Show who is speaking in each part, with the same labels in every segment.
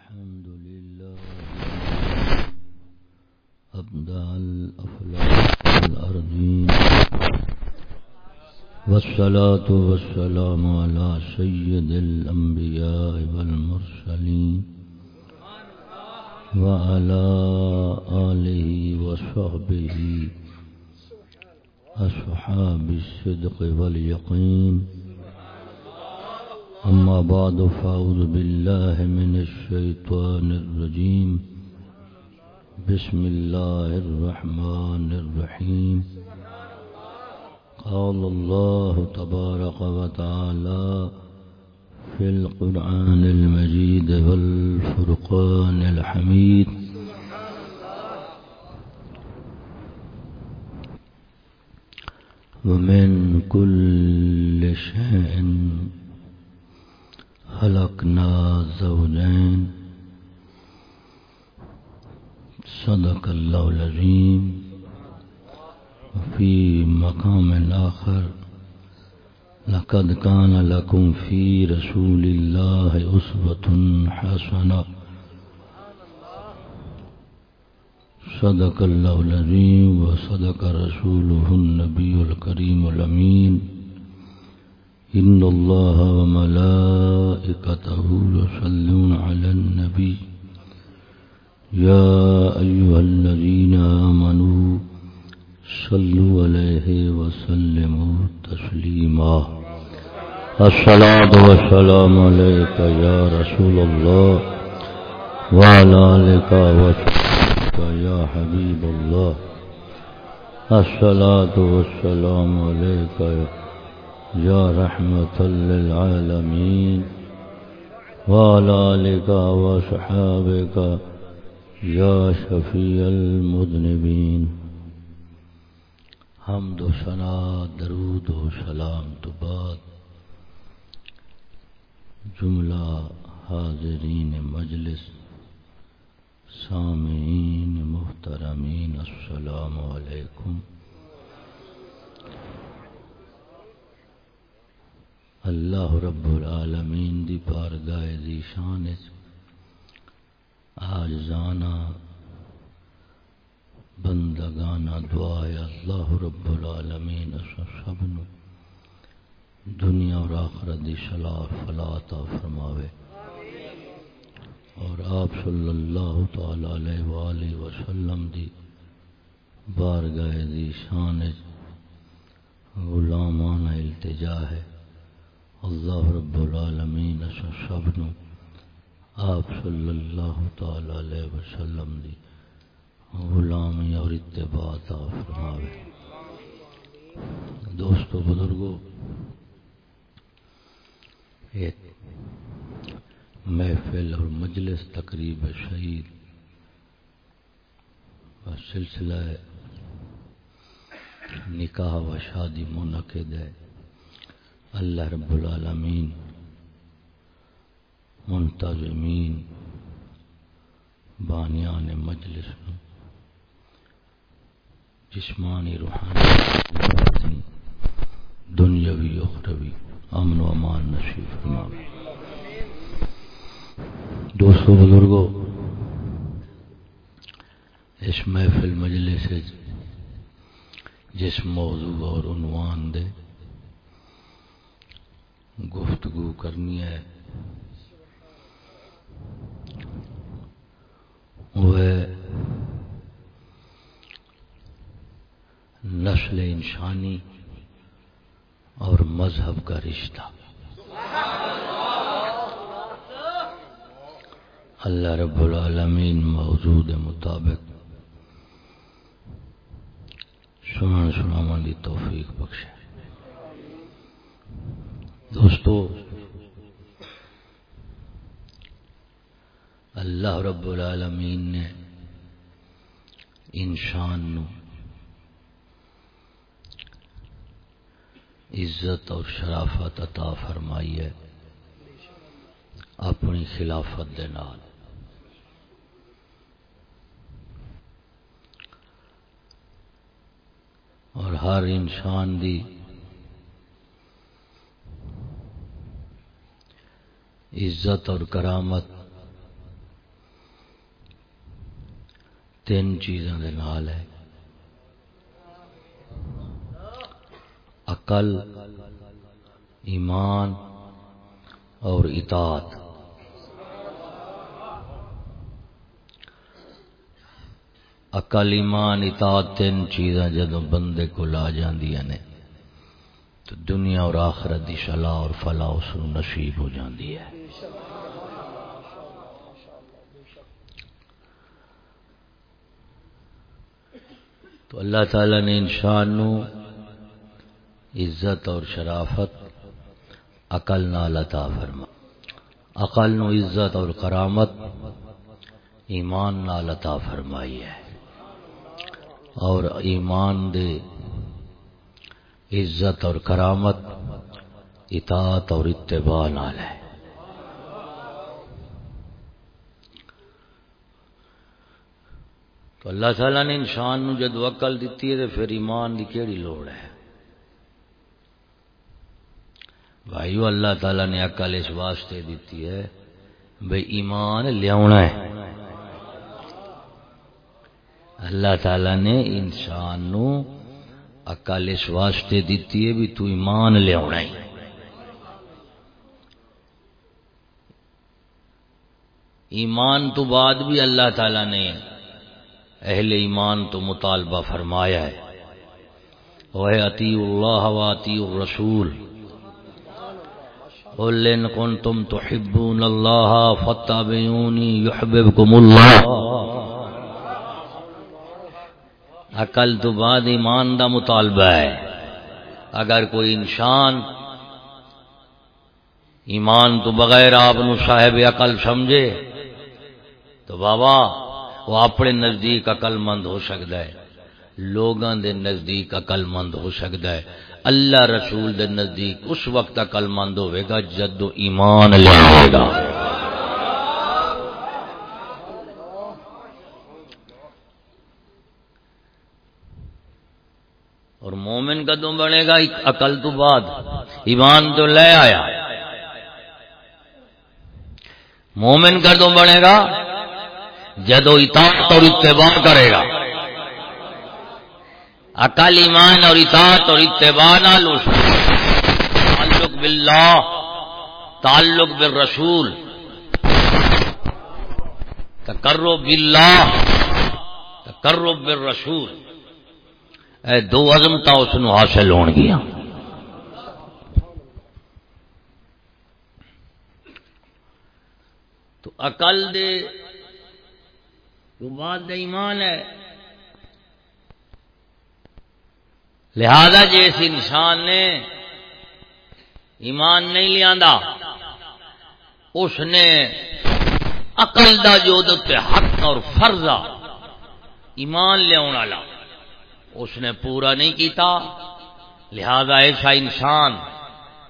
Speaker 1: الحمد لله أبدع الأفلاح والأرضين والصلاة والسلام على سيد الأنبياء والمرسلين وعلى آله وصحبه، أصحاب الصدق واليقين. أما بعد فأعوذ بالله من الشيطان الرجيم. بسم الله الرحمن الرحيم. قال الله تبارك وتعالى في القرآن المجيد والفرقان الحميد ومن كل شيء خلقنا زوجين. صدق الله العظيم. وفي مقام آخر، لقد كان لكم في رسول الله أسوة حسنة. صدق الله العظيم، وصدق رسوله النبي الكريم الأمين. إن الله وملائكته يصلون على النبي. يا أيها الذين آمنوا صلوا عليه وسلموا تسليما. الصلاة والسلام عليك يا رسول الله وعلى آلك وصحبك يا حبيب الله. الصلاة والسلام عليك يا يا رحمة للعالمين وعلى آلك وصحابك يا شفيع المذنبين حمد و سنا درود و سلام تو بعد جملہ حاضرین مجلس سامعین محترمین، السلام علیکم اللہ رب العالمین دی پارگاہ دی شان آج زانا بندگانا دعا اللہ رب العالمین سب نو دنیا اور آخرت دی صلاح فلاح فرماوے۔ اور آپ صلی اللہ تعالی علیہ وآلہ وسلم دی بارگاہ دی شان غلامانہ التجا ہے۔ اللہ رب العالمین سب نو آپ صلی اللہ تعالی علیہ وسلم دی غلامی اور اتباع عطا فرماوے۔ دوستو، بزرگو، ایک محفل اور مجلس تقریب شہید کا سلسلہ نکاح و شادی منعقد ہے۔ اللہ رب العالمین، منتظمین، بانیان مجلس جسمانی روحانی دنیاوی اخروی، امن و امان نصیب فرماوے۔ دوستو بزرگو، اس محفل مجلس جس موضوع اور عنوان دے گفتگو کرنی ہے۔ وہ ہے نسل انسانی اور مذہب کا رشتہ۔ اللہ رب العالمین موجود مطابق سنن سناون دی توفیق بخشے۔ دوستو، اللہ رب العالمین نے انسان نو عزت اور شرافت عطا فرمائی ہے اپنی خلافت دے نال۔ اور ہر انسان دی عزت اور کرامت۔ تین چیزوں کے نال ہے۔ عقل، ایمان اور اطاعت۔ عقل، ایمان، اطاعت تین چیزاں جدو بندے کو لا جاندیاں نے، تو دنیا اور آخرت دی شلا اور فلاح اس نصیب ہو جاندی ہے۔ تو اللہ تعالی نے انسان عزت اور شرافت عقل نال عطا فرما۔ عقل نو عزت اور کرامت ایمان نال عطا فرمائی ہے۔ اور ایمان دے عزت اور کرامت اطاعت اور اتباع نال ہے۔ تو اللہ تعالیٰ نے انسان نو جدو عقل دیتی ہے تو پھر ایمان دی کیڑی لوڑ ہے؟ بھائیو، اللہ تعالیٰ نے عقل اس واسطے دیتی ہے، بھئی ایمان لیا ہے۔ اللہ تعالیٰ نے انسان نو عقل اس واسطے دیتی ہے بھی تو ایمان لیا ہے۔ ایمان تو بعد بھی اللہ تعالیٰ نے اہل ایمان تو مطالبہ فرمایا ہے۔ وہ عطی اللہ و عطی الرسول قل ان کنتم تحبون اللہ فتابعونی یحببکم اللہ۔ عقل تو بعد ایمان دا مطالبہ ہے۔ اگر کوئی انسان ایمان تو بغیر آپ صاحب عقل سمجھے تو بابا وہ اپنے نزدیک عقل مند ہو سکتا ہے۔ لوگوں دے نزدیک عقل مند ہو سکتا ہے۔ اللہ رسول دے نزدیک اس وقت عقل مند ہوئے گا جدو ایمان لے گا۔ اور مومن کدو بنے گا؟ عقل تو بعد۔ ایمان تو لے آیا۔ مومن کدو بنے گا؟ جدو اطاعت اور اتباع کرے گا۔ عقل ایمان اور اطاعت اور اتباع نالو تعلق باللہ، تعلق بالرسول۔ تقرب باللہ، تقرب بالرسول۔ اے دو عظمتہ اس نو حاصل ہون گیا۔ تو عقل دے تو بات ایمان ہے۔ لہذا جس انسان نے ایمان نہیں لیا اس نے عقل دا جو دے حق اور فرض ایمان لیا اس نے پورا نہیں کیتا۔ لہذا ایسا انسان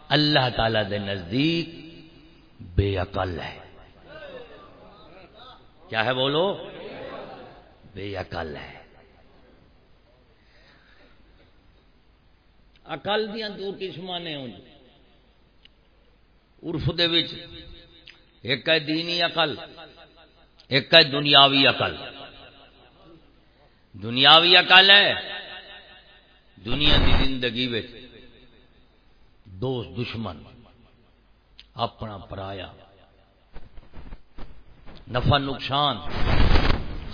Speaker 1: اللہ تعالی دے نزدیک بے عقل ہے۔ کیا ہے بولو؟ بے عقل ہے۔ اقل دیا دو قسم نے ارف ایک ہے دینی اقل ایک ہے دنیاوی اقل دنیاوی اقل ہے، دنیا کی زندگی دوست دشمن، اپنا پرایا۔ نفع نقصان۔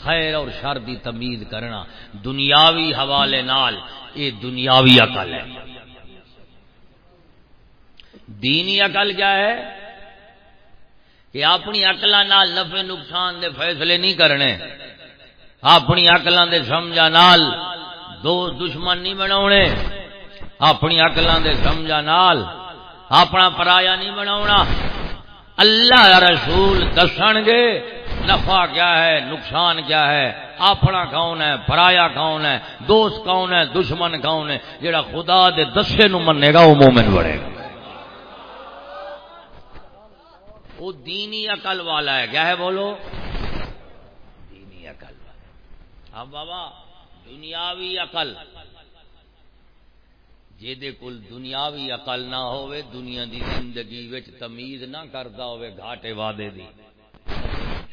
Speaker 1: خیر اور شر دی تمیز کرنا دنیاوی حوالے نال یہ دنیاوی عقل ہے۔ دینی عقل کیا ہے؟ کہ اپنی اقل نفع نقصان دے فیصلے نہیں کرنے، اپنی اقلوں دے سمجھا نال دوست دشمن نہیں بنا اپنی اقلوں دے سمجھا نال اپنا پرایا نہیں بنا اللہ رسول دسن گے نفع کیا ہے، نقصان کیا ہے؟ اپنا کون ہے؟ پرایا کون ہے؟ دوست کون ہے؟ دشمن کون ہے؟ جڑا خدا دے دسے نو منے گا، وہ مومن بڑے گا۔ وہ دینی عقل والا ہے۔ کیا ہے بولو؟ دینی عقل والا اب ہاں بابا، دنیاوی عقل۔ جے کل دنیاوی عقل نہ ہوئے دنیا دی زندگی وچ تمیز نہ کردا ہوئے گھاٹے وعدے دی۔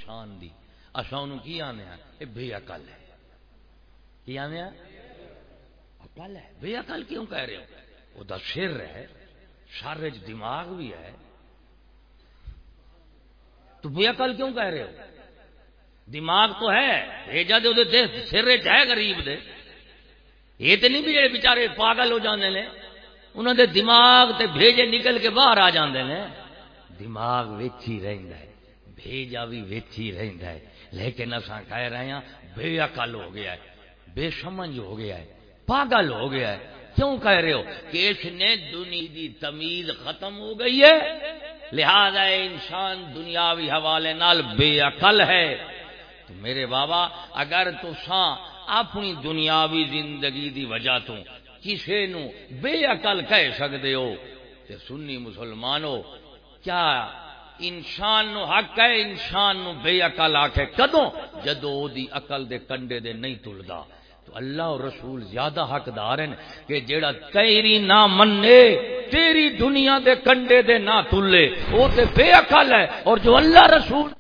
Speaker 1: شان دی۔ اصا ان کی آنے ہیں؟ یہ بے عقل ہے۔ کی آنے عقل ہے۔ بے عقل کیوں کہہ رہے ہو؟ وہ سر ہے۔ سارے دماغ بھی ہے۔ تو بے عقل کیوں کہہ رہے ہو؟ دماغ تو ہے، بھیجا دے دے۔ سر ہے غریب دے۔ یہ تو نہیں بھی جڑے بچارے پاگل ہو جاندے نے؟ انہوں دے دماغ تے بھیجے نکل کے باہر آ جاندے نے؟ دماغ وچ ہی رہندا ہے۔ بھیجا بھی وچ ہی رہندا ہے۔ لیکن اساں کہہ رہے ہیں بے عقل ہو گیا ہے، بے سمجھ ہو گیا ہے، پاگل ہو گیا ہے۔ کیوں کہہ رہے ہو؟ کہ اس نے دنیا دی تمیز ختم ہو گئی ہے۔ لہذا انسان دنیاوی حوالے نال بے عقل ہے۔ تو میرے بابا، اگر تو ساں اپنی دنیاوی زندگی دی وجہ تو کسے نو بے عقل کہہ سکتے ہو، تے سنی مسلمانو، کیا انسان نو حق ہے، انسان نو بے عقل آکھے۔ کدوں؟ جدو دی عقل دے کنڈے دے نہیں تلدا۔ تو اللہ اور رسول زیادہ حقدار ہیں کہ جیڑا تیری نہ مننے تیری دنیا دے کنڈے دے نہ تلے۔ وہ تے بے عقل ہے اور جو اللہ رسول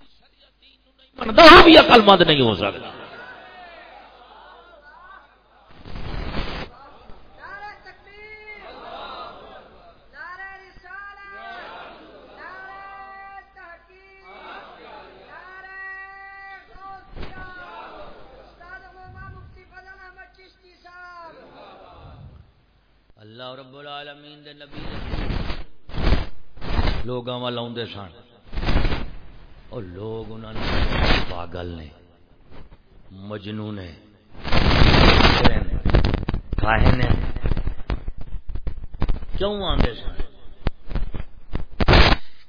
Speaker 1: مندا وہ بھی عقل مند نہیں ہو سکتا اللہ رب العالمین دے نبی لوگاں وال آدھے سن۔ اور لوگ انہوں نے پاگل نے مجنو نے کاہن نے، کیوں آدھے سن؟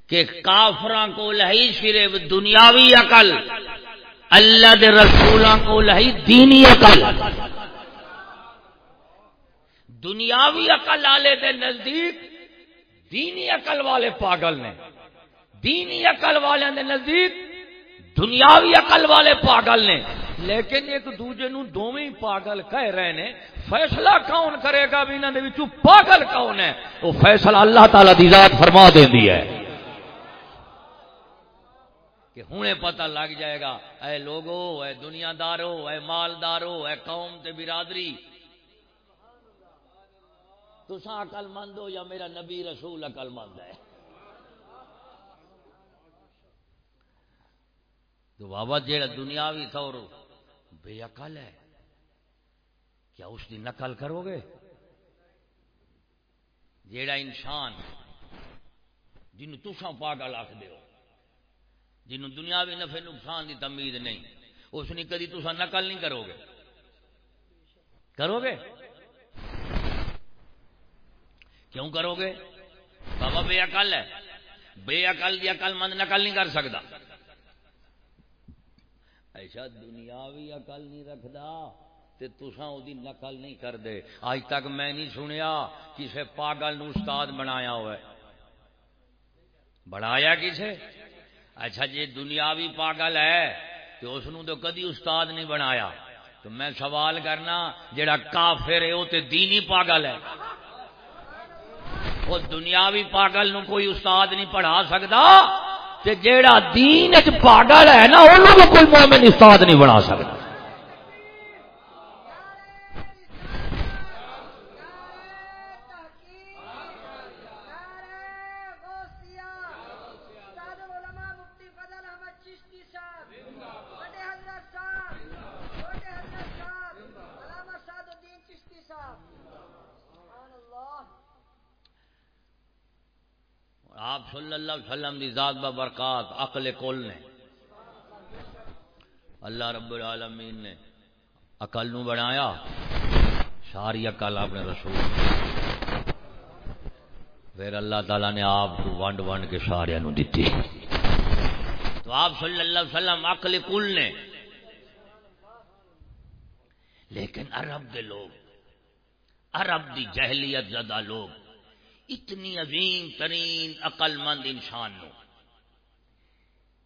Speaker 1: کہ کافراں کو لہی صرف دنیاوی عقل، اللہ دے رسولاں کو لہی دینی عقل۔ دنیاوی عقل والے دے نزدیک، دینی عقل والے پاگل نے۔ دینی عقل والے دے نزدیک، دنیاوی عقل والے پاگل نے۔ لیکن ایک دوجے نو دوویں پاگل کہہ رہے نے، فیصلہ کون کرے گا بھی انہاں دے وچوں پاگل کون ہے؟ وہ فیصلہ اللہ تعالی دی ذات فرما دیندی ہے۔ کہ ہنے پتہ لگ جائے گا، اے لوگو، اے دنیا دارو، اے مالدارو اے قوم تے برادری تسا عقل مند ہو یا میرا نبی رسول عقل مند ہے؟ تو بابا جیڑا دنیاوی طور بے عقل ہے، کیا اس کی نقل کرو گے؟ جیڑا انسان جنوں تسا پاگل آخ ہو جنوں دنیاوی نفع نقصان دی تمید نہیں، اس نے کدی تسا نقل نہیں کرو گے؟ کرو گے؟ کیوں کرو گے؟ بابا بے عقل ہے۔ بے عقل دی عقل مند نقل نہیں کر سکتا۔ ایسا دنیاوی عقل نہیں رکھدا تے تساں او دی نقل نہیں کر دے آج تک میں نہیں سنیا کسے پاگل نو استاد بنایا ہوا بنایا کسے؟ اچھا جی دنیاوی پاگل ہے تو اس نو تو کدی استاد نہیں بنایا۔ تو میں سوال کرنا جڑا کافر ہے وہ تے دینی پاگل ہے۔ وہ دنیاوی پاگل نو کوئی استاد نہیں پڑھا سکتا تے جیڑا دین پاگل ہے نا انہوں کو کوئی مومن استاد نہیں بنا سکتا آپ صلی اللہ علیہ وسلم دی ذات برکات عقل کل نے۔ اللہ رب العالمین نے عقل نو بنایا۔ ساری عقل اپنے رسول پھر اللہ تعالی نے آپ کو ونڈ ونڈ کے سارے نو دیتی۔ تو آپ صلی اللہ علیہ وسلم عقل کل نے۔ لیکن عرب دے لوگ، عرب دی جہلیت زدہ لوگ اتنی عظیم ترین عقل مند انسان نو۔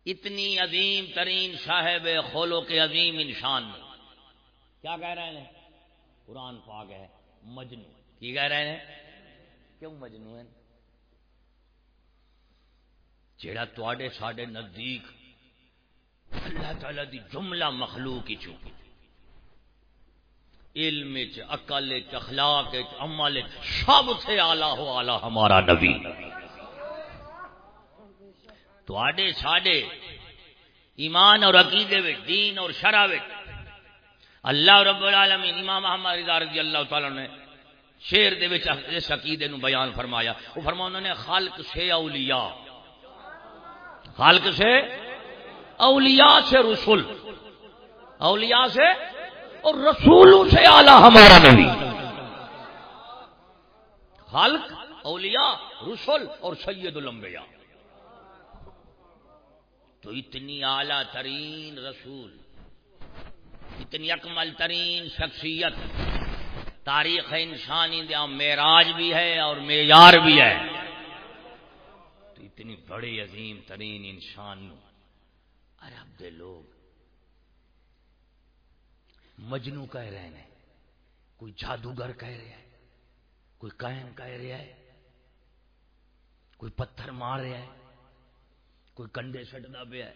Speaker 1: اتنی عظیم ترین صاحب خولو کے عظیم انسان نو۔ کیا کہہ رہے ہیں؟ قرآن پاک ہے۔ مجنو کی کہہ رہے ہیں؟ کیوں مجنو ہے جڑا تے ساڈے نزدیک اللہ تعالی دی جملہ مخلوق ہی چکی علم عقل اخلاق عمل سب سے آلہ ہو آلہ ہمارا نبی۔ تھوڑے ساڈے ایمان اور عقیدے وچ، دین اور شرع اللہ رب العالمین، امام محمد رضا رضی اللہ تعالی نے شیر دے وچ اس عقیدے نو بیان فرمایا۔ وہ فرما انہوں نے، خالق سے اولیاء۔ خالق سے اولیاء سے رسول اولیاء سے اور رسولوں سے اعلی ہمارا نبی۔ خالق، اولیاء رسول اور سید الانبیاء۔ تو اتنی اعلی ترین رسول، اتنی اکمل ترین شخصیت، تاریخ انسانی دیا معراج بھی ہے اور معیار بھی ہے۔ تو اتنی بڑی عظیم ترین انسان عرب دے لوگ مجنو کہہ رہے ہیں۔ کوئی جادوگر کہہ رہا ہے کوئی کہن کہہ رہا ہے کوئی پتھر مار رہا ہے کوئی کنڈے سٹتا پیا ہے،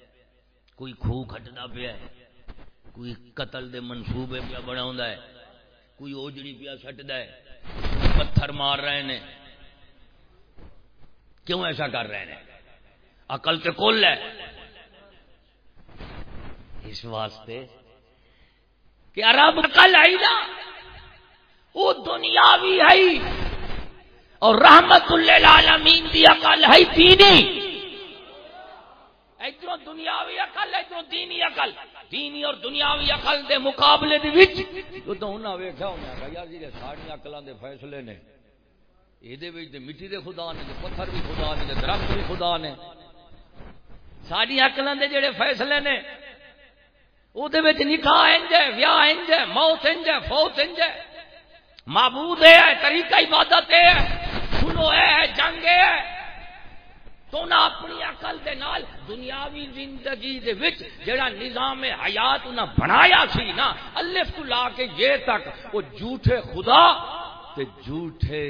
Speaker 1: کوئی خوہ کھٹتا پیا ہے، کوئی قتل دے منصوبے پیا بنا ہے، کوئی اوجڑی پیا سٹتا ہے پتھر مار رہے ہیں۔ کیوں ایسا کر رہے ہیں؟ عقل تے کل ہے اس واسطے کہ عرب عقل ہے نا وہ دنیاوی ہے۔ اور رحمت للعالمین دی عقل ہے دینی۔ ادھر دنیاوی عقل ادھر دینی عقل۔ دینی اور دنیاوی عقل دے مقابلے دے وچ جدوں انہاں ویکھیا ہونا کہ یار جی ساڈی عقلاں دے فیصلے نے۔ یہ مٹی دے خدا نے پتھر بھی خدا نے درخت بھی خدا نے۔ ساری اکلوں دے جڑے فیصلے نے وہ نکاح انج ہے ویاہ انج ہے موت انج ہے فوت انج ہے معبود ہے طریقہ عبادت ہے سنو ہے جنگ ہے تو نہ اپنی عقل دے نال دنیاوی زندگی دے وچ جڑا نظام حیات انہاں بنایا سی نا الف تو لا کے یہ تک وہ جھوٹے خدا تے جھوٹے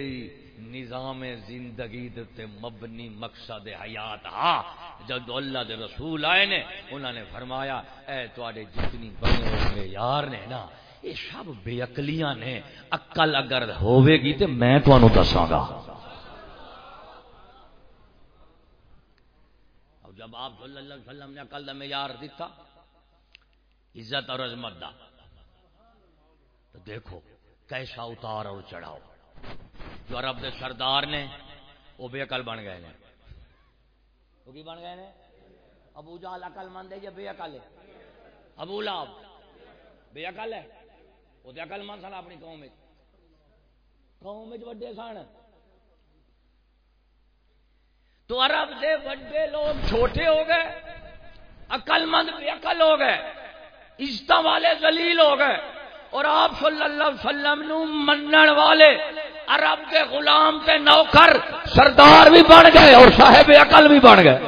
Speaker 1: نظام زندگی دے مبنی مقصد حیات ہاں جب اللہ دے رسول آئے نے انہوں نے فرمایا، اے تواڈے جتنی بنے ہوئے یار نے نا یہ سب بے عقلیاں نے، عقل اگر ہوے گی تے میں تانوں دساں گا۔ اور جب آپ صلی اللہ علیہ وسلم نے عقل دا معیار دیتا عزت اور عظمت دا، تو دیکھو کیسا اتار اور چڑھاؤ۔ جو عرب دے سردار نے، وہ بے عقل بن گئے ہیں وہ کی بن گئے ہیں ابو جال عقل مند ہے یا بے عقل ہے؟ ابو لاب بے عقل ہے۔ وہ عقل مند سن اپنی قوم قوم وڈے سن۔ تو عرب دے وڈے لوگ چھوٹے ہو گئے، عقل مند بے عقل ہو گئے عزت والے ذلیل ہو گئے۔ اور آپ صلی اللہ علیہ وسلم نو منن والے عرب کے غلام تے نوکر سردار بھی بن گئے اور صاحب عقل بھی بن گئے۔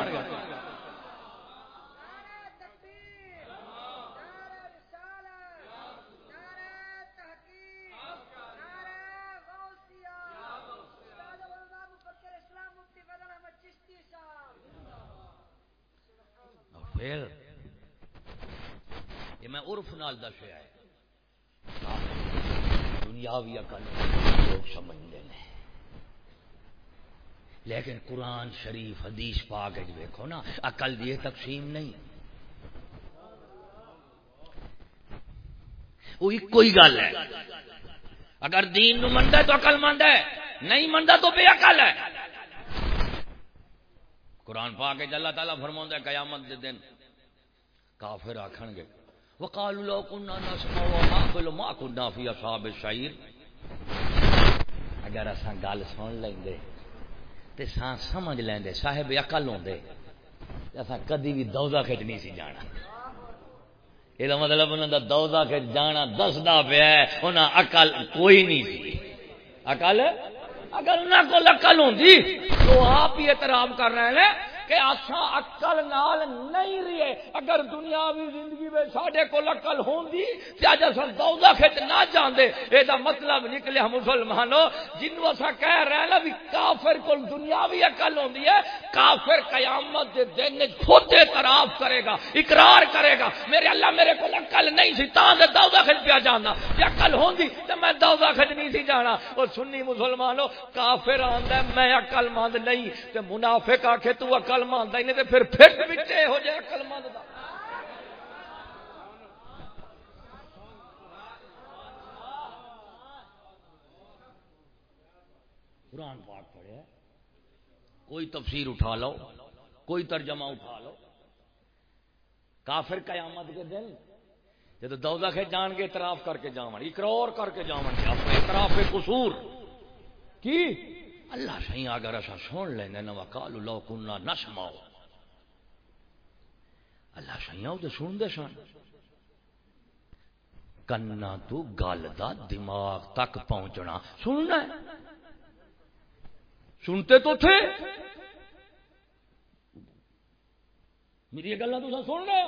Speaker 1: پھر یہ میں عرف نال دسیا ہے۔ دنیاوی عقل لوگ سمجھتے ہیں لیکن قرآن شریف حدیث پاک دیکھو نا، عقل دی تقسیم نہیں وہ ایک ہی گل ہے۔ اگر دین نو منتا ہے تو عقل مند ہے، نہیں منتا تو بے عقل ہے۔ قرآن پاک اللہ تعالیٰ فرما ہے، قیامت دے دن کافر آخن گے۔ وقالوا لو كنا نسمع ونعقل ما كنا في اصحاب الشعير اگر اساں گل سن لیندے تے سان سمجھ لیندے، صاحب عقل ہوندے۔ تے اساں کدی بھی دوزخ وچ نہیں سی جانا۔ یہ مطلب انہوں دا دوزخ وچ جانا دسدا پیا ہے، انہاں عقل کوئی نہیں سی۔ عقل؟ اگر انہاں کو عقل ہوندی، تو آپ ہی اعتراف کر رہے ہیں۔ کہ آسا عقل نال نہیں رہے اگر دنیاوی زندگی میں ساڈے کول عقل ہوندی تے اج اساں دوزخ وچ نہ جاندے اے دا مطلب نکلیا مسلمانو، جنوں اساں کہہ رہے ہیں نا بھی کافر کول دنیاوی عقل ہوندی ہے، کافر قیامت دے دن خود اعتراف کرے گا، اقرار کرے گا، میرے اللہ میرے کول عقل نہیں سی، تاں دے دوزخ وچ پیا جانا جے عقل ہوندی تے میں دوزخ وچ نہیں سی جانا۔ او سنی مسلمانو، کافر آندا میں عقل مند نہیں، تے منافق آکھے تو عقل مند ہی نہیں تے پھر پھٹ وچے ہو جائے عقل دا۔ قرآن پاک پڑھے کوئی تفسیر اٹھا لو، کوئی ترجمہ اٹھا لو۔ کافر قیامت کے دن جب دوزخ جان کے اعتراف کر کے جاون۔ اقرار کر کے جاون۔ اپنے اعتراف قصور۔ کی؟ اللہ سہی اگر ایسا سن لینا نہ وکال لو کننا نہ سماؤ اللہ سہی وہ سن دے سن. کنا تو گل دا دماغ تک پہنچنا. سننا ہے. سنتے تو تھے. میری گلا تو سن رہے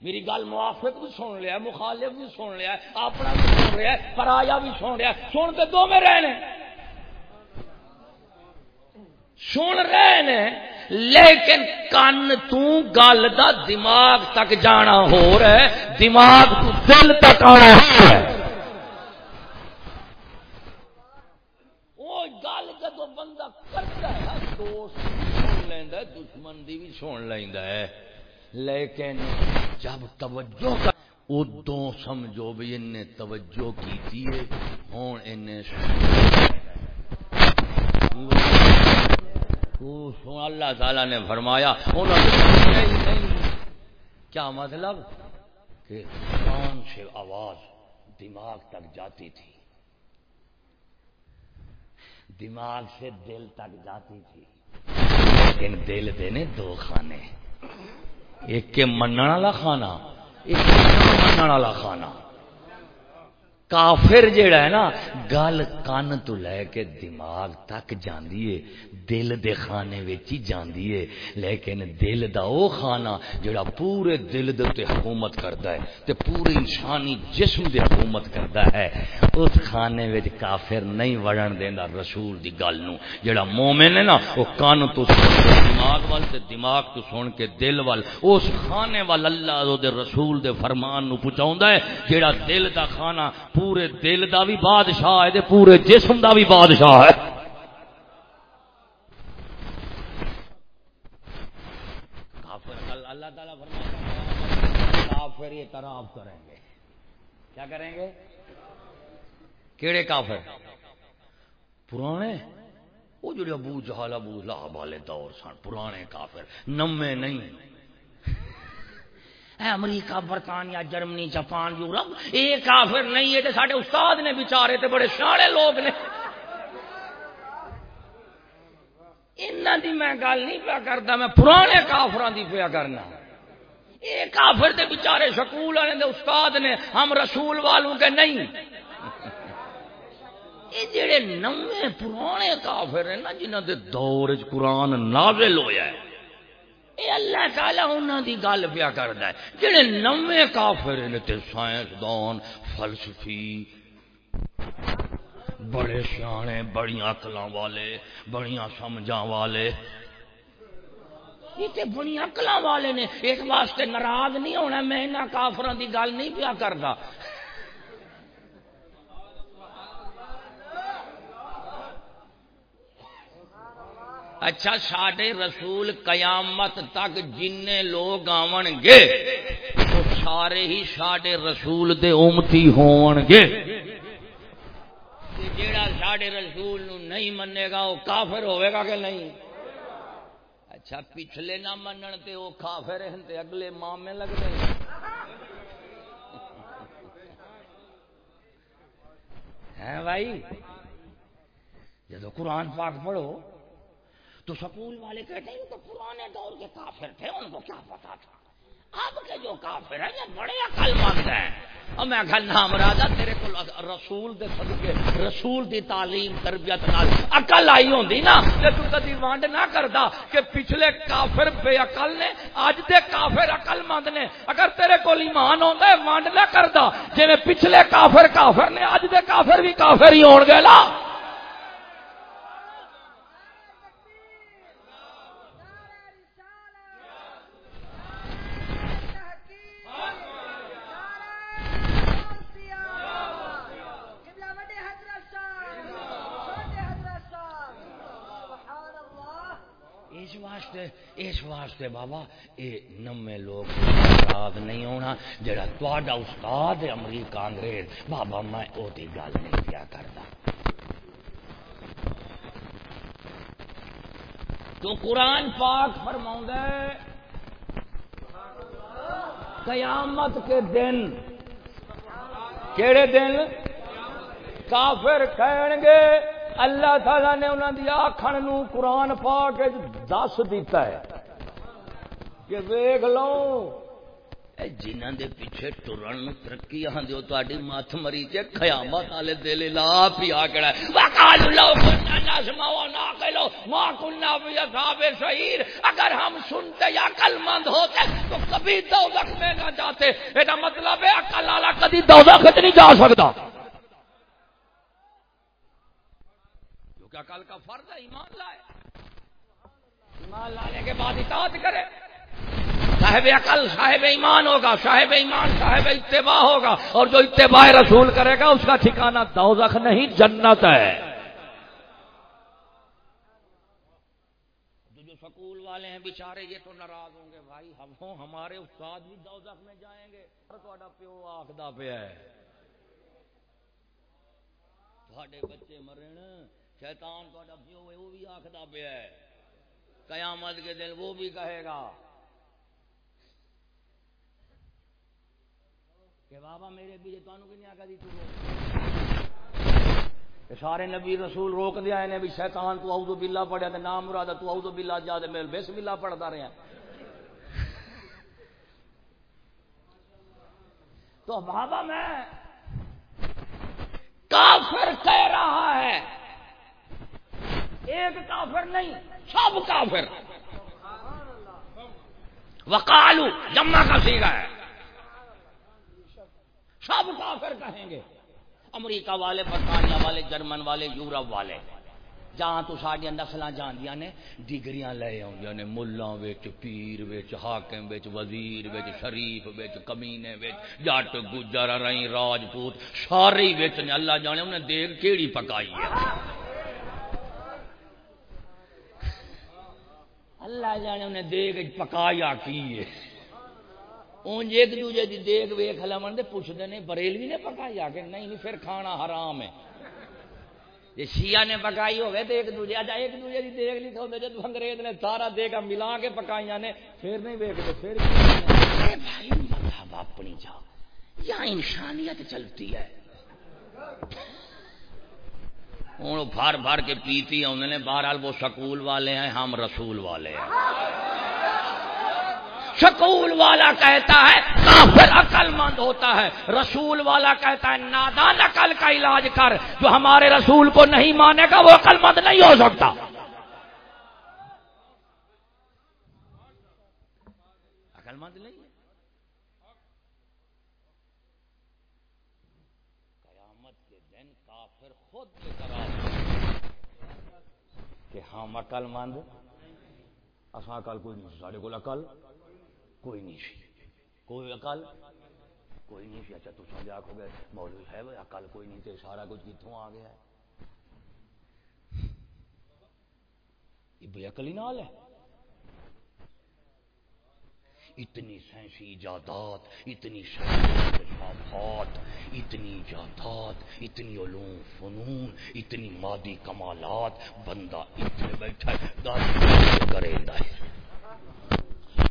Speaker 1: میری گل موافق بھی سن لیا، مخالف بھی سن لیا، اپنا بھی سن رہا ہے پرایا بھی سن رہا سن کے دو میں رہنے. سن رہے نے، لیکن کن تل دا دماغ تک جانا ہو رہا ہے، دماغ تو دل تک آنا ہو رہا ہے۔ گل جدو بندہ کرتا ہے دوست سن لینا دشمن دی بھی سن لینا ہے۔ لیکن جب توجہ کر، ادو سمجھو بھی ان توجہ کی ہوں ان اللہ تعالی نے فرمایا کیا مطلب؟ کہ کان سے آواز دماغ تک جاتی تھی۔ دماغ سے دل تک جاتی تھی۔ لیکن دل دینے دو کھانے ایک کے منن والا کھانا ایک منن والا کھانا کافر جیڑا ہے نا، گل کن تو لے کے دماغ تک جاندی ہے، دل دے خانے وچ ہی جاندی ہے، لیکن دل دا او خانہ جڑا پورے دل دے تے حکومت کردا ہے، تے پورے انسانی جسم دے حکومت کردا ہے، اس خانے وچ کافر نہیں وڑن دیندا رسول دی گل نو۔ جڑا مومن ہے نا، او کان تو دماغ وال تے دماغ تو سن کے دل وال، اس خانے وال اللہ دے رسول دے فرمان نو پہنچاوندا ہے جڑا دل دا خانہ پورے دل دا بھی بادشاہ ہے پورے جسم دا بھی بادشاہ ہے۔ اللہ تعالیٰ کافر یہ تراف کریں گے۔ کیا کریں گے؟ کیڑے کافر؟ پرانے؟ وہ جڑے ابو جہال ابو لہب والے دور سن، پرانے کافر، نمے نہیں۔ امریکہ، برطانیہ، جرمنی، جاپان، یورپ۔ یہ کافر نہیں ہے سارے استاد نے بچارے تے بڑے سارے لوگ نے۔ انہوں دی میں گل نہیں پیا کرتا میں پرانے کافران دی پیا کرنا۔ یہ کافر تے بچارے سکول والے دے استاد نے، ہم رسول والوں کے نہیں۔ یہ جڑے نوے پرانے کافر ہیں نا جنہوں دے دور قرآن نازل ہویا ہے۔ اے اللہ تعالی انہاں دی گل پیا کردا ہے۔ جڑے نویں کافر نے تے سائنس فلسفی، بڑے سیانے بڑی عقلاں والے بڑی سمجھاں والے، یہ تے بڑی عقلاں والے نے۔ اس واسطے ناراض نہیں ہونا، میں انہاں کافراں دی گل نہیں پیا کردا۔ اچھا ساڈے رسول قیامت تک جن لوگ آون گے، وہ سارے ہی ساڈے رسول دے امتی ہون گے۔ جیڑا ساڈے رسول نو نہیں منے گا، وہ کافر ہوئے گا کہ نہیں؟ اچھا پچھلے نہ منن تے وہ کافر ہیں تے اگلے مامے لگ رہے ہیں بھائی؟ جب قرآن پاک پڑھو تو سکول والے کہتے ہیں تو پرانے دور کے کافر تھے، ان کو کیا پتا تھا؟ اب کے جو کافر ہیں، یہ بڑے عقل مند ہیں۔ اور میں کہ نام راجا، تیرے کو رسول دے صدقے، رسول دی تعلیم، تربیت نال عقل آئی ہوندی نا۔ تے تو کدی وانڈ نہ کردا کہ پچھلے کافر بے عقل نے اج دے کافر عقل مند نے۔ اگر تیرے کول ایمان ہوندا ہے، وانڈ نہ کردا، جویں پچھلے کافر کافر نے اج دے کافر بھی کافر ہی ہون گے لا۔ اس واسطے بابا، اے نمے لوگ ناراض نہیں ہونا، جڑا تہاڈا استاد ہے امریکہ انگریز، بابا میں او دی گل نہیں کیا کردا۔ تو قرآن پاک فرماؤں ہے، قیامت کے دن، کیڑے دن؟ کافر کہن گے۔ اللہ تعالی نے انہوں دی آخر نو قرآن پا کے دس دیتا ہے کہ ویگ لو۔ جنہ دے پیچھے ٹرن ترقی آن آدھے تاری مت مری چ قیامت والے دل لا پیا کڑا وقال لو كنا نسمع ونعقل ما كنا في اصحاب السعير اگر ہم سنتے یا عقل مند ہوتے تو کبھی دوزخ میں نہ جاتے۔ ایدا مطلب ہے عقل والا کبھی دوزخ نہیں جا سکتا۔ کیونکہ عقل کا فرض ہے، ایمان لائے۔ ایمان لانے کے بعد اطاعت کرے۔ صاحب عقل صاحب ایمان ہوگا، صاحب ایمان، صاحب اتباع ہوگا۔ اور جو اتباع رسول کرے گا، اس کا ٹھکانہ دوزخ نہیں، جنت ہے۔ جو جو سکول والے ہیں، بیچارے، یہ تو ناراض ہوں گے، بھائی، ہم ہوں، ہمارے استاد بھی دوزخ میں جائیں گے۔ تھوڑا پیو آخدا پیا ہے۔ تھوڑے بچے مرن۔ شیطان تھوڑا پیو ہے وہ بھی آخدا پیا ہے۔ قیامت کے دن وہ بھی کہے گا کہ بابا میرے بھی تمہوں کی نہیں آگا دی تو سارے نبی رسول روک دیا نے بھی شیطان تو اعوذ باللہ پڑھیا تے نام مراد تو اعوذ باللہ جا دے میل بسم اللہ پڑھتا رہا تو بابا میں کافر کہہ رہا ہے۔ ایک کافر نہیں، سب کافر۔ وقالو، جمع کا سیگا ہے۔ سب کافر کہیں گے، امریکہ والے، برطانیہ والے، جرمن والے، یورپ والے۔ جہاں تو ساڈیا نسل جاندیاں نے، ڈگریاں لے آدی نے ملوں پیر حاکم وزیر شریف کمینے جٹ گجر رئی راجپوت سارے نے، اللہ جانے انہیں دیکھ کیڑی پکائی ہے۔ اللہ جانے انہیں دیکھ پکایا کی ہے۔ اونج ایک دوجے دی دیکھ ویخ لمن دے پوچھتے نے بریلوی نے پکائی آ کے نہیں نہیں، پھر کھانا حرام ہے۔ جی شیعہ نے پکائی ہوگی تو ایک دوجے اچھا ایک دوجے دی دیکھ لی تو جب انگریز نے سارا دیکھا ملا کے پکائیاں نے، پھر نہیں ویکتے پھر بھائی، مذہب اپنی جا۔ یا انسانیت چلتی ہے۔ ہوں بھر بھر کے پیتی آدھے نے بہرحال وہ سکول والے ہیں، ہم رسول والے ہیں۔ سکول والا کہتا ہے، کافر عقل مند ہوتا ہے۔ رسول والا کہتا ہے، نادان عقل کا علاج کر۔ جو ہمارے رسول کو نہیں مانے گا، وہ عقل مند نہیں ہو سکتا عقل مند نہیں ہے قیامت کے دن کافر خود لے کر کہ ہاں، ہم عقل مند اصا اکل کوئی نہیں سارے کو اکل کوئی نہیں سی۔ کوئی اکل کوئی نہیں سی۔ اچھا تو سمجھ آخو گے مولوی ہے بھائی اکل کوئی نہیں تھے سارا کچھ کتوں آ گیا ہے؟ یہ بے عقل ہی نال ہے۔ اتنی سائنسی ایجادات، اتنی اکتشافات اتنی ایجادات، اتنی علوم فنون، اتنی مادی کمالات، بندہ اتنے بیٹھا کرے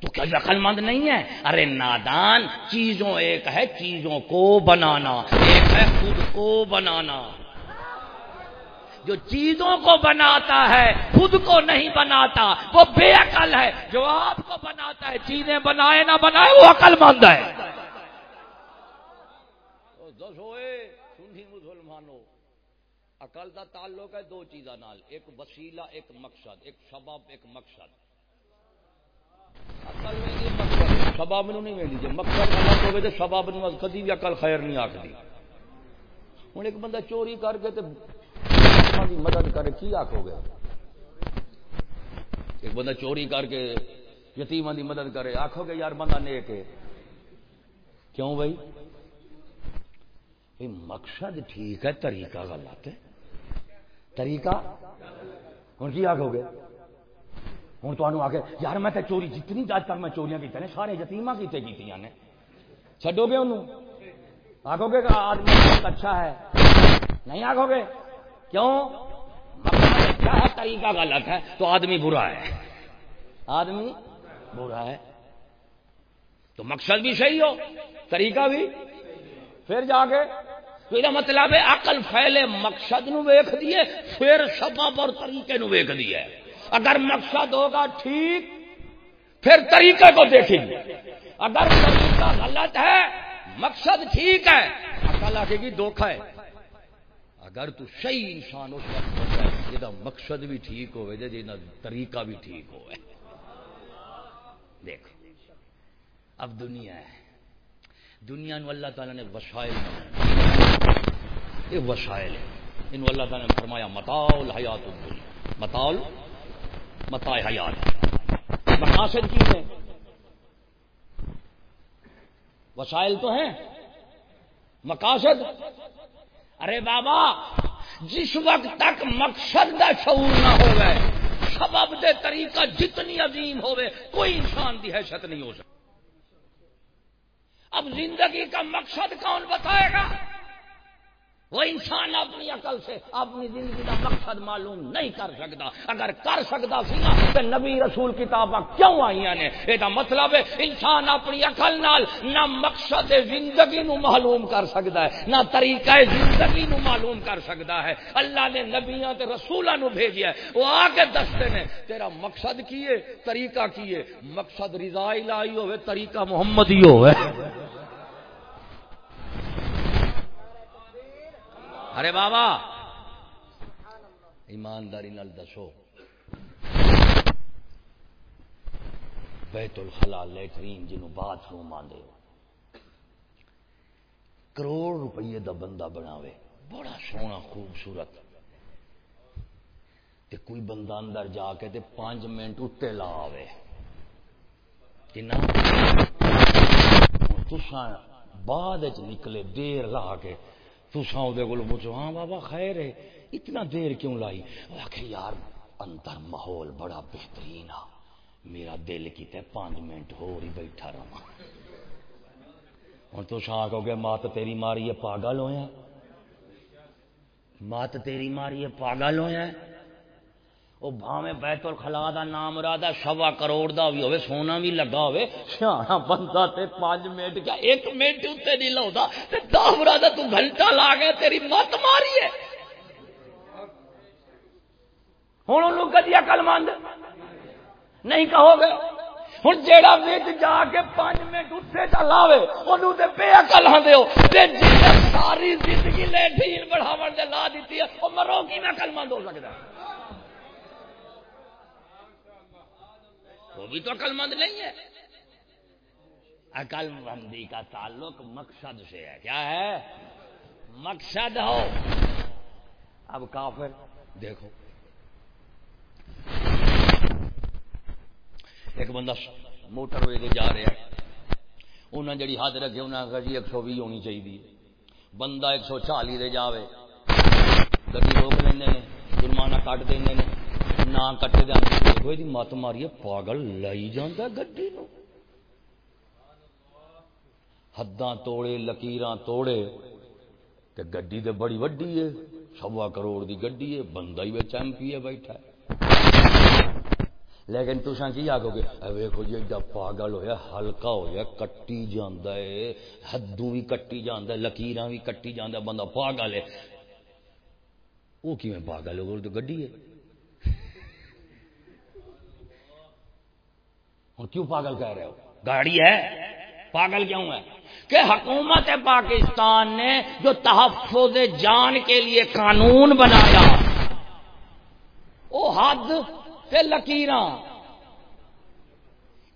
Speaker 1: تو کیا عقل مند نہیں ہے؟ ارے نادان، چیزوں ایک ہے چیزوں کو بنانا، ایک ہے خود کو بنانا۔ جو چیزوں کو بناتا ہے، خود کو نہیں بناتا، وہ بے عقل ہے۔ جو آپ کو بناتا ہے، چیزیں بنائے نہ بنائے، وہ عقل مند ہے۔ مسلمانوں، عقل کا تعلق ہے دو چیزاں نال، ایک وسیلہ، ایک مقصد، ایک سبب، ایک مقصد۔ عقل میں مقصد سبب نو نہیں ویندی جے جی۔ مقصد غلط ہوے تے سبب کدی بھی عقل خیر نہیں آکھدی۔ ہن ایک بندہ چوری کر کے تے دی مدد کرے کی آکھو گے؟ ایک بندہ چوری کر کے یتیماں دی مدد کرے، آکھو گے یار بندہ نیک ہے۔ کیوں بھائی؟ مقصد ٹھیک ہے، طریقہ غلط ہے۔ طریقہ؟ ہوں کی آگو گے؟ ہوں تو آ کے یار میں چوری جتنی اج تک میں چوریاں کی نے، سارے یتیما کیتے کی نے۔ چڈو گے انہوں؟ آگو گے آدمی اچھا ہے۔ نہیں آگو گے؟ کیوں؟ کیا ہے؟ طریقہ غلط ہے تو آدمی برا ہے۔ آدمی برا ہے۔ تو مقصد بھی صحیح ہو، طریقہ بھی۔ پھر جا کے تو یہ مطلب ہے، عقل پھیلے مقصد نو ویخ دیے پھر سبب اور طریقے نو ویخ دیے اگر مقصد ہوگا ٹھیک، پھر طریقے کو دیکھیں گے۔ اگر طریقہ غلط ہے، مقصد ٹھیک ہے، عقل آگے گی دھوکھا ہے۔ اگر تو صحیح انسان اس وقت جا مقصد بھی ٹھیک ہوئے جا طریقہ بھی ٹھیک ہوئے۔ دیکھو، اب دنیا ہے۔ دنیا نو اللہ تعالیٰ نے وسائل یہ وسائل ہے ان اللہ تعالیٰ نے فرمایا متاول حیات الدنیا۔ متاول متا حیات۔ مقاصد کی ہے۔ وسائل تو ہیں۔ مقاصد۔ ارے بابا، جس وقت تک مقصد کا شعور نہ ہو گئے سبب دے طریقہ جتنی عظیم ہوئے کوئی انسان کی حیثیت نہیں ہو سکتی۔ اب زندگی کا مقصد کون بتائے گا؟ وہ انسان اپنی عقل سے اپنی زندگی کا مقصد معلوم نہیں کر سکتا۔ اگر کر سکتا سی نا تو نبی رسول کتاباں کیوں آئی نے؟ یہ مطلب ہے، انسان اپنی عقل نال نہ مقصد زندگی نو معلوم کر سکتا ہے، نہ طریقہ زندگی نو معلوم کر سکتا ہے۔ اللہ نے نبیاں تے رسولوں نو بھیجیا ہے۔ وہ آ کے دستے نے، تیرا مقصد کی ہے؟ طریقہ کی ہے؟ مقصد رضا الہی ہوئے، طریقہ محمدی ہوئے۔ ارے بابا! ایمانداری نال دسو۔ بیت الخلا لیٹرین جنوں باتھ روم آدھے کروڑ روپیے دا بندہ بناوے۔ بڑا سونا خوبصورت۔ تے کوئی بندہ اندر جا کے تے پانچ منٹ اتنے لا آوے۔ تسا بعد نکلے دیر لا کے تسا کو پوچھو ہاں بابا، خیر ہے۔ اتنا دیر کیوں لائی؟ آخ یار، اندر ماحول بڑا بہترین آ۔ میرا دل کیتے پانچ منٹ ہو ہی بیٹھا رہا ہوں تو آخو گے مات تیری ماری ہے، پاگل ہویا۔ مات تیری ماری ہے، پاگل ہویا۔ وہ بھاوے بیت الخلا دا نام رادا سوا کروڑ دا بھی ہوئے، سونا بھی لگا ہوئے۔ سیاح بندہ تے پانچ منٹ کیا، ایک منٹ اتنے نہیں لاؤ تے دا مرادا تو گھنٹہ لا گیا تیری مت ماری ہے۔ ہوں انہوں کدی اکل مند نہیں کہو گے۔ ہوں جیڑا جا کے پانچ منٹ اتنے چا لاوے، انہوں تے بے اکل ہاں ساری زندگی لے ڈھیل بڑھاون دے لا دیتی ہے وہ مرو کی میں اکل مند ہو سکتا۔ ہے وہ بھی تو عقل مند نہیں ہے۔ عقل مندی کا تعلق مقصد سے ہے۔ کیا ہے؟ مقصد ہو۔ اب کافر، دیکھو۔ ایک بندہ موٹر وے جا رہا ہے۔ انہیں جڑی حد رکھے انہیں کہا جی ایک سو بھی ہونی چاہیے۔ بندہ ایک سو چالی دے جاوے۔ گی روک لینے جرمانہ کٹ دیں نہ کٹے دے مت ماری پاگل لائی جانا گی حداں توڑے لکیر توڑے کہ گڈی تے بڑی وڈی ہے سوا کروڑ دی گڈی ہے بندہ ہی بچ پی ہے بیٹھا ہے لیکن تسا کی آگو گے ویکو جی ایڈا پاگل ہویا ہلکا ہویا کٹی جانا ہے حدوں بھی کٹی جانا ہے بھی کٹی جانا بندہ پاگل ہے وہ کی پاگل ہو تو گڈی ہے ہوں کیوں پاگل کہہ رہے ہو؟ گاڑی ہے۔ پاگل کیوں ہے؟ کہ حکومت پاکستان نے جو تحفظ جان کے لیے قانون بنایا، وہ حد تے لکیر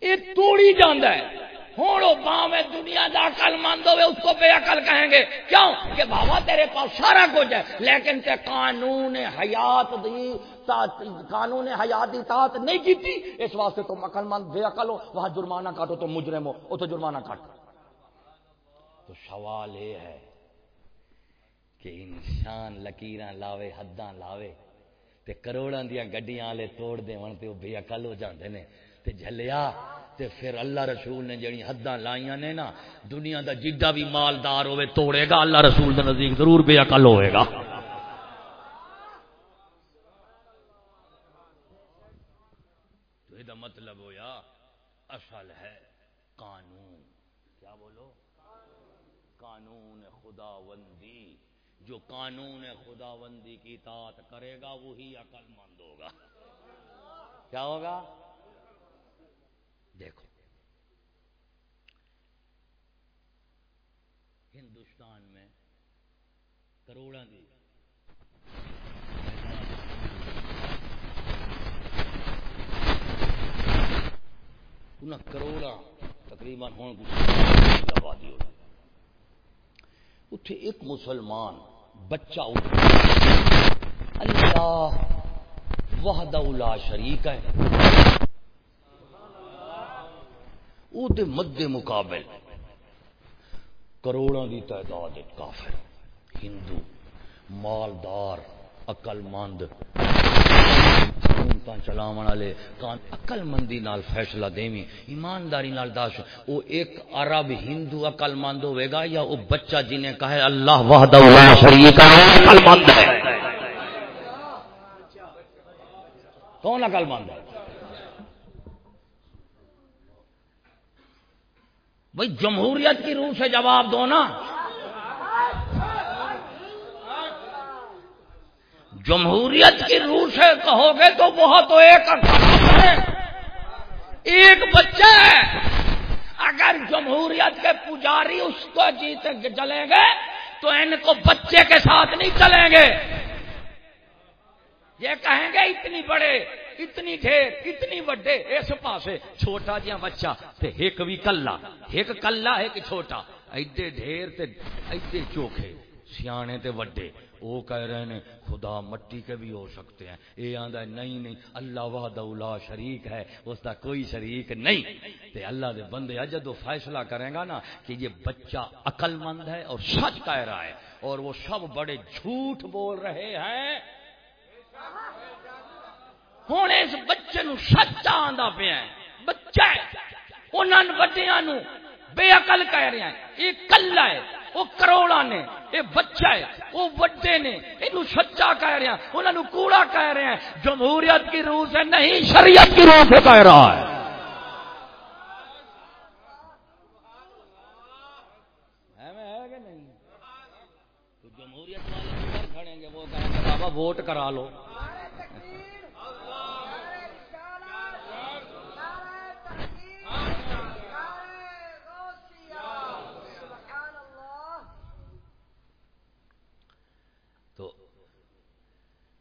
Speaker 1: یہ توڑی جانا ہے۔ ہوں وہ باوے دنیا کا عقل مند ہوئے، اس کو بے عقل کہیں گے۔ کیوں؟ کہ بابا تیرے پاس سارا کچھ ہے، لیکن تے قانون حیات دی قانون حیات دی طاعت نہیں کی تھی، اس واسطے تم عقل مند بے عقل ہو، وہاں جرمانہ کاٹو تو مجرم ہو وہ تو جرمانہ کاٹو۔ تو سوال یہ ہے کہ انسان لکیراں لاوے، حداں لاوے، تے کروڑاں دیا گڈیاں والے توڑ دے تے وہ بے عقل ہو جاندے نے۔ تے جھلیا، تے پھر اللہ رسول نے جڑی حداں لائیاں نے نا، دنیا دا جڈا بھی مالدار ہوے توڑے گا، اللہ رسول دے نزدیک ضرور بے عقل ہوئے گا تو یہ مطلب ہویا اصل ہے قانون۔ کیا بولو؟ قانون خداوندی۔ جو قانون خداوندی کی اطاعت کرے گا، وہی عقل مند ہوگا۔ کیا ہوگا؟ دیکھو۔ ہندوستان میں کروڑا دی کروڑا تقریباً ہوں آبادی ہو اتے ایک مسلمان، بچہ اٹھا اللہ وحدہ لا شریک ہے۔ وہ مد مقابل۔ کروڑوں کی تعداد کافر، ہندو، مالدار اقل مند حکومت چلاو والے اقل مندی نال فیصلہ دیوی ایمانداری نال دس وہ ایک عرب ہندو اقل مند ہوئے گا یا وہ بچہ جنہیں کہے اللہ وحدہ لا شریک ہے عقل مند ہے۔ کون عقل مند ہے؟ بھائی جمہوریت کی روح سے جواب دو نا۔ جمہوریت کی روح سے کہو گے تو بہت ایک ہے۔ ایک بچہ ہے۔ اگر جمہوریت کے پجاری اس کو جیتے چلیں گے تو ان کو بچے کے ساتھ نہیں چلیں گے۔ یہ کہیں گے اتنی بڑے، اتنی ڈھیر، اتنی وڈے، اس پاسے چھوٹا جہا بچہ تے ایک بھی کلا ایک کلا ایک چھوٹا۔ ایڈے ڈھیر تے ایڈے چوکھے۔ سیانے تے وڈے وہ کہہ رہے ہیں، خدا مٹی کے بھی ہو سکتے ہیں۔ یہ آدھا نہیں نہیں، اللہ وحدہ لا شریک ہے، اس کا کوئی شریک نہیں۔ تے اللہ دے بندے جدو فیصلہ کرے گا نا کہ یہ بچہ عقل مند ہے اور سچ کہہ رہا ہے اور وہ سب بڑے جھوٹ بول رہے ہیں۔ ہوں اس بچے نو سچا آتا پیا بچہ انہوں وڈیا بے عقل کہہ رہے ہیں، یہ کلا ہے، وہ کروڑا نے، یہ بچہ ہے، وہ وڈے نے یہ سچا کہہ رہے ہیں، انہوں نے کوڑا کہہ رہے ہیں، جمہوریت کی روح سے نہیں، شریعت کی روح سے کہہ رہا ہے۔ جمہوریت والے کھڑیں گے وہ کہیں گے بابا ووٹ کرا لو۔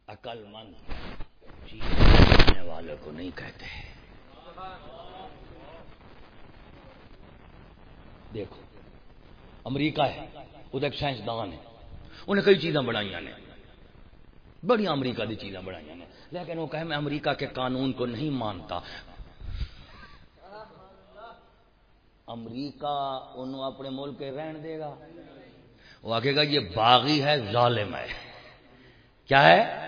Speaker 1: عقل مند چیز والے کو نہیں کہتے دیکھو، امریکہ ہے، وہ ایک سائنسدان ہے انہیں کئی چیزیں بنائی نے۔ بڑی امریکہ کی چیزیں بنائی نے۔ لیکن وہ کہ میں امریکہ کے قانون کو نہیں مانتا۔ امریکہ انہوں اپنے ملک کے رہن دے گا۔ وہ آگے گا، یہ باغی ہے، ظالم ہے۔ کیا ہے؟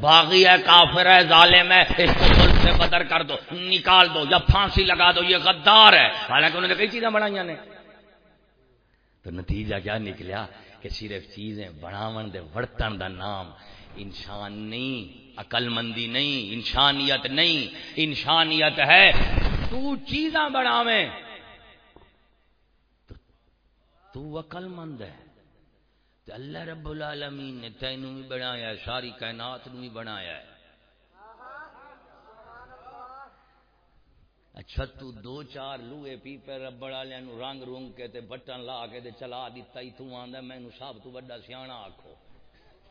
Speaker 1: باغی ہے، کافر ہے، ظالم ہے، اس کو ملک سے بدر کر دو، نکال دو، یا پھانسی لگا دو، یہ غدار ہے۔ حالانکہ انہوں نے کئی چیزیں بنائی نے۔ تو نتیجہ کیا نکلیا کہ صرف چیزیں بڑھاون دے، ورتن دا نام۔ انسان نہیں عقل مندی نہیں، انسانیت نہیں۔ انسانیت ہے، تو چیزاں بڑھاویں تو عقل مند ہے۔ تے اللہ رب العالمین نے تینوں بھی بنایا ہے، ساری کائنات نو بھی بنایا ہے۔ اچھا تو دو چار لوہے پی پہ ربڑ والے نو رنگ کے تے بٹن لا کے تے چلا دیتا ہی تو آندا مینوں سب تو بڑا سیاںا آکھو۔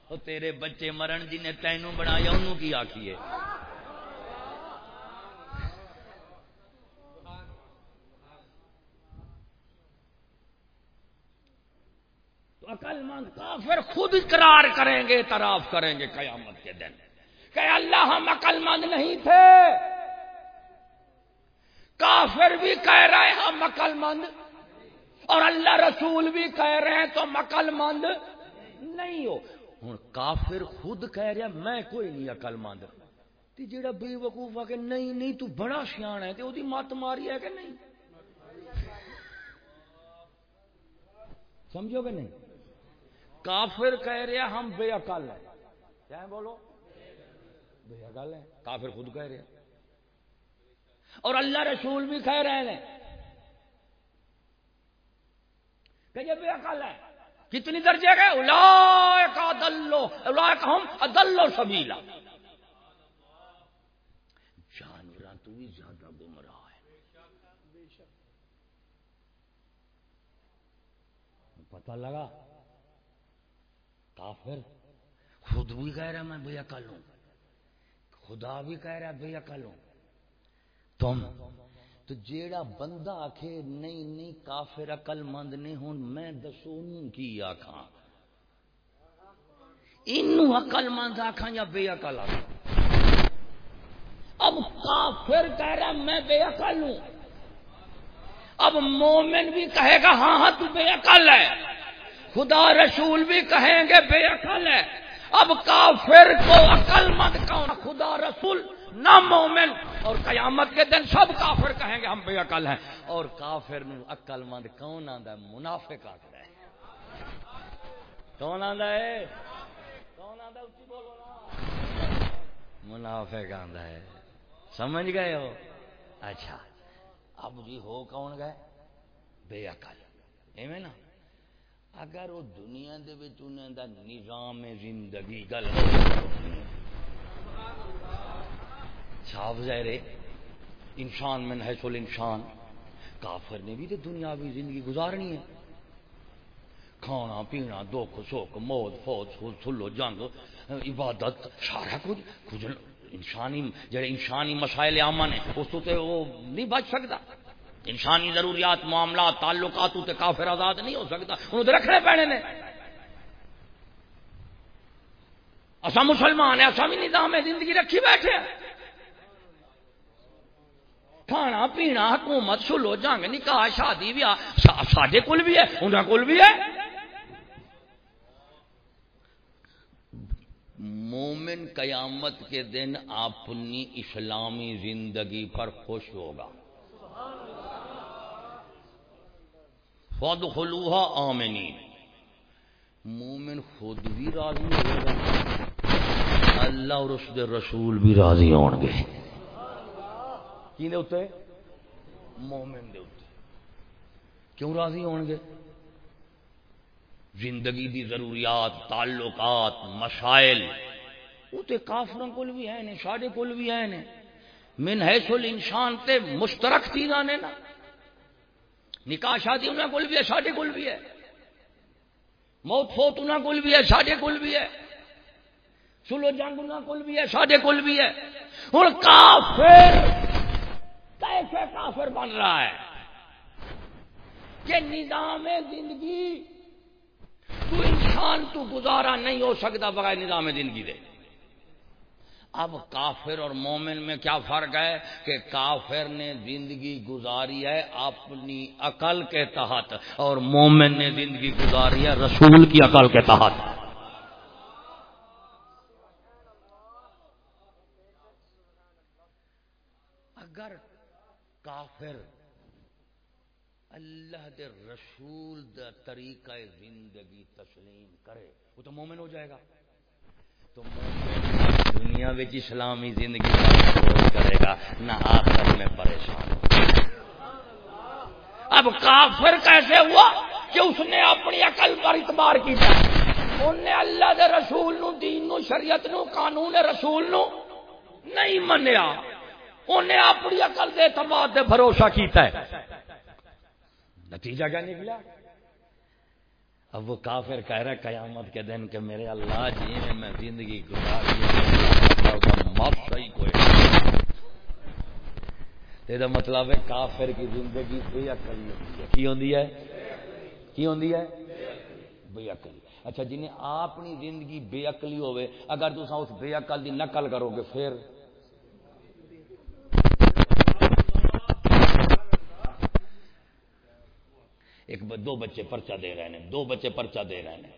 Speaker 1: او تیرے بچے مرن جی نے تینوں بنایا، انہوں کی آکھیے؟ تو عقل مند کافر خود اقرار کریں گے، اعتراف کریں گے قیامت کے دن کہ اللہ ہم عقل مند نہیں تھے۔ کافر بھی کہہ رہے ہیں ہم عقل مند، اور اللہ رسول بھی کہہ رہے ہیں تو عقل مند نہیں ہو۔ ہوں، کافر خود کہہ رہا میں کوئی نہیں عقل مند۔ تے جیڑا بے وقوف آ کہ نہیں نہیں، تو بڑا سیاح ہے، تے وہ مت ماری ہے کہ نہیں؟ سمجھو کہ نہیں؟ کافر کہہ رہا ہم بے عقل ہیں۔ کیا ہے بولو؟ بے عقل ہے کافر خود کہہ رہا اور اللہ رسول بھی کہہ رہے ہیں۔ کہ یہ بے عقل ہے کتنی درجے گئے اولائک ادلو، اولائک ہم ادلو سبیلا جانوراں تو بھی زیادہ گمراہ ہے پتہ لگا؟ کافر خود بھی کہہ رہا میں بے عقل ہوں خدا بھی کہہ رہا بے عقل ہوں تم، تو جیڑا بندہ آکھے نہیں نہیں کافر عقل مند نہیں ہوں، میں دسو کی آکھاں۔ انو عقل مند آکھاں یا بے عقل آکھاں؟ اب کافر کہہ رہا میں بے عقل ہوں۔ اب مومن بھی کہے گا ہاں ہاں تو بے عقل ہے۔ خدا رسول بھی کہیں گے بے عقل ہے۔ اب کافر کو عقل مند کون؟ خدا رسول، نہ مومن۔ اور قیامت کے دن سب کافر کہیں گے ہم بے عقل ہیں۔ اور کافر نو عقل مند کون آندا ہے؟ منافق آتا ہے۔ کون آندا ہے؟ کون آندا ہے؟ بولو نا۔ منافق آندا ہے۔ سمجھ گئے ہو؟ اچھا۔ اب جی ہو کون گئے؟ بے عقل۔ ایویں نا؟ اگر وہ دنیا دے وچ انہاں دا نظام زندگی گل صاف ظاہر ہے۔ انسان میں ہے انسان۔ کافر نے بھی تو دنیاوی زندگی گزارنی ہے۔ کھانا پینا، دکھ، سکھ، موت فوج سلو، جنگ، عبادت، سارا کچھ کچھ انسانی، جڑے انسانی مسائل آمن نے، اس تو وہ نہیں بچ سکتا۔ انسانی ضروریات، معاملات تعلقات تے کافر آزاد نہیں ہو سکتا۔ انہوں تو رکھنے پینے نے۔ اصا مسلمان ہیں اصا بھی نظام زندگی رکھی بیٹھے کھانا پینا، حکومت، سلو، جنگ، نکاح، شادی بھی سڈے کول بھی ہے انہوں کول بھی ہے۔ مومن قیامت کے دن اپنی اسلامی زندگی پر خوش ہوگا۔ خود خلوہا آمنی مومن خود بھی راضی ہوگا اللہ اور اس دے رسول بھی راضی ہون گے۔ کی دے اتے مومن دے اتے کیوں راضی ہون گے؟ زندگی دی ضروریات، تعلقات، مسائل۔ وہ تے کافروں کول بھی ہیں نے ساڈے کول بھی ہیں نے۔ من حیث الانسان تے مشترک چیزاں نے نا۔ نکاح شادی انہاں کول بھی ہے، ساڈے کول بھی ہے۔ موت، فوت انہاں کول بھی ہے، ساڈے کول بھی ہے۔ سلو جنگ انہاں کول بھی ہے، ساڈے کول بھی ہے۔ ہن کافر، کیسے کافر بن رہا ہے؟ کہ نظام زندگی تو انسان تو گزارا نہیں ہو سکتا بغیر نظام زندگی دے۔ اب کافر اور مومن میں کیا فرق ہے کہ کافر نے زندگی گزاری ہے اپنی عقل کے تحت اور مومن نے زندگی گزاری ہے رسول کی عقل کے تحت۔ اگر کافر اللہ دے رسول دا طریقہ زندگی تسلیم کرے، وہ تو مومن ہو جائے گا۔ تو مومن دنیا میں اسلامی زندگی کا کرے گا، نہ آخر میں پریشان۔ اب کافر کیسے ہوا کہ اس نے اپنی عقل پر اعتبار کیا انہیں اللہ دے رسول نو، دین نو، شریعت نو، قانون رسول نو نہیں منیا۔ انہیں اپنی عقل دے اعتماد دے بھروسہ کیتا ہے۔ نتیجہ کیا نکلا؟ اب وہ کافر کہہ رہا قیامت کے دن کہ میرے اللہ جی میں میں زندگی گزار مت کوئی۔ مطلب ہے کافر کی زندگی بے عقلی ہوتی ہے۔ کی ہوتی ہے؟ کی ہوتی ہے؟ بے عقلی اچھا جنہیں اپنی زندگی بے عقلی ہوئے، اگر تسا اس بے عقل دی نقل کرو گے، پھر ایک دو بچے پرچہ دے رہے ہیں، دو بچے پرچہ دے رہے ہیں۔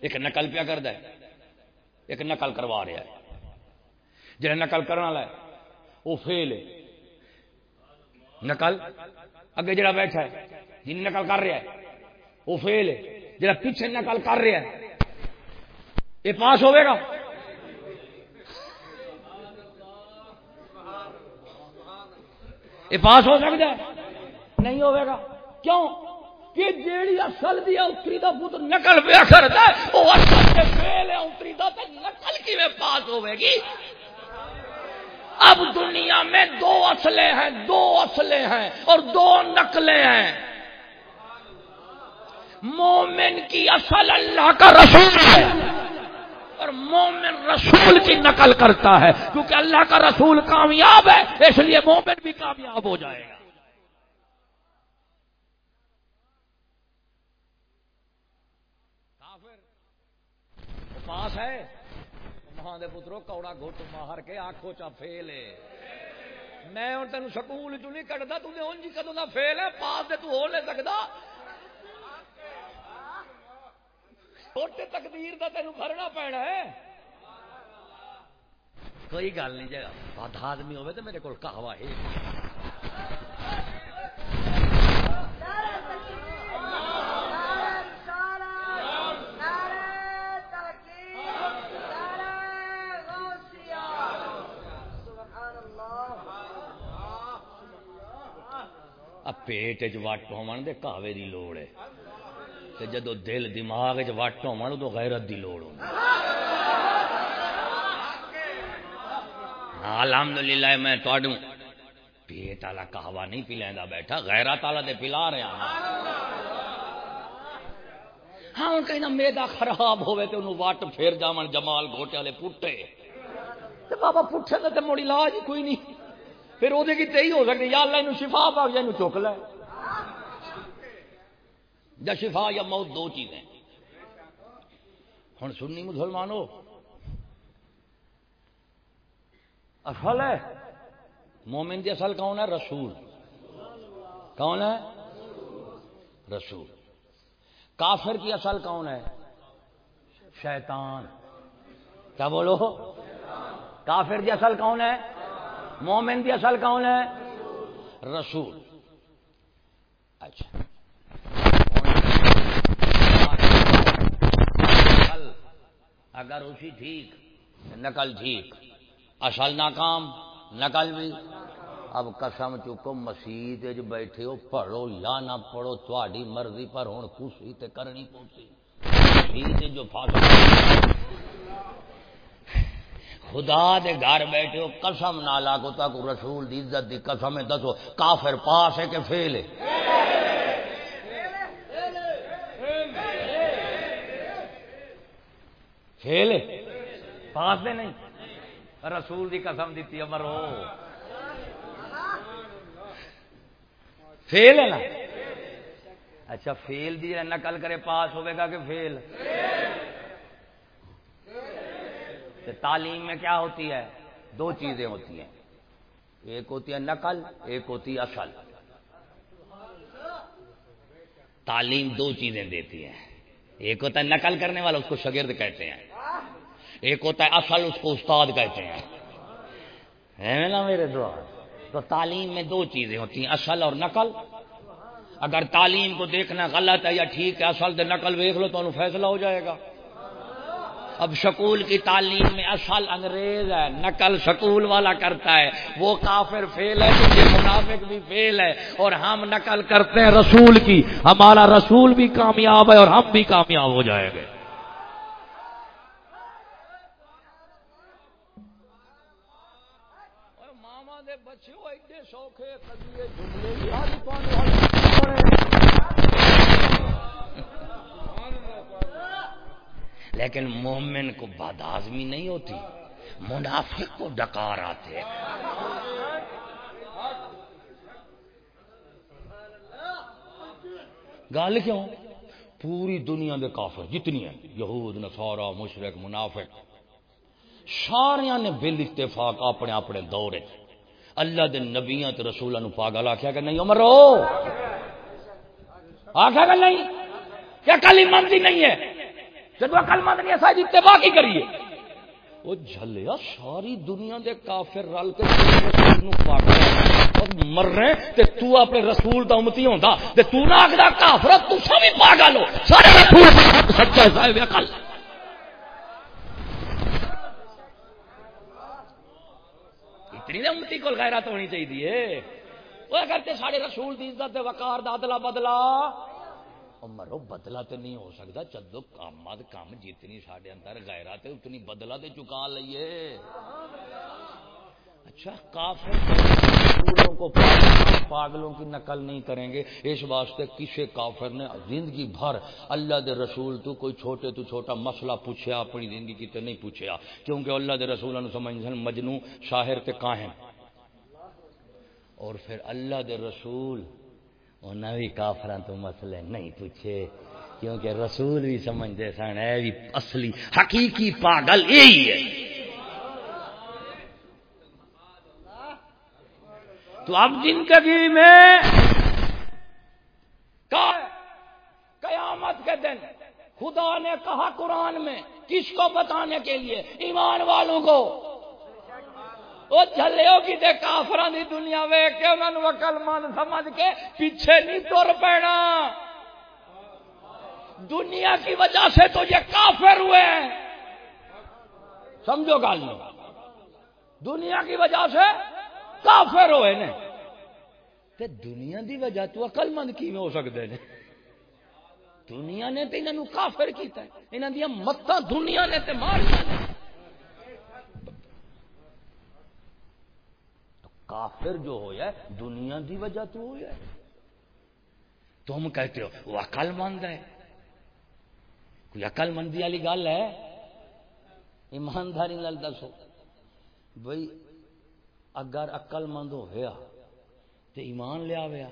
Speaker 1: ایک نقل پیا کر ایک نقل کروا رہا ہے۔ جہاں نقل کرنے والا ہے، وہ فیل ہے۔ نقل، اگے جڑا بیٹھا ہے جن نقل کر رہا ہے، وہ فیل ہے۔ جڑا پیچھے نقل کر رہا ہے، یہ پاس ہوئے گا۔ یہ پاس ہو سکتا ہے، نہیں ہوئے گا۔ کیوں کہ جیڑی اصل دی اتری دا پتر نقل پیا کرتا ہے وہ اصل سے فیل ہے دا تے نقل کی میں پاس ہوے گی؟ اب دنیا میں دو اصلیں ہیں، دو اصلیں ہیں اور دو نقلیں ہیں۔ مومن کی اصل اللہ کا رسول ہے اور مومن رسول کی نقل کرتا ہے، کیونکہ اللہ کا رسول کامیاب ہے، اس لیے مومن بھی کامیاب ہو جائے گا۔ پاس ہے ماں دے پترو کوڑا گھٹ مار کے آخو چا فیل ہے میں ہوں تین سکول چ نہیں کٹتا تھی ہوں جی کدوں کا فیل ہے پاس دے تو ہو نہیں سکتا چھوٹے تقدیر کا تینوں بھرنا پینا ہے کوئی گل نہیں جگہ بد آدمی ہوے تو میرے کو کہوا ہے پیٹ چ وٹ ہو کہوے کی لوڑ ہے۔ جدو دل، دماغ چ وٹ ہو ادو غیرت کی لوڑ ہو ہاں، الحمد للہ میں تھوڑوں پیٹ والا کہوا نہیں پی لینا بیٹھا، غیرت والا تو پلا رہا ہاں۔, ہاں، ہوں کہیں میدا خراب ہوئے تو انہوں وٹ پھر جاون جمال گھوٹے والے پٹے بابا پٹھے تو مڑ علاج کوئی نہیں۔ پھر وہ تھی ہو سکتی یا اللہ شفا پا یا چک لے۔ یا شفا یا موت دو چیزیں۔ ہوں سننی مسلمانوں اصل ہے، مومن کی اصل کون ہے؟ رسول۔ کون ہے؟ رسول۔ کافر کی اصل کون ہے؟ شیطان۔ کیا بولو؟ کافر کی اصل کون ہے؟ مومن کی اصل کون ہے؟ رسول۔ اچھا۔ اگر اسی ٹھیک، نقل ٹھیک۔ اصل ناکام، نقل بھی۔ اب قسم چکو، مسیح بیٹھے ہو، پڑھو یا نہ پڑھو تھوڑی مرضی پر ہوں خوشی تے کرنی پوسی۔ جو فاصلہ خدا دے گھر بیٹھے ہو، قسم نہ لاگو تک رسول دی عزت دی قسم ہے، دسو، کافر پاس ہے کہ فیل ہے؟ فیل ہے؟ پاس دے نہیں؟ رسول دی قسم دیتی امر ہو فیل ہے نا؟ اچھا فیل دی نقل کرے، پاس ہوئے گا کہ فیل؟ تعلیم میں کیا ہوتی ہے؟ دو چیزیں ہوتی ہیں۔ ایک ہوتی ہے نقل، ایک ہوتی ہے اصل۔ تعلیم دو چیزیں دیتی ہے ایک ہوتا ہے نقل کرنے والا، اس کو شگرد کہتے ہیں۔ ایک ہوتا ہے اصل، اس کو استاد کہتے ہیں۔ نا میرے دو تو تعلیم میں دو چیزیں ہوتی ہیں، اصل اور نقل۔ اگر تعلیم کو دیکھنا غلط ہے یا ٹھیک ہے، اصل تو نقل دیکھ لو تو فیصلہ ہو جائے گا۔ اب سکول کی تعلیم میں اصل انگریز ہے، نقل سکول والا کرتا ہے۔ وہ کافر فیل ہے یہ منافق بھی فیل ہے۔ اور ہم نقل کرتے ہیں رسول کی۔ ہمارا رسول بھی کامیاب ہے اور ہم بھی کامیاب ہو جائیں گے۔ ماما دے بچے سوکھے لیکن مومن کو بد آزمی نہیں ہوتی، منافق کو ڈکار آتے گل کیوں؟ پوری دنیا دے کافر جتنی ہیں، یہود نصارا مشرق، منافق سارا نے بل اتفاق اپنے اپنے دور اللہ دے نبیاں تے رسولاں نو پاگل آکھیا کہ نہیں، عمر رو! آکھیا کہ نہیں؟ کیا کل مند نہیں ہے۔ جب عقل مند نہیں ساری اتباع کی کریے وہ جھلیا، ساری دنیا دے کافر رل کے رسول اور مر رہے تے تو اپنے رسول دا امتی ہوندا۔ تے تو نہ آکھدا کافر، تو سب پاگل ہو۔ سارے رسول سچا ہے صاحب عقل۔ اتنی تو امتی کو غیرت ہونی چاہیے وہ اگر تے سارے رسول دی عزت وقار دا ادلا بدلا مرو بدلا تو نہیں ہو سکتا چدو کام کام جتنی سارے اندر غیرت ہے اتنی بدلا تو چکا لئیے۔ اچھا کافر کو پاگلوں کی نقل نہیں کریں گے۔ اس واسطے کسی کافر نے زندگی بھر اللہ دے رسول تو کوئی چھوٹے تو چھوٹا مسئلہ پوچھیا، اپنی زندگی کی تو نہیں پوچھیا۔ کیونکہ اللہ دے رسول نے سمجھ مجنو شاہر تے کاہن۔ اور پھر اللہ دے رسول انہیں بھی کافران تو مسئلے نہیں پوچھے کیونکہ رسول بھی سمجھتے سن اے بھی اصلی حقیقی پاگل یہی ہے تو اب زندگی میں قیامت کے دن خدا نے کہا قرآن میں کس کو بتانے کے لیے ایمان والوں کو وہ جلو کی تے کافران دی دنیا ویک کے انہوں نے وکل من سمجھ کے پیچھے نہیں تر پینا۔ دنیا کی وجہ سے تو یہ کافر ہوئے ہیں۔ سمجھو گال میں دنیا کی وجہ سے کافر ہوئے نے۔ تے دنیا دی وجہ تو عقل مند کی میں ہو سکتے ہیں دنیا نے تو انہوں کافر کیتا ہے۔ انہوں دیا متا دنیا نے تے مار کافر جو ہویا ہے، دنیا دی وجہ تو ہویا ہے۔ تم کہتے ہو، وہ عقل مند ہے۔ کوئی عقل مندی والی گل ہے؟ ایمانداری لال دسو۔ بھائی اگر عقل مند ہوا تو ایمان لیا ویا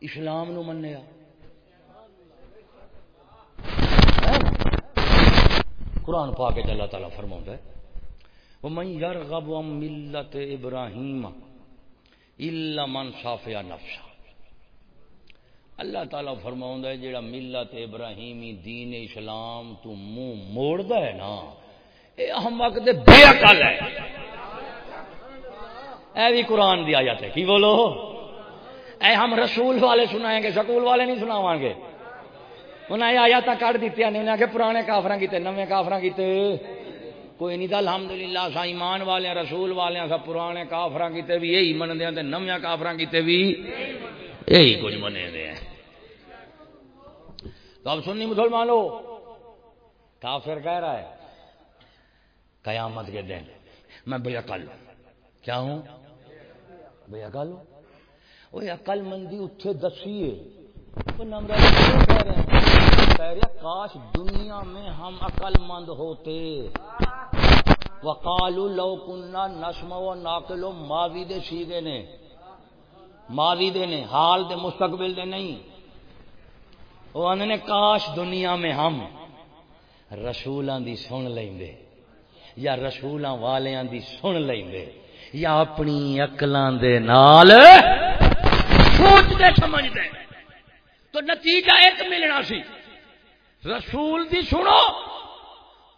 Speaker 1: اسلام نو منیا۔ ہاں؟ قرآن پا کے اللہ تعالیٰ فرما ہے ومن يرغب عن ملت ابراہیم الا من صافیا نفسا اللہ تعالی فرماوندا ہے، جیڑا ملت ابراہیمی دین اسلام تو منہ موڑدا ہے نا، اے احمق دے بے عقل ہے۔ اے بھی قرآن دی آیت ہے۔ کی بولو؟ اے ہم رسول والے سنائیں گے، سکول والے نہیں سناواں گے۔ انہیں آیات کٹ دیتی نے، انہیں کہ پرانے کافراں کیتے، نویں کافراں کیتے۔ کوئی نہیں تھا الحمد للہ سا ایمان والے رسول والے سا پرانے کافر کیتے بھی یہی منتے ہیں نمیا کافر کیتے بھی یہی کچھ منے دے ہیں تو اب سنی مسلمانوں کافر کہہ رہا ہے، قیامت کے دن میں بے عقل، کیا ہوں؟ بے عقل؟ وہ عقل مندی اتھے دسیے کہہ رہے کاش دنیا میں ہم عقل مند ہوتے۔ وقالو لو کننا نسم و ناقل و ماضی دے سیگے نے۔ ماضی دے نے، حال دے مستقبل دے نہیں۔ وہ آنے نے کاش دنیا میں ہم رسولاں دی سن لیں دے یا رسولاں والیاں دی سن لیں دے یا اپنی اکلاں دے نال سوچ دے سمجھ دے۔ تو نتیجہ ایک ملنا سی۔ رسول دی سنو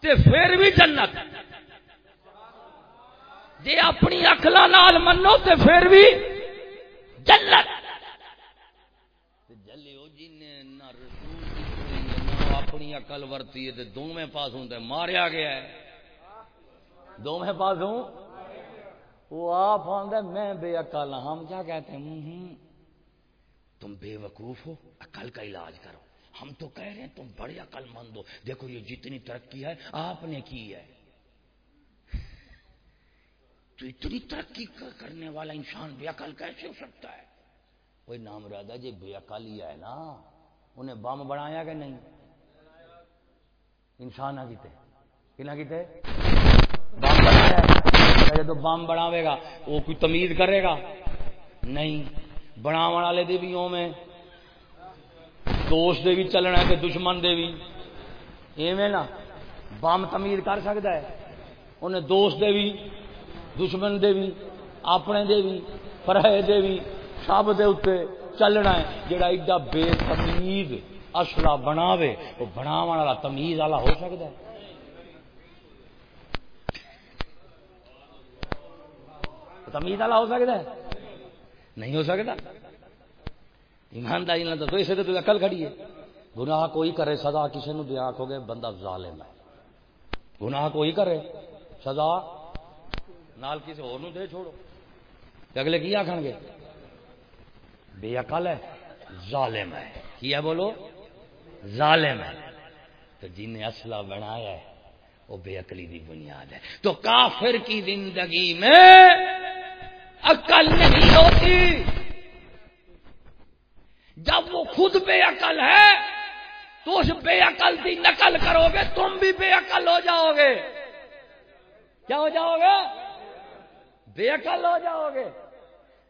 Speaker 1: تے پھر بھی جنت۔ جی اپنی اکلا نال منو تے پھر بھی جنت۔ جلو جی نہ رسول اپنی اکل ورتی ہے دونوں پاسوں تے ماریا گیا ہے۔ دونوں پاسوں وہ آپ آدھا میں بے عقل ہاں، ہم کیا کہتے ہیں؟ تم بے وقوف ہو، عقل کا علاج کرو۔ ہم تو کہہ رہے ہیں تم بڑے عقل مند ہو۔ دیکھو یہ جتنی ترقی ہے، آپ نے کی ہے۔ تو اتنی ترقی کرنے والا انسان بے عقل کیسے ہو سکتا ہے؟ کوئی نام رادا جی بے عقل ہی ہے نا۔ انہیں بم بنایا کہ نہیں؟ انسان نہ کیتے؟ کنا کیتے؟ بم بنایا۔ جب بم بناوے گا، وہ کوئی تمیز کرے گا؟ نہیں۔ بناو والے دے بھی میں۔ دوست دے بھی چلنا ہے کہ دشمن دے بھی ایویں نا بم تمیز کر سکتا ہے انہیں دوست دے بھی دشمن دے بھی اپنے دے بھی فرح دے بھی سب دے اتنے چلنا ہے جڑا ایڈا بے تمیز اصلا بناوے وہ بناو والا تمیز والا ہو سکتا ہے تمیز والا ہو سکتا ہے نہیں ہو سکتا ایمانداری نہ تو اسے تو اکل کھڑی ہے۔ گناہ کوئی کرے، سزا کسی نے دیا آخو گے، بندہ ظالم ہے۔ گناہ کوئی کرے، سزا نال کسی اور دے چھوڑو۔ اگلے کی آخ گے؟ بے عقل ہے، ظالم ہے۔ کی ہے بولو؟ ظالم ہے۔ تو جن نے اسلح بنایا ہے، وہ بے عقلی دی بنیاد ہے۔ تو کافر کی زندگی میں عقل نہیں ہوتی۔ جب وہ خود بے عقل ہے، تو اس بے عقل کی نقل کرو گے، تم بھی بے عقل ہو جاؤ گے۔ کیا ہو جاؤ گے؟ بے عقل ہو جاؤ گے۔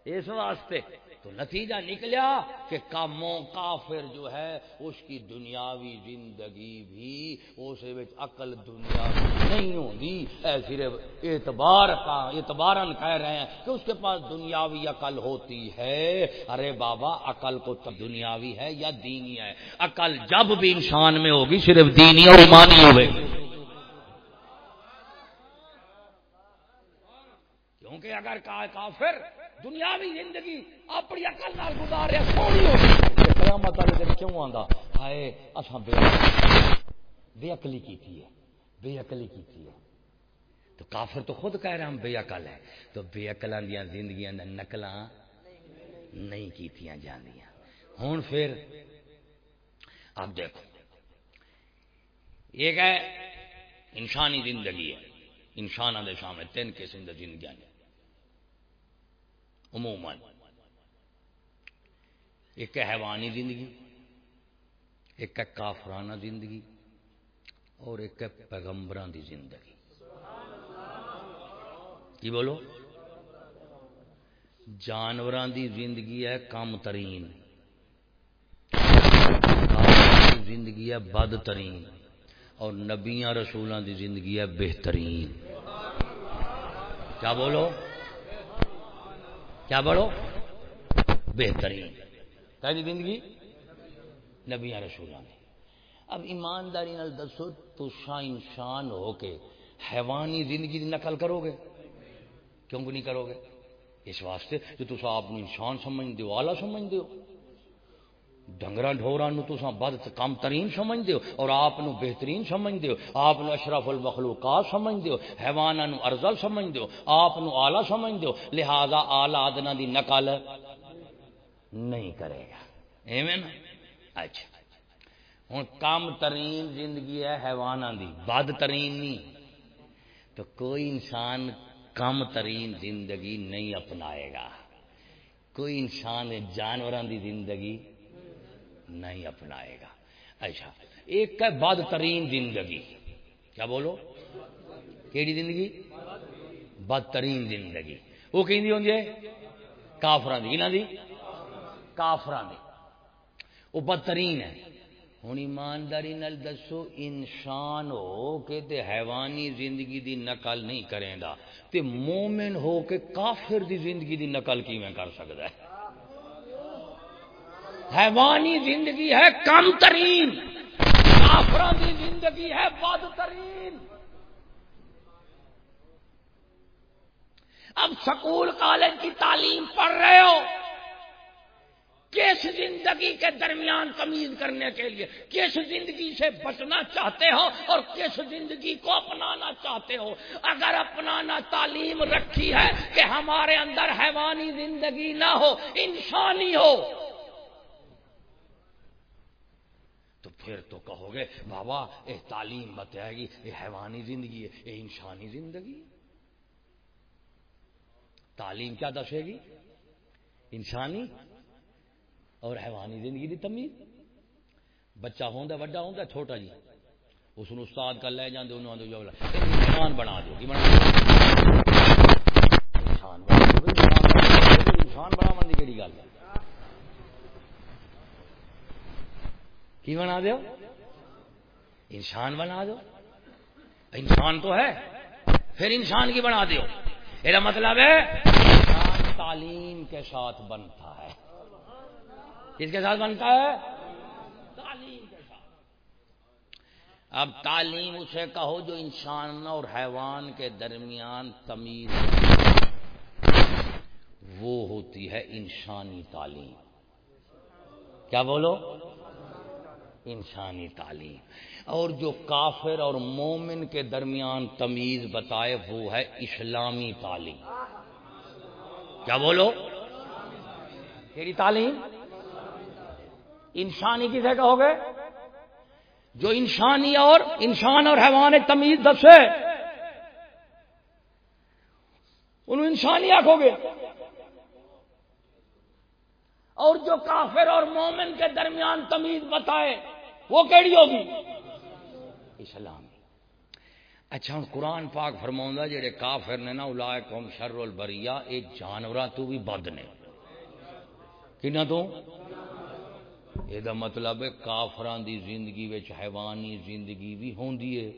Speaker 1: اس واسطے تو نتیجہ نکلیا کہ کاموں کافر جو ہے، اس کی دنیاوی زندگی بھی اس عقل دنیا نہیں ہوگی صرف اعتبار کا اعتبارن کہہ رہے ہیں کہ اس کے پاس دنیاوی عقل ہوتی ہے۔ ارے بابا، عقل کو تو دنیاوی ہے یا دینی ہے؟ عقل جب بھی انسان میں ہوگی، صرف دینی اور ایمانی ہوگی۔ کیونکہ اگر کافر دنیاوی زندگی اپنی عقل نال گزارے سونی ہو قیامت والے دن کیوں آندا؟ ہائے، اساں بے بے عقلی کیتی ہے، بے عقلی کیتی ہے۔ تو کافر تو خود کہہ رہے ہم بے عقل ہے تو بے عقلاں دیاں زندگیاں دے نقلاں نہیں کیتیاں جاندیاں۔ ہن پھر، اب دیکھو۔ ایک ہے، انسانی زندگی ہے۔ انسانوں دے سامنے تین قسم کی زندگیاں نے۔ عموماً۔ ایک ہے حیوانی زندگی، ایک ہے کافرانہ زندگی، اور ایک ہے پیغمبران دی زندگی۔ کی بولو؟ جانوران دی زندگی ہے کم ترین۔ زندگی ہے بد ترین۔ اور نبیاں رسولوں دی زندگی ہے بہترین۔ کیا بولو؟ کیا بڑھو؟ بہترین۔ کہ زندگی؟ نبیا رسولہ نے۔ اب ایمانداری نال دسو تو انسان ہو کے حیوانی زندگی کی نقل کرو گے؟ کیوں نہیں کرو گے؟ اس واسطے جو تصا آپ انسان سمجھ دو آلہ سمجھ دو ڈنگر ڈورا تو بد کم ترین سمجھ دو اور آپ بہترین سمجھ دو آپ اشرف المخلوقات سمجھ دو حیوانہ ارزل سمجھ دو آپ آلہ سمجھ دو لہذا آلہ آدنا دی نقل نہیں کرے گا۔ ایویں اچھا۔ ہوں کم ترین زندگی ہے حیوانہ دی، بد ترین نہیں۔ تو کوئی انسان کم ترین زندگی نہیں اپنائے گا۔ کوئی انسان جانوروں دی زندگی نہیں اپنائے گا۔ اچھا ایک ہے بدترین زندگی۔ کیا بولو؟ کیڑی زندگی؟ بدترین زندگی۔ وہ کہ ہوں کافران دی۔ دی کافران دی۔ وہ بدترین ہے۔ ہوں ایمانداری نال دسو، انسان ہو کے تے حیوانی زندگی دی نقل نہیں کریں گا تے مومن ہو کے کافر دی زندگی دی نقل کی میں کر سکتا ہے؟ حیوانی زندگی ہے کم ترین کافران زندگی ہے بد ترین۔ اب سکول، کالج کی تعلیم پڑھ رہے ہو، کس زندگی کے درمیان تمیز کرنے کے لیے، کس زندگی سے بچنا چاہتے ہو اور کس زندگی کو اپنانا چاہتے ہو۔ اگر اپنانا تعلیم رکھی ہے کہ ہمارے اندر حیوانی زندگی نہ ہو، انسانی ہو تو پھر تو کہو گے بابا یہ تعلیم بتائے گی یہ حیوانی زندگی ہے یہ انسانی زندگی تعلیم کیا دسے گی انسانی اور حیوانی زندگی کی تمیز بچہ ہوں وڈا ہوں چھوٹا جی اس نے استاد کا لے جاندے انہوں نے جو انسان بنا دو کی بنا انسان بنا دو انسان بنا من کیڑی گل ہے کی بنا دو انسان بنا دو انسان تو ہے، پھر انسان کی بنا دو یہ مطلب ہے، انسان تعلیم کے ساتھ بنتا ہے۔ کس کے ساتھ بنتا ہے؟ تعلیم کے ساتھ۔ اب تعلیم اسے کہو جو انسان اور حیوان کے درمیان تمیز وہ ہوتی ہے انسانی تعلیم۔ کیا بولو؟ انسانی تعلیم۔ اور جو کافر اور مومن کے درمیان تمیز بتائے، وہ ہے اسلامی تعلیم۔ کیا بولو؟ تیری تعلیم؟ انسانی کسے کہو گے؟ جو انسانی اور انسان اور حیوان تمیز دسے، انہوں انسانی آخو گے۔ اور جو کافر اور مومن کے درمیان تمیز بتائے وہ کیڑی ہوگی؟ اسلامی اچھا ہوں قرآن پاک فرماؤں جڑے کافر نے نا الا قوم شر البریا یہ جانور تو بھی بد نے۔ کنا تو؟ یہ مطلب ہے کافران دی زندگی وچ حیوانی زندگی بھی ہوندی ہے۔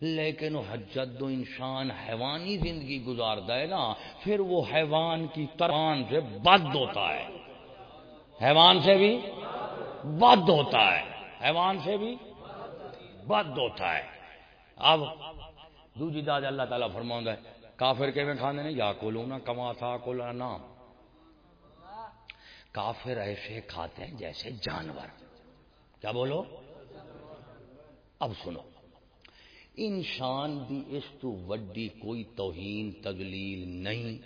Speaker 1: لیکن جد انسان حیوانی زندگی گزارتا ہے نا، پھر وہ حیوان کی طرح سے بد ہوتا ہے۔ حیوان سے بھی بد ہوتا ہے۔ حیوان سے بھی بد ہوتا ہے۔ اب دوجی داد اللہ تعالیٰ فرماؤں ہے کافر کے میں کھانے یا کولو نا کما تھا کولا نام۔ کافر ایسے کھاتے ہیں جیسے جانور۔ کیا بولو؟ اب سنو۔ انسان دی اس تو وڈی کوئی توہین تدلیل نہیں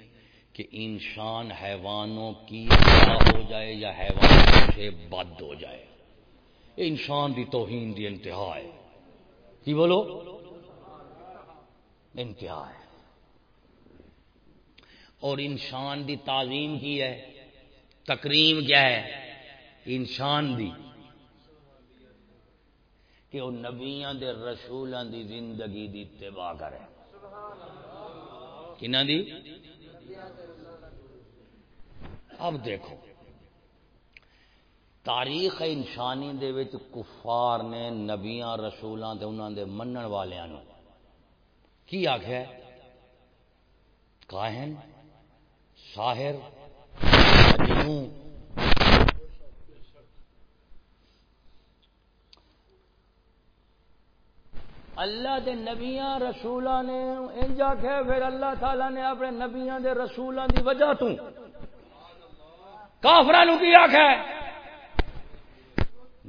Speaker 1: کہ انسان حیوانوں کی ہو جائے یا حیوانوں سے بد ہو جائے۔ انسان دی توہین دی انتہا ہے۔ کی بولو؟ انتہا ہے۔ اور انسان دی تعظیم کی ہے، تکریم کیا ہے؟ انسان دی۔ کہ وہ نبیاں دے رسولوں دی زندگی دی اتباع کرے۔ کنہ دی؟ اب دیکھو۔ تاریخ انسانی دے وچ کفار نے نبیاں رسولاں تے انہاں دے منن والیاں نو کی آکھیا کاہن، ساحر، مجنون۔ اللہ دے نبیاں رسولاں نے انج آکھیا پھر اللہ تعالی نے اپنے نبیاں دے رسولاں دی وجہ تو کافراں نو کی آکھیا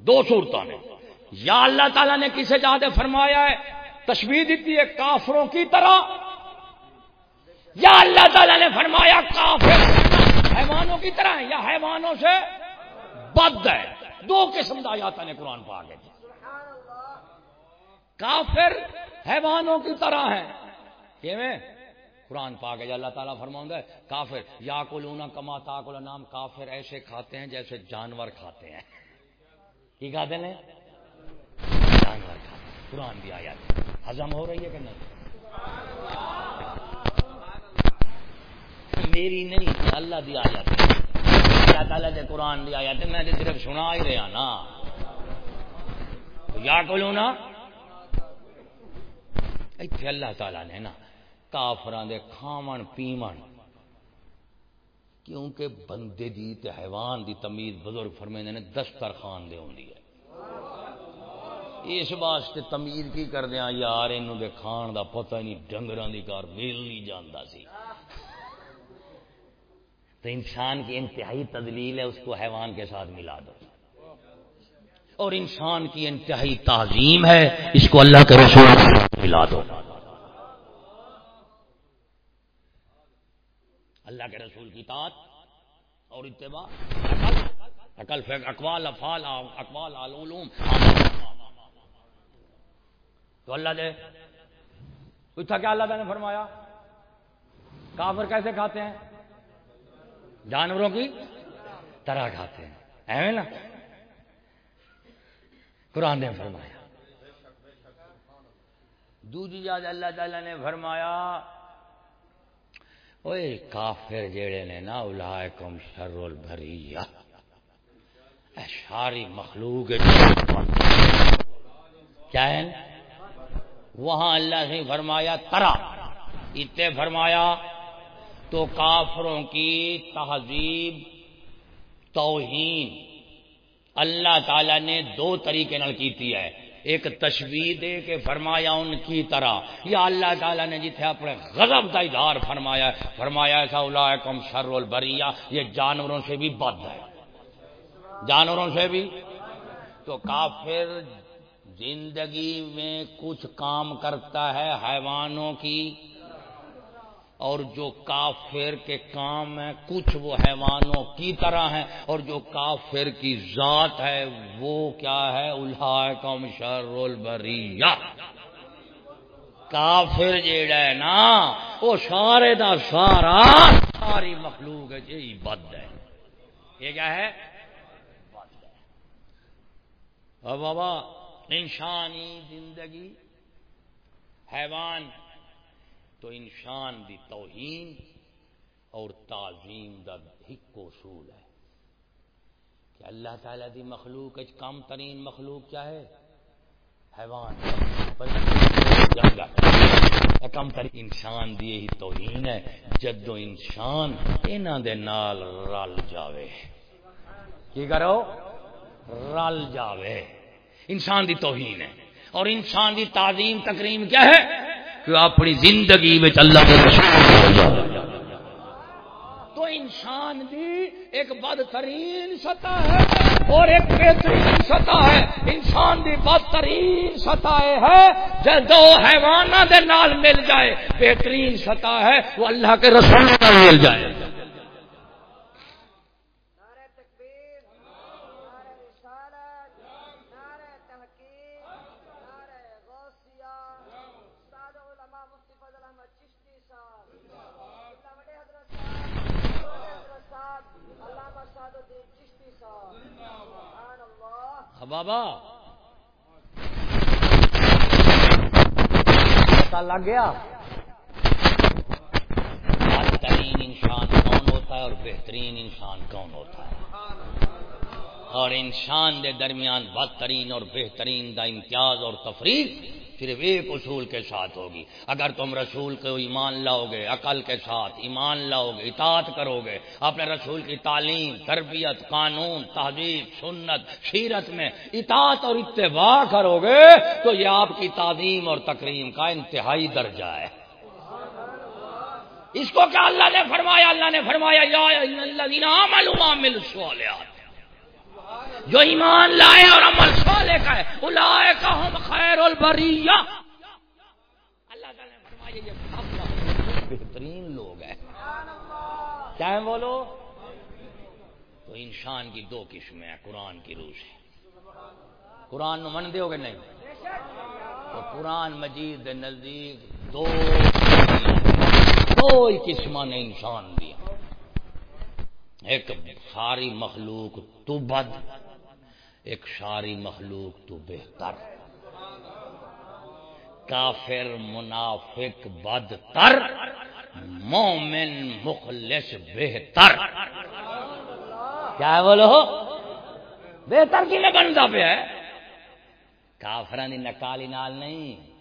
Speaker 1: دو صورتوں نے۔ یا اللہ تعالیٰ نے کسے جہاں فرمایا ہے تشبیح دیتی ہے کافروں کی طرح۔ یا اللہ تعالیٰ نے فرمایا کافر حیوانوں کی طرح یا حیوانوں سے بد ہے۔ دو قسم کا آیات نے قرآن پا کے کافر حیوانوں کی طرح ہے کیویں؟ قرآن پا کے اللہ تعالیٰ فرماؤں ہے، کافر یا کلونا کما تا نام کافر ایسے کھاتے ہیں جیسے جانور کھاتے ہیں۔ کی کھاتے ہیں؟ جانور کھاتے قرآن بھی آیا ہزم ہو رہی ہے کہ نہیں؟ میری نہیں اللہ دی آیا اللہ تعالیٰ دے قرآن دی آیا میں صرف سنا ہی رہا نا۔ یا کلو نا۔ اتنے اللہ تعالیٰ نے نا کافران دے کھاون پیمن کیونکہ بندے دی تے حیوان دی تمیز بزرگ فرمائے نے دسترخوان دے ہوندی ہے۔ اس واسطے تمیز کی کر دیا یار، انہوں دے کھان دا پتہ نہیں، ڈنگراں دی کار ویل نہیں جاندا سی۔ تو انسان کی انتہائی تدلیل ہے، اس کو حیوان کے ساتھ ملا دو۔ اور انسان کی انتہائی تعظیم ہے، اس کو اللہ کے رسول ملا دو۔ اللہ کے رسول کی طاعت اور اتباع۔ عقل فیق اقوال افعال، اقوال علوم۔ تو اللہ دے۔ پوچھا کیا اللہ نے فرمایا۔ کافر کیسے کھاتے ہیں؟ جانوروں کی طرح کھاتے ہیں۔ ایویں نا۔ قرآن نے فرمایا۔ دوجی جات اللہ تعالی نے فرمایا اوے کافر جیڑے نے نا، اولائکم شر البریہ۔ اے ساری مخلوق کیا ہے؟ وہاں اللہ سے فرمایا، ترا۔ اتنے فرمایا، تو کافروں کی تہذیب، توہین۔ اللہ تعالی نے دو طریقے نال کیتی ہے۔ ایک تشبیہ دے کے فرمایا ان کی طرح، یا اللہ تعالی نے جتھے اپنے غضب کا اظہار فرمایا فرمایا ایسا اولائکم شر البریہ یہ جانوروں سے بھی بد ہے۔ جانوروں سے بھی۔ تو کافر زندگی میں کچھ کام کرتا ہے حیوانوں کی، اور جو کافر کے کام ہیں، کچھ وہ حیوانوں کی طرح ہیں، اور جو کافر کی ذات ہے، وہ کیا ہے؟ الحاکم شر البریہ۔ کافر جیڑا ہے نا، وہ سارے دا سارا، ساری مخلوق ہے یہی بد ہے۔ یہ کیا ہے؟ بد ہے۔ بابا انسانی زندگی، حیوان، تو انسان دی توہین اور تعظیم دا ایک اصول ہے۔ کہ اللہ تعالی دی مخلوق کم ترین مخلوق کیا ہے؟ حیوان۔ کم ترین انسان دی یہی توہین ہے جدو انسان انہاں دے نال رل جاوے۔ کی کرو؟ رل جاوے۔ انسان دی توہین ہے۔ اور انسان دی تعظیم تکریم کیا ہے؟ کہ اپنی زندگی میں اللہ کے رسول تو انسان دی ایک بدترین سطح ہے اور ایک بہترین سطح ہے۔ انسان دی بدترین سطح ہے جب دو حیوانہ دے نال مل جائے۔ بہترین سطح ہے وہ اللہ کے رسول نال مل جائے
Speaker 2: نعرہ تکبیر نعرہ رسالت نعرہ تحقیق نعرہ غوثیہ استاد علماء مفتی فضل احمد چشتی صاحب اللہ وڈے حضرت صاحب بڑے حضرت صاحب علامہ سعد الدین چشتی صاحب سبحان اللہ
Speaker 1: اب بابا پتا لگ گیا؟ بدترین انسان کون ہوتا ہے اور بہترین انسان کون ہوتا ہے؟ اور انسان دے درمیان بدترین اور بہترین دا امتیاز اور تفریح صرف ایک اصول کے ساتھ ہوگی۔ اگر تم رسول کو ایمان لاؤ گے، عقل کے ساتھ ایمان لاؤ گے، اطاعت کرو گے، اپنے رسول کی تعلیم، تربیت، قانون، تہذیب، سنت سیرت میں اطاعت اور اتباع کرو گے، تو یہ آپ کی تعظیم اور تکریم کا انتہائی درجہ ہے۔ اس کو کیا اللہ نے فرمایا؟ اللہ نے فرمایا، یا الذین آمنوا جو ایمان لائے اور عمل صالح کا ہے اولئک هم خیر البریہ۔ اللہ تعالی نے فرمایا، یہ بہترین لوگ ہیں۔ کیا ہیں وہ لوگ؟ تو انسان کی دو قسمیں ہیں، قرآن کی روح سے۔ قرآن نو من دیو گے نہیں؟ تو قرآن مجید دے نزدیک دو دو ہی قسم نے انسان دیا۔ ایک ساری مخلوق تو بد ایک ساری مخلوق تو بہتر۔ کافر منافق بد تر، مومن مخلص بہتر۔ کیا ہے بولو؟ بہتر کی میں بنتا پہ ہے۔ کافرانی نکالی نال نہیں۔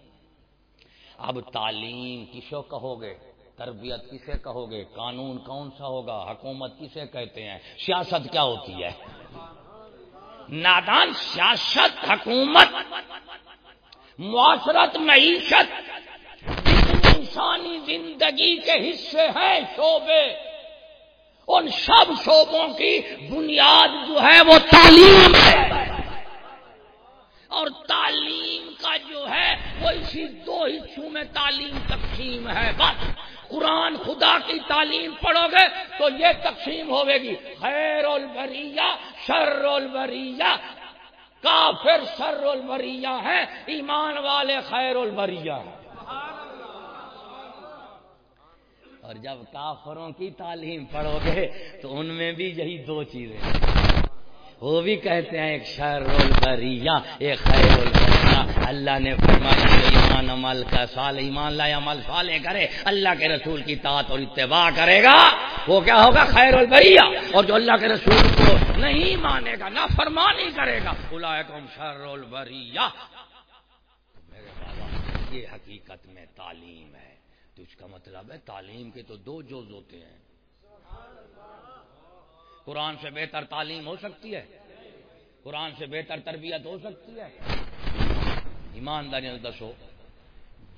Speaker 1: اب تعلیم کسو کہو گے؟ تربیت کسے کہو گے؟ قانون کون سا ہوگا؟ حکومت کسے کہتے ہیں؟ سیاست کیا ہوتی ہے؟ نادان سیاست، حکومت، معاشرت، معیشت، انسانی زندگی کے حصے ہیں شعبے۔ ان سب شعبوں کی بنیاد جو ہے وہ تعلیم ہے۔ اور تعلیم کا جو ہے وہ اسی دو حصوں میں تعلیم تقسیم ہے۔ بس۔ قرآن خدا کی تعلیم پڑھو گے تو یہ تقسیم ہوے گی۔ خیر البریہ شر البریہ کافر شر البریہ ہے ایمان والے خیر البریہ ہے اور جب کافروں کی تعلیم پڑھو گے تو ان میں بھی یہی دو چیزیں وہ بھی کہتے ہیں ایک شر البریہ ایک خیر البریہ اللہ نے فرمایا ایمان عمل کا سال ایمان لائے، عمل صالح کرے، اللہ کے رسول کی طاعت اور اتباع کرے گا، وہ کیا ہوگا؟ خیر البریہ۔ اور جو اللہ کے رسول کو نہیں مانے گا نہ فرمانی کرے گا اولئکم شر البریہ۔ میرے بابا، یہ حقیقت میں تعلیم ہے۔ تو اس کا مطلب ہے، تعلیم کے تو دو جوز ہوتے ہیں۔ قرآن سے بہتر تعلیم ہو سکتی ہے۔ قرآن سے بہتر تربیت ہو سکتی ہے۔ ایمانداری دسو۔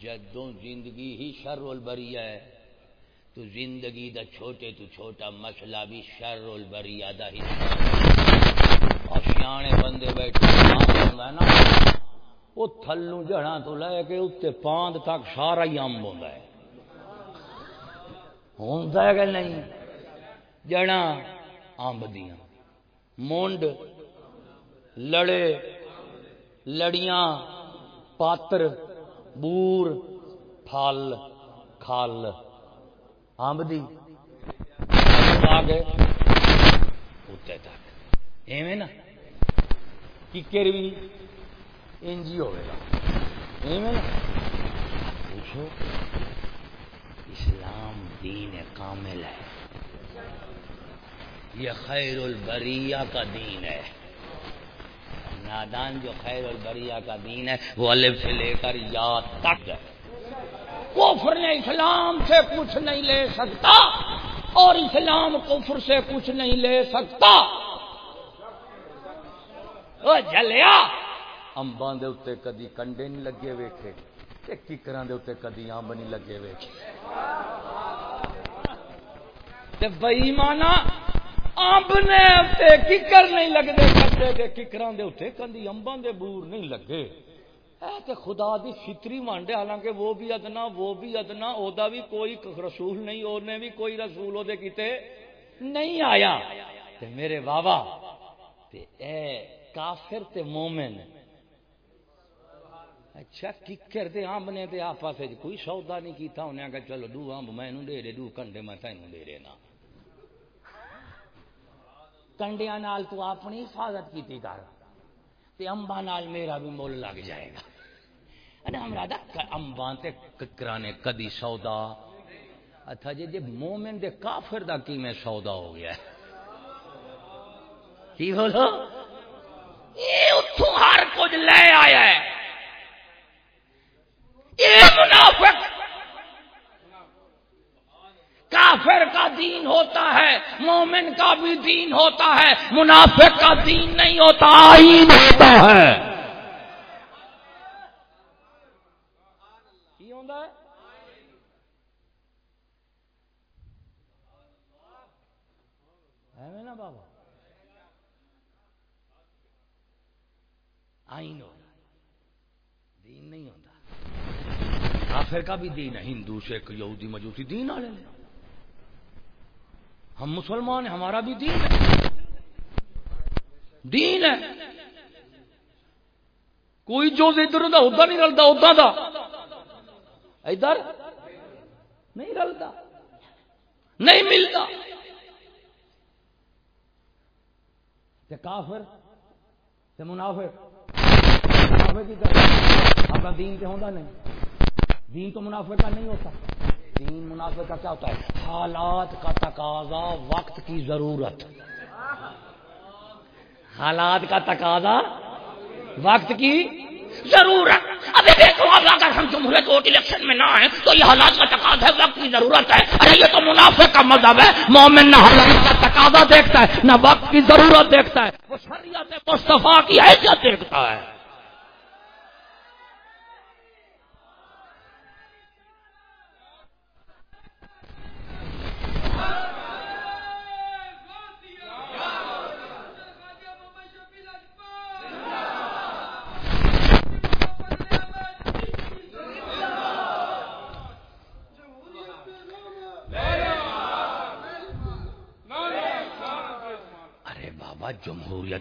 Speaker 1: جدوں زندگی ہی شر البریہ ہے، تو زندگی دا چھوٹے تو چھوٹا مسئلہ بھی شر البریہ دا ہی۔ اور سیانے بندے بیٹھے ہے نا، وہ تھلو جڑا تو لے کے اتنے پاند تک سارا ہی امب ہوتا ہے۔ ہوتا ہے کہ نہیں؟ جڑا امب دیا مونڈ، لڑے، لڑیاں، پاتر بور پھل کھل امب دی آگے اتنے تک ایویں نا ککر بھی انجی ہوئے گا ایویں نا پوچھو اسلام دین کامل ہے یہ خیر البریہ کا دین ہے نادان جو خیر البریہ کا دین ہے، وہ الف سے لے کر یا تک ہے۔ کفر نے اسلام سے کچھ نہیں لے سکتا اور اسلام کفر سے کچھ نہیں لے سکتا۔ او جلیا! امباں دے اتنے کدی کنڈے نہیں لگے ویکھے ککراں دے اتنے کدی امب نہیں لگے ویکھے۔ تے بئی مانا امب نے ککر نہیں لگتے کدے کے ککراں دے اتنے کدی امباں دے بور نہیں لگے۔ اے تے خدا دی فطری مانڈے، حالانکہ وہ بھی ادنا، وہ بھی ادنا، او دا بھی کوئی رسول نہیں، او نے بھی کوئی رسول او دے کیتے نہیں آیا۔ تے میرے بابا، تے اے کافر تے مومن۔ اچھا ککر تے امب نے تے آپس کوئی سودا نہیں کیتا انہاں کہ چلو دو امب مینوں دے دے، دو کنڈے، میں تینوں دے دینا کنڈیاں نال تو اپنی حفاظت کیتی کر۔ تے امباں نال میرا بھی مول لگ جائے گا۔ انا ہمرا دا تے ککرانے کدی سودا۔ اچھا جی جی مومن دے کافر دا کی میں سودا ہو گیا؟ ہے کی بولو؟ یہ اتوں ہر کچھ لے آیا ہے۔ یہ منافق کافر کا دین ہوتا ہے، مومن کا بھی دین ہوتا ہے، منافق کا دین نہیں ہوتا، آئین ہوتا ہے۔ نا بابا۔ آئین ہوتا دین نہیں ہوتا۔ کافر کا بھی دین ہے، ہندو سکھ یہودی، مجوسی، دین والے ہم مسلمان ہیں، ہمارا بھی دین ہے۔ دین ہے۔ کوئی جو ادھر ہوتا ادا نہیں رلتا ادا دا۔ ادھر نہیں رلتا۔ نہیں ملتا۔ تے کافر، تے منافق منافق کی طرح۔ اپنا دین تے ہوتا نہیں۔ دین تو منافق کا نہیں ہوتا۔ دین منافق کا کیا ہوتا ہے۔ حالات کا تقاضا وقت کی ضرورت۔ حالات کا تقاضا وقت کی ضرورت۔ ابھی دیکھو اب اگر ہم جمہوریت ووٹ الیکشن میں نہ آئے تو یہ حالات کا تقاضا ہے، وقت کی ضرورت ہے۔ ارے، یہ تو منافع کا مذہب ہے۔ مومن نہ حالات کا تقاضا دیکھتا ہے، نہ وقت کی ضرورت دیکھتا ہے۔ وہ شریعت مصطفیٰ کی حیثیت دیکھتا ہے۔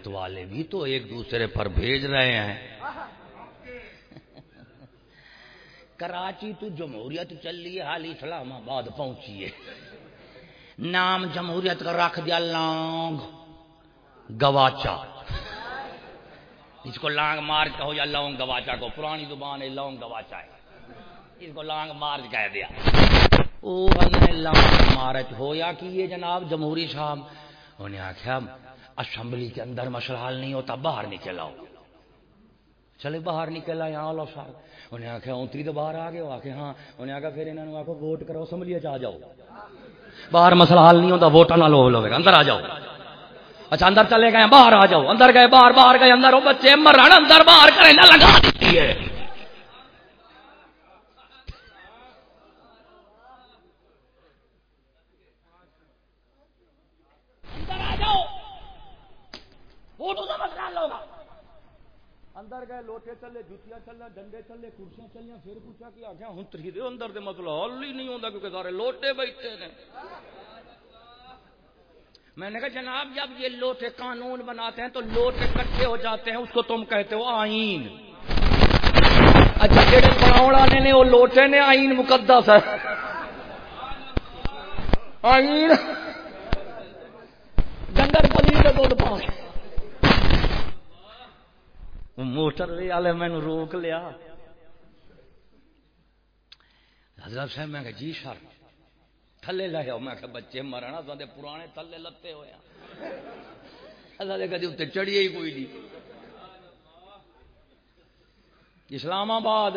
Speaker 1: جمہوریت والے بھی تو ایک دوسرے پر بھیج رہے ہیں۔ کراچی تو جمہوریت چل رہی ہے، حال اسلام آباد پہنچی ہے۔ نام جمہوریت کا رکھ دیا، لانگ گواچا۔ اس کو لانگ مارچ کہو یا لونگ گواچا کو، پرانی زبان ہے، لونگ گواچا ہے۔ اس کو لانگ مارچ کہہ دیا۔ او لانگ مارچ ہو یا کہ یہ جناب جمہوری صاحب انہیں آخیا اسمبلی کے اندر مسئلہ حل نہیں ہوتا، باہر نکل آؤ۔ چلے باہر نکل آئے یہاں لو صاحب انہیں آخیا اونتری تو باہر آ گئے آخے ہاں۔ انہیں آخیا پھر انہوں نے آخو ووٹ کرو اسمبلی آ جاؤ۔ باہر مسئلہ حل نہیں ہوتا ووٹ نہ لو لو اندر آ جاؤ۔ اچھا اندر چلے گئے، باہر آ جاؤ۔ اندر گئے، باہر باہر گئے، اندر۔ وہ بچے مرن، اندر باہر کریں لگا دیتی ہے۔ اندر گئے، لوٹے چلے، جتیاں چلے، ڈنڈے چلے، کرسیاں چلیاں، پھر پوچھا کہ آخیا، ہوں تری دے اندر دے مطلب حل ہی نہیں ہوتا کیونکہ سارے لوٹے بیٹھے نے۔ میں نے کہا، جناب، جب یہ لوٹے قانون بناتے ہیں تو لوٹے کٹھے ہو جاتے ہیں، اس کو تم کہتے ہو آئین۔ اچھا جڑے پراؤ نے، وہ لوٹے نے، آئین مقدس ہے۔ آئین۔ ڈنگر پلی کے دودھ پا موٹر والے مینو روک لیا۔ حضرت صاحب، میں جی سر، تھلے لے آؤ میں بچے مرنا سارے پرانے تھلے لتے ہوئے ہاں۔ اللہ کدی اتنے چڑھیے ہی کوئی نہیں۔ اسلام آباد۔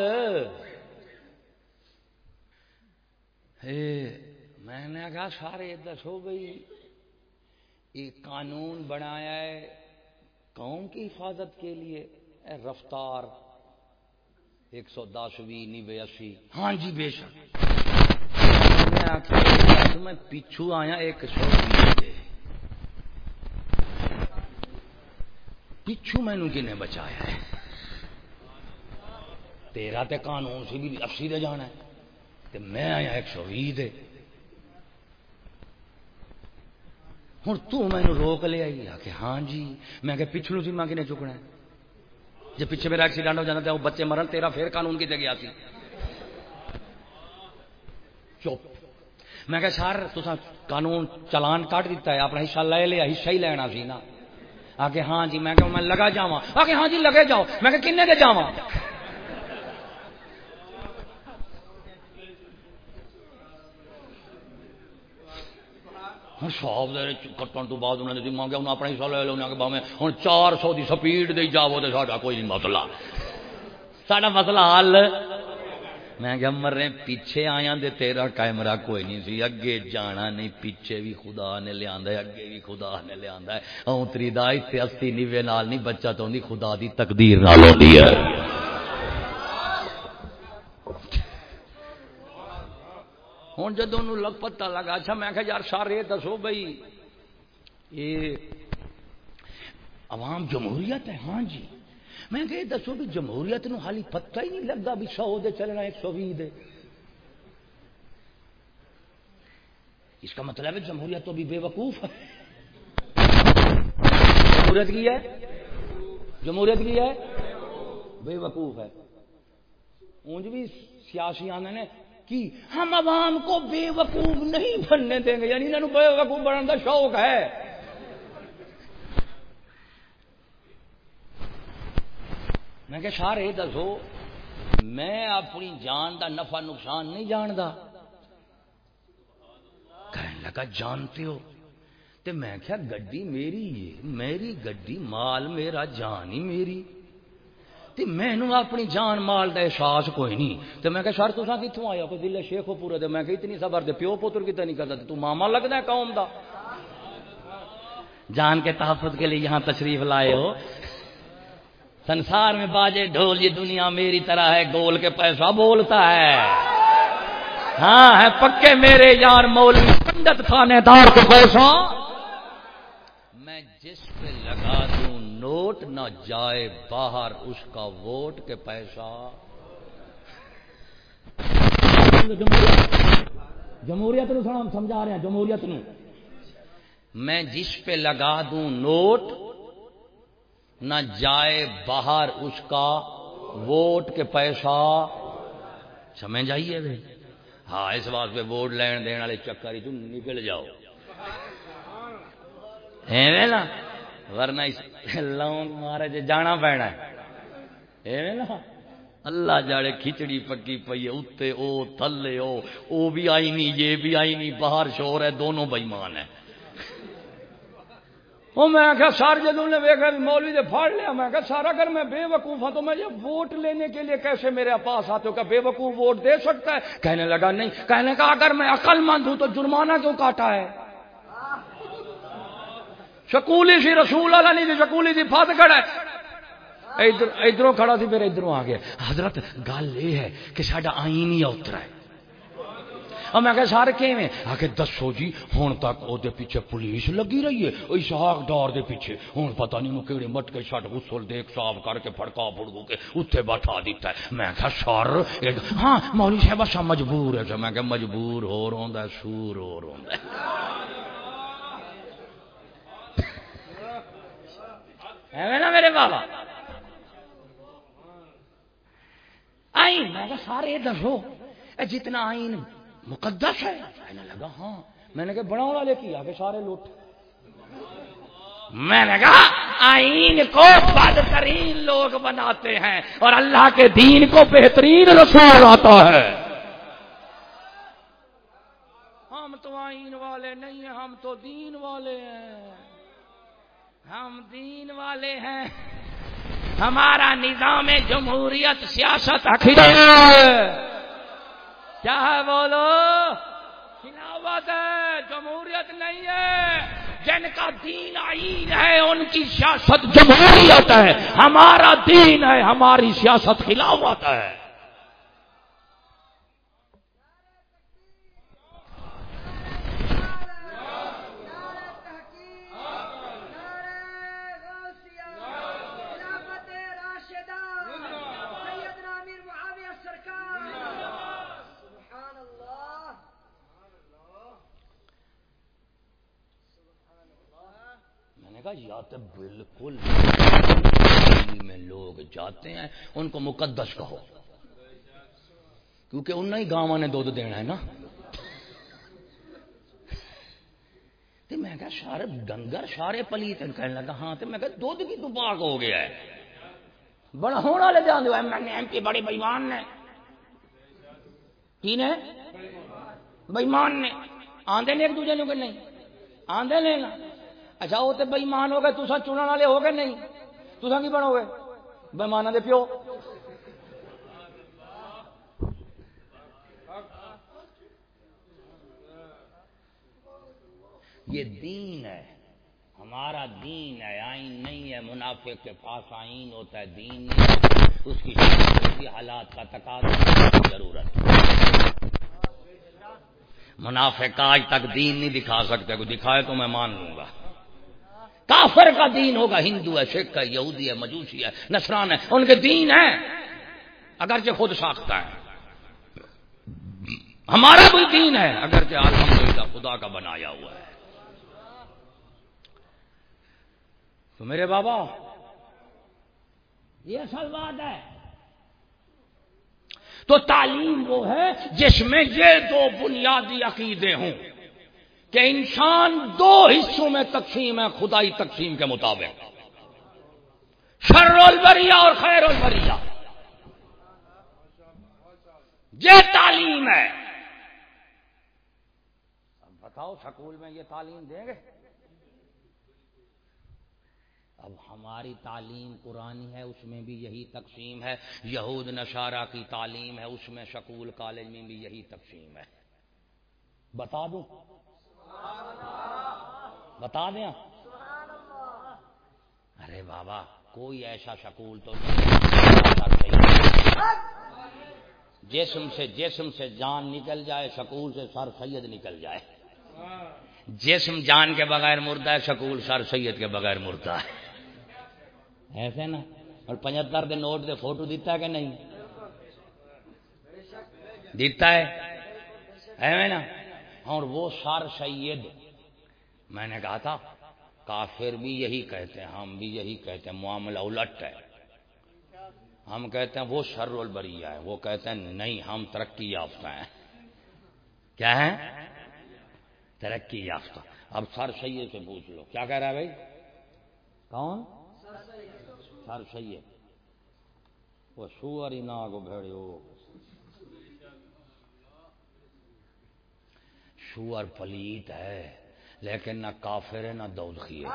Speaker 1: میں نے کہا، سارے دسو بھائی یہ قانون بنایا ہے قوم کی حفاظت کے لیے۔ رفتار ایک سو دسویں نوے اسی۔ ہاں جی بے شک۔ میں پیچھو آیا ایک سو پچھو مینو کنے بچایا ہے؟ تیرا تے قانون سی بھی اسی دے جانا ہے۔ تے میں آیا ایک سو بھی دے۔ ہوں تینو روک لیا آ کہ ہاں جی۔ میں کہ پچھلو سی ماں کنے چکنا ہے؟ جی پیچھے میرا ایکسیڈنٹ ہو جانا تھا، وہ بچے مرن، تیرا پھر قانون کی جگہ آتی۔ چپ۔ میں کہ سر تو قانون چلان کٹ دیتا ہے، اپنا حصہ لے لیا، حصہ ہی لینا سی نا۔ آ کے ہاں جی میں کہ میں لگا جاواں۔ آ کے ہاں جی لگے جاؤ۔ میں کہ کنے دے ہاں، جاوا سب کٹن تو بعد انہوں نے مانگیا انہیں اپنا حصہ لے لو انہیں باویں ہوں چار سو کی سپیڈ دے جاو تو ساڈا کوئی نہیں مسئلہ۔ ساڈا مسئلہ حل۔ میں کیا مر رہے پیچھے آیا دے تیرا کیمرہ کوئی نہیں سی، اگے جانا نہیں، پیچھے بھی خدا نے لیا اگے بھی خدا نے لیا اونتری دا اتنے اسی نیوے نال نہیں، بچہ تو خدا دی تقدیر نال ہوتی ہے۔ ہوں جدو لگ پتا لگا اچھا میں کہ یار سارے دسو بھائی، یہ عوام جمہوریت ہے ہاں جی۔ میں کہ دسو بھی جمہوریت نو حالی پتہ ہی نہیں لگتا بھی سو دے چلنا ایک سو بھی دے۔ اس کا مطلب ہے جمہوریت تو بھی بے وقوف ہے۔ جمہوریت کی ہے؟ جمہوریت کی ہے؟ بے وقوف ہے۔ اونج بھی سیاسی آنے نے کی ہم عوام کو بے وقوف نہیں بننے دیں گے یعنی انہوں بے وقوف بننے کا شوق ہے۔ میں کہ سارے دسو، میں اپنی جان دا نفع نقصان نہیں جانتا کہنے لگا، جانتے ہو؟ تے میں کیا گڈی میری میری گڈی، مال میرا، جان ہی میری۔ مینو اپنی جان مال کا احساس کوئی نہیں۔ تو میں کہ سر تصا کتوں آیا؟ کوئی دل شیخ ہو پورے دے؟ میں کہ اتنی سبر دے۔ پیو پوتر کتنے نہیں کرتا؟ تو ماما لگتا ہے قوم دا۔ جان کے تحفظ کے لیے یہاں تشریف لائے ہو۔ سنسار میں باجے ڈھول، یہ دنیا میری طرح ہے۔ گول کے پیسہ بولتا ہے۔ ہاں ہے پکے میرے یار مولوی پنڈت خانے دار کو پیسہ میں جس پہ لگا دوں نوٹ نہ جائے باہر اس کا ووٹ کے پیسہ۔ جمہوریت نو ہم سمجھا رہے ہیں جمہوریت نو۔ میں جس پہ لگا دوں نوٹ، نہ جائے باہر اس کا ووٹ کے پیسہ۔ سمجھ آئیے بھائی؟ ہاں اس بات پہ ووٹ لین دین والے چکر ہی تم نکل جاؤ۔ نا؟
Speaker 3: ورنہ لونگ مارے جے جانا پینا ہے۔ نا۔ اللہ جاڑے کھچڑی پکی پئی ہے اتنے او، تھلے او۔ او بھی آئی نہیں، یہ بھی آئی نہیں باہر شور ہے، دونوں بےمان ہے
Speaker 1: وہ میں کہا سار جدوں نے ویکھا، مولوی نے پھاڑ لیا، میں کہا سارا اگر میں بے وقوف ہوں تو میں یہ ووٹ لینے کے لیے کیسے میرے پاس آتے ہو؟ کہ بے وقوف ووٹ دے سکتا ہے۔ کہنے لگا، نہیں۔ کہنے کا اگر میں عقل مند ہوں تو جرمانہ کیوں کاٹا ہے؟ شکولی سی رسول اللہ نہیں تھی شکولی سی فت کھڑا ہے۔ ادھر کھڑا سی، پھر ادھر آ گیا حضرت، گل یہ ہے کہ ساڈا آئین ہی اترا ہے۔ اور میں کہ سارے کیویں؟ آ کے دسو جی ہوں تک وہ پیچھے پولیس لگی رہی ہے۔ اسحاق ڈار دے پیچھے۔ ہوں پتہ نہیں کہڑے مٹ کے شٹ غسل دیکھ صاف کر کے پھڑکا پھڑکو کے اتنے بٹھا دیتا ہے۔ میں کہ سر ہاں مولوی صاحب اچھا مجبور ہے۔ میں کہ مجبور ہو رہا سور ہو رہا نا میرے بابا۔ آئین، میں سارے دسو جتنا آئین مقدس ہے کہنے لگا ہاں۔ میں نے کہا بڑا والے کی آگے سارے لوٹ۔ میں نے کہا آئین کو بدترین لوگ بناتے ہیں اور اللہ کے دین کو بہترین رسول آتا ہے۔ ہم تو آئین والے نہیں ہیں، ہم تو دین والے ہیں۔ ہم دین والے ہیں۔ ہمارا نظام جمہوریت سیاست کیا ہے بولو؟ خلافت ہے، جمہوریت نہیں ہے۔ جن کا دین آئین ہے، ان کی سیاست جمہوریت ہے۔ ہمارا دین ہے، ہماری سیاست خلافت ہے۔ کہا یا تو بالکل میں لوگ جاتے ہیں، ان کو مقدس کہو۔ کیونکہ ان ہی گاواں نے دودھ دینا ہے نا۔ میں کہا سارے ڈنگر سارے پلیت۔ کہنے لگا ہاں تو میں کہا، دودھ بھی تو پاک ہو گیا ہے۔ بڑا ہونے والے دھیان دو ایم پی بڑے بےمان نے کی نے؟ بےمان نے۔ آدھے نے ایک دوسرے کہ نہیں؟ آدھے نے نا۔ اچھا وہ تو بےمان ہو گئے تصا چننے والے ہو گئے نہیں؟ تصا کی بنو گے؟ بےمانا دے پیو۔ یہ دین ہے، ہمارا دین ہے، آئین نہیں ہے منافع کے پاس آئین ہوتا ہے، دین نہیں اس کی حالات کا تقاضا ضرورت منافع کا آج تک دین نہیں دکھا سکتے، کوئی دکھائے تو میں مان لوں گا۔ کافر کا دین ہوگا، ہندو ہے، سکھ ہے، یہودی ہے، مجوسی ہے نسران ہے، ان کے دین ہے اگرچہ خود ساختہ ہے ہمارا بھی دین ہے، اگرچہ الحمدللہ خدا کا بنایا ہوا ہے۔ تو میرے بابا، یہ اصل بات ہے۔ تو تعلیم وہ ہے جس میں یہ دو بنیادی عقیدے ہوں۔ کہ انسان دو حصوں میں تقسیم ہے، خدائی تقسیم کے مطابق۔ شر البریہ اور خیر البریہ یہ تعلیم ہے۔ اب بتاؤ سکول میں یہ تعلیم دیں گے؟ اب ہماری تعلیم پرانی ہے، اس میں بھی یہی تقسیم ہے۔ یہود نشارہ کی تعلیم ہے، اس میں سکول کالج میں بھی یہی تقسیم ہے۔ بتا دوں۔ بتا دیں ارے بابا کوئی ایسا شکول تو نہیں جسم سے جسم سے جان نکل جائے شکول سے سر سید نکل جائے۔ جسم جان کے بغیر مردہ ہے شکول سر سید کے بغیر مردہ ہے۔ ایسے نا؟ اور پچہتر دن نوٹ دے فوٹو دیتا ہے کہ نہیں؟ دیتا ہے؟ نا؟ اور وہ سر سید۔ میں نے کہا تھا، کافر بھی یہی کہتے ہیں، ہم بھی یہی کہتے ہیں، معاملہ الٹ ہے۔ ہم کہتے ہیں وہ شر البریہ ہے، وہ کہتے ہیں نہیں، ہم ترقی یافتہ ہیں۔ کیا ہے ترقی یافتہ۔ اب سر سید سے پوچھ لو، کیا کہہ رہا ہے بھائی؟ کون؟ سر سید۔ وہ سور ہی نہ کو بھیڑے ہو سور پلیت ہے، لیکن نہ کافر ہے نہ دوزخی ہے۔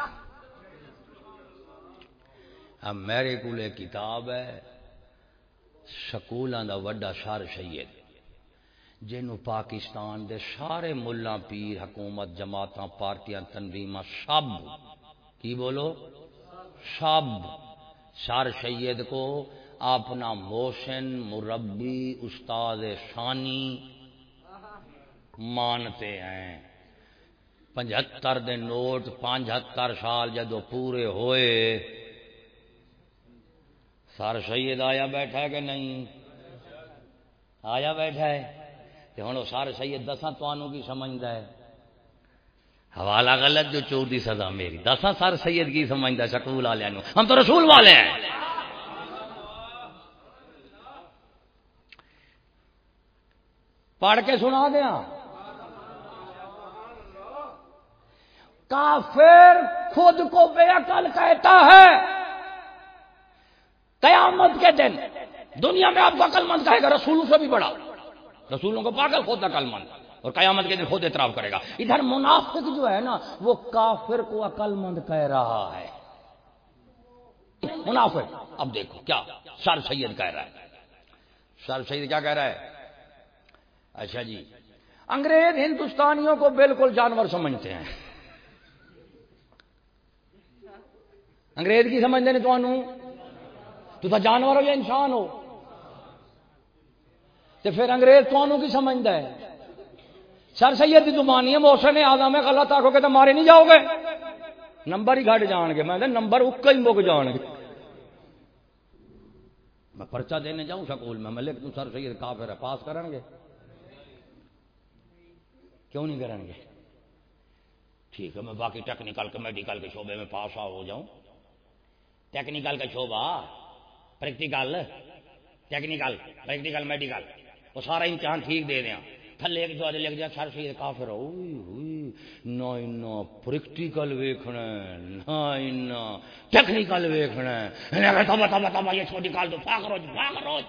Speaker 1: اب میرے کو کتاب ہے، سکولوں دا وڈا سر سید جنوں پاکستان دے سارے ملا پیر، حکومت جماعت پارٹیاں تنظیم سب، کی بولو؟ سب۔ سر سید کو اپنا موشن مربی، استاد ثانی مانتے ہیں پچہتر دے نوٹ پانچہتر سال جدو پورے ہوئے سر سید آیا بیٹھا ہے کہ نہیں آیا بیٹھا ہے کہ ہوں سر سید دساں تمہوں کی سمجھتا ہے حوالہ غلط جو چور دی سزا میری دساں سر سید کی سمجھتا سکول والے ہم تو رسول والے ہیں پڑھ کے سنا دیا کافر خود کو بے عقل کہتا ہے۔ قیامت کے دن دنیا میں آپ کو عقل مند کہے گا، رسولوں سے بھی بڑا رسولوں کو پاگل، خود عقل مند۔ اور قیامت کے دن خود اعتراف کرے گا۔ ادھر منافق جو ہے نا، وہ کافر کو عقل مند کہہ رہا ہے۔ منافق، اب دیکھو کیا سر سید کہہ رہا ہے۔ سر سید کیا کہہ رہا ہے؟ اچھا جی انگریز ہندوستانیوں کو بالکل جانور سمجھتے ہیں۔ انگریز کی سمجھتے نہیں تو تو جانور ہو یا انسان ہو؟ تو پھر انگریز تو کی سمجھتا ہے سر سید کی زبانی ہے موسم آدم ہے غلط آخو گے تو مارے نہیں جاؤ گے؟ نمبر ہی گھٹ جان گے۔ میں نمبر اکا ہی مک جان گے۔ میں پرچہ دینے جاؤں سکول میں میں لیکن سر سید کافر ہے، پاس کریں گے۔ کیوں نہیں کریں گے؟ ٹھیک ہے، میں باقی ٹیکنیکل کے میڈیکل کے شعبے میں پاس آ ہو جاؤں۔ ٹیکنیکل کا شعبہ پریکٹیکل ٹیکنیکل پریکٹیکل میڈیکل وہ سارا امتحان ٹھیک دے دیا۔ تھلے ایک جو لکھ جائے سر سے کافر ہوئی ہوئی پریکٹیکل ویکھنا نہ ٹیکنیکل ویکھنا تبا تبا تبا یہ چھوٹی کال دو پاک روز پاک روز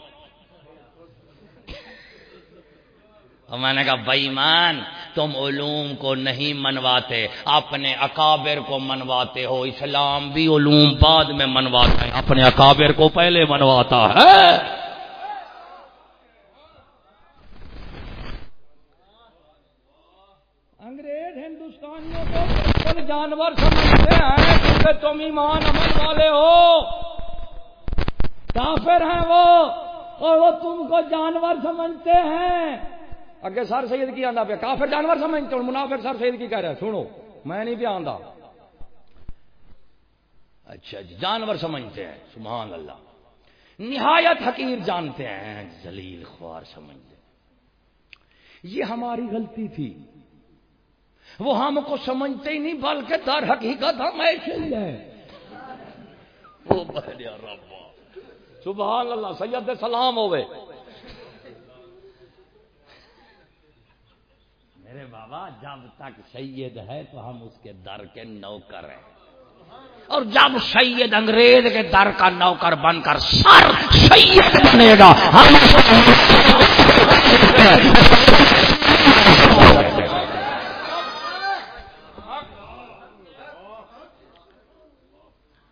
Speaker 1: میں نے کہا بےمان تم علوم کو نہیں منواتے، اپنے اکابر کو منواتے ہو، اسلام بھی علوم بعد میں منواتا ہے، اپنے اکابر کو پہلے منواتا ہے۔ انگریز ہندوستانیوں کو جانور سمجھتے ہیں کیونکہ تم ایمان عمل والے ہو۔ کافر ہیں وہ، اور وہ تم کو جانور سمجھتے ہیں۔ اگے سر سید کی آتا پیا؟ کافر جانور سمجھتے ہوں منافر سر سید کی کہہ رہا سنو، میں نہیں پیا آتا اچھا جی جانور سمجھتے ہیں، سبحان اللہ۔ نہایت حقیر جانتے ہیں زلیل خوار سمجھتے ہیں۔ یہ ہماری غلطی تھی۔ وہ ہم کو سمجھتے ہی نہیں، بلکہ در حقیقت ہم ایسے ہی ہیں۔ سبحان اللہ، سید سلام ہوئے۔ میرے بابا، جب تک سید ہے تو ہم اس کے در کے نوکر ہیں۔ اور جب سید انگریز کے در کا نوکر بن کر سر سید بنے گا، ہم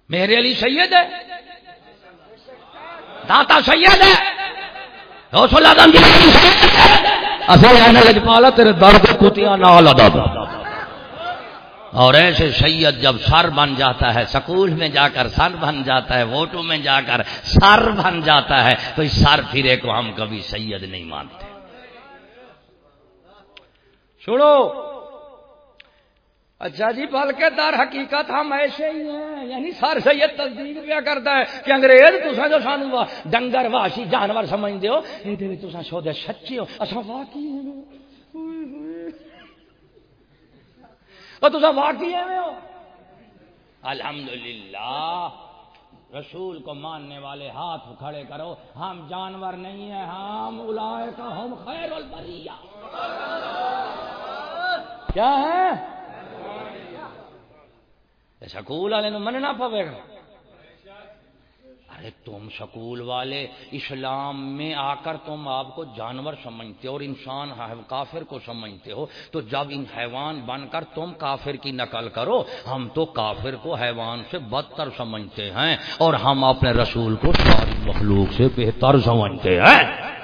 Speaker 1: میرے علی سید ہے۔ داتا سید ہے۔ لجپالا جی تیرے درد کتیاں نال اور ایسے سید جب سر بن جاتا ہے، سکول میں جا کر سر بن جاتا ہے، ووٹوں میں جا کر سر بن جاتا ہے، تو اس سر پھرے کو ہم کبھی سید نہیں مانتے۔ چھوڑو اچھا جی بلکہ در حقیقت ہم ایسے ہی ہیں۔ یعنی سر سید تصدیق پیا کرتا ہے کہ انگریز تصا جو سانو ڈنگر واشی جانور سمجھتے ہو یہ تصا سودے سچے ہو۔ اصا واقعی اور تصا واقعی ہو الحمدللہ، رسول کو ماننے والے ہاتھ کھڑے کرو۔ ہم جانور نہیں ہیں، ہم اولائے کا ہم خیر البریہ۔ کیا ہے؟ سکول والے مننا پوے گا ارے تم سکول والے، اسلام میں آ کر تم آپ کو جانور سمجھتے ہو اور انسان کافر کو سمجھتے ہو۔ تو جب ان حیوان بن کر تم کافر کی نقل کرو، ہم تو کافر کو حیوان سے بدتر سمجھتے ہیں اور ہم اپنے رسول کو ساری مخلوق سے بہتر سمجھتے ہیں۔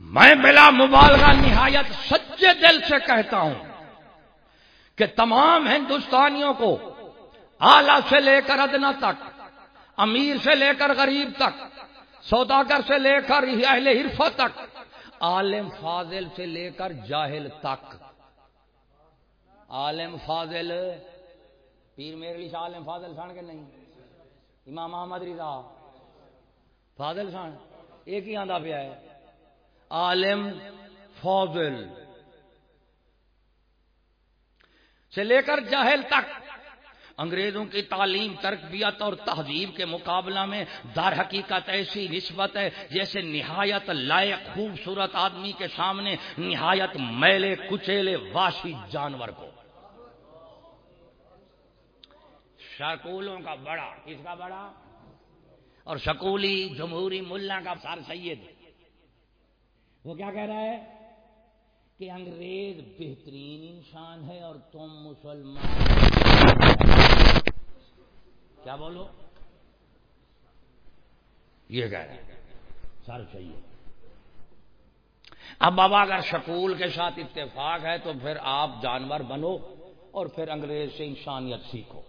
Speaker 1: میں بلا مبالغہ نہایت سچے دل سے کہتا ہوں کہ تمام ہندوستانیوں کو آلہ سے لے کر ادنا تک، امیر سے لے کر غریب تک، سوداگر سے لے کر اہل حرفہ تک، عالم فاضل سے لے کر جاہل تک۔ عالم فاضل، پیر میرے لیے عالم فاضل سن کے نہیں، امام محمد رضا۔ فاضل سن، ایک ہی آدھا پیا ہے۔ عالم فاضل۔ سے لے کر جاہل تک، انگریزوں کی تعلیم، تربیت اور تہذیب کے مقابلہ میں در حقیقت ایسی نسبت ہے جیسے نہایت لائق، خوبصورت آدمی کے سامنے نہایت میلے، کچیلے واشی جانور کو۔ شکولوں کا بڑا، کس کا بڑا؟ اور شکولی جمہوری ملا کا سر سید وہ کیا کہہ رہا ہے کہ انگریز بہترین انسان ہے اور تم مسلمان کیا بولو؟ یہ کہہ رہے سر چاہیے اب بابا اگر شکول کے ساتھ اتفاق ہے تو پھر آپ جانور بنو اور پھر انگریز سے انسانیت سیکھو۔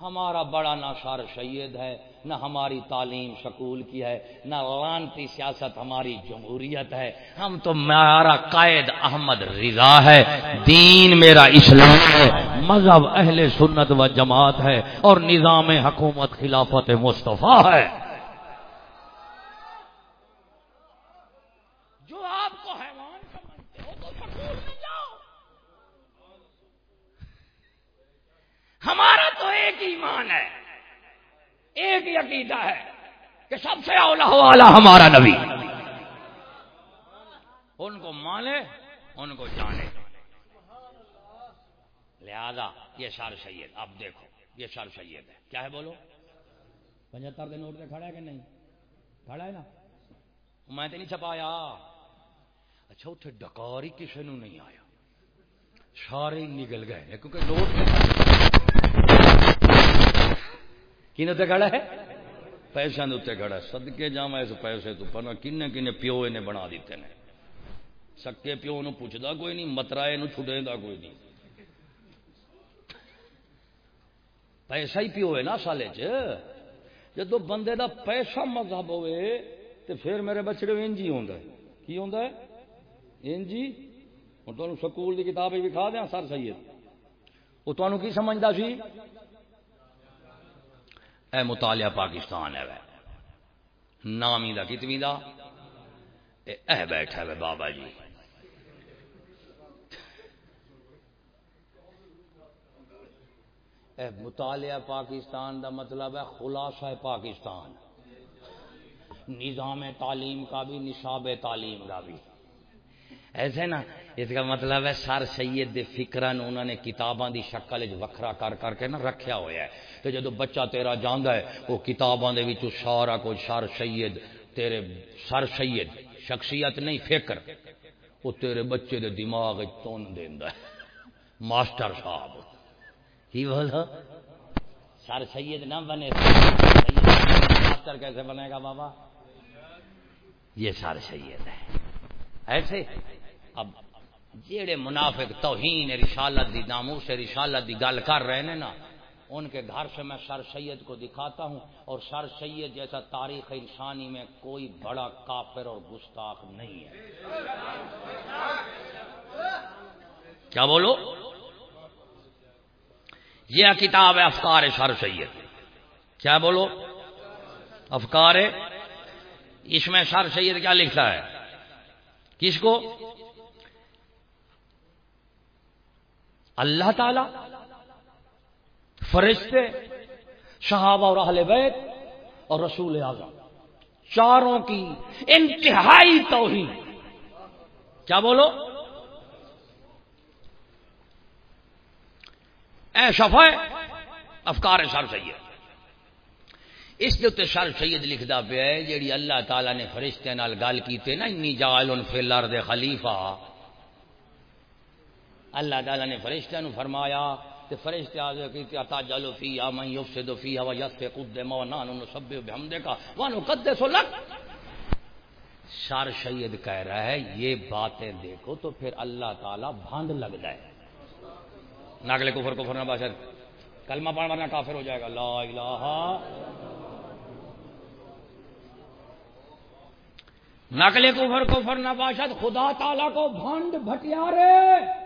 Speaker 1: ہمارا بڑا نہ سار سید ہے۔ نہ ہماری تعلیم سکول کی ہے، نہ لانتی سیاست ہماری جمہوریت ہے۔ ہم تو میرا قائد احمد رضا ہے۔ دین میرا اسلام ہے۔ مذہب اہل سنت و جماعت ہے۔ اور نظام حکومت خلافت مصطفیٰ ہے۔ جو آپ کو حیوان سمجھتے تو ہمارا تو ایک ایمان ہے۔ ایک ہی عقیدہ ہے کہ سب سے اولا والا ہمارا نبی۔ ان کو مانے، ان کو جانے۔ لہذا یہ سر سید، اب دیکھو، یہ سر سید ہے۔ کیا ہے بولو؟ پچہتر دن نوٹ کھڑا ہے کہ نہیں؟ کھڑا ہے نا؟ میں تو نہیں چھپایا۔ اچھا اتنے ڈکار ہی کسی نو نہیں آیا۔ سارے ہی نکل گئے کیونکہ نوٹ کھڑا کھڑا ہے؟ پیسے کھڑا ہے۔ سدکے جا اس پیسے تو پنا کن کن پیو نے بنا دیتے ہیں۔ سکے پیو نو پوچھتا کوئی نہیں، مترائے نو چھٹے دا کوئی نہیں۔ پیسہ ہی پیو ہے نا سالے چ۔ جدو بندے دا پیسہ مذہب ہوئے تو پھر میرے بچڑے انجی ہوں کی ہوں انجی ہوں تمہیں سکول کی کتاب بھی کھا دیا سر سید۔ وہ تمہیں کی سمجھتا سی؟ اے مطالعہ پاکستان ہے نامی دا کتنی دا؟ اے بیٹھا ہے بابا جی۔ اے مطالعہ پاکستان دا مطلب ہے خلاصہ پاکستان۔ نظام تعلیم کا بھی نصاب تعلیم کا بھی۔ ایسے نا، اس کا مطلب ہے سر سید دے فکرن انہوں نے کتاباں دی شکل وکھرا کر کر کے نا رکھیا ہوا ہے۔ تو جدو بچہ تیرا جانا ہے، وہ کتاباں دے وچوں سارا کوئی سر سید، تیرے سر سید، شخصیت نہیں، فکر، وہ تیرے بچے دے دماغ تون دیندا ہے۔ ماسٹر صاحب، کی بولا سر سید نہ بنے۔ ماسٹر کیسے بنے گا بابا؟ یہ سر سید ہے۔ ایسے اب جیڑے منافق توہین رسالت دی ناموس رسالت دی گل کر رہے ہیں نا، ان کے گھر سے میں سر سید کو دکھاتا ہوں اور سر سید جیسا تاریخ انسانی میں کوئی بڑا کافر اور گستاخ نہیں ہے۔ کیا بولو؟ یہ کتاب ہے افکار سر سید۔ کیا بولو؟ افکار، اس میں سر سید کیا لکھتا ہے؟ کس کو؟ اللہ تعالی، فرشتے، صحابہ اور اہل بیت اور رسول اعظم۔ چاروں کی انتہائی توہین۔ کیا بولو؟ اے شفا افکار سر سید۔ اس کے سر سید لکھتا پیا ہے، جیڑی اللہ تعالی نے فرشتے نال گل کیتے نا، انی جال فی الارض خلیفہ اللہ تعالی نے فرشتہ نو فرمایا تے فرشتے آ کہ اتا جلو فی من یفسد فیها و یسفک الدم و نحن نسبح بحمدک و نقدس لک۔ سر سید کہہ رہا ہے، یہ باتیں دیکھو تو پھر اللہ تعالی بھانڈ لگ جائے۔ ناگلے کفر کفر نہ باشد کلمہ پڑھ ورنہ کافر ہو جائے گا۔ لا الہ نقل کفر کفر نہ باشد خدا تعالی کو بھانڈ بھٹیارے۔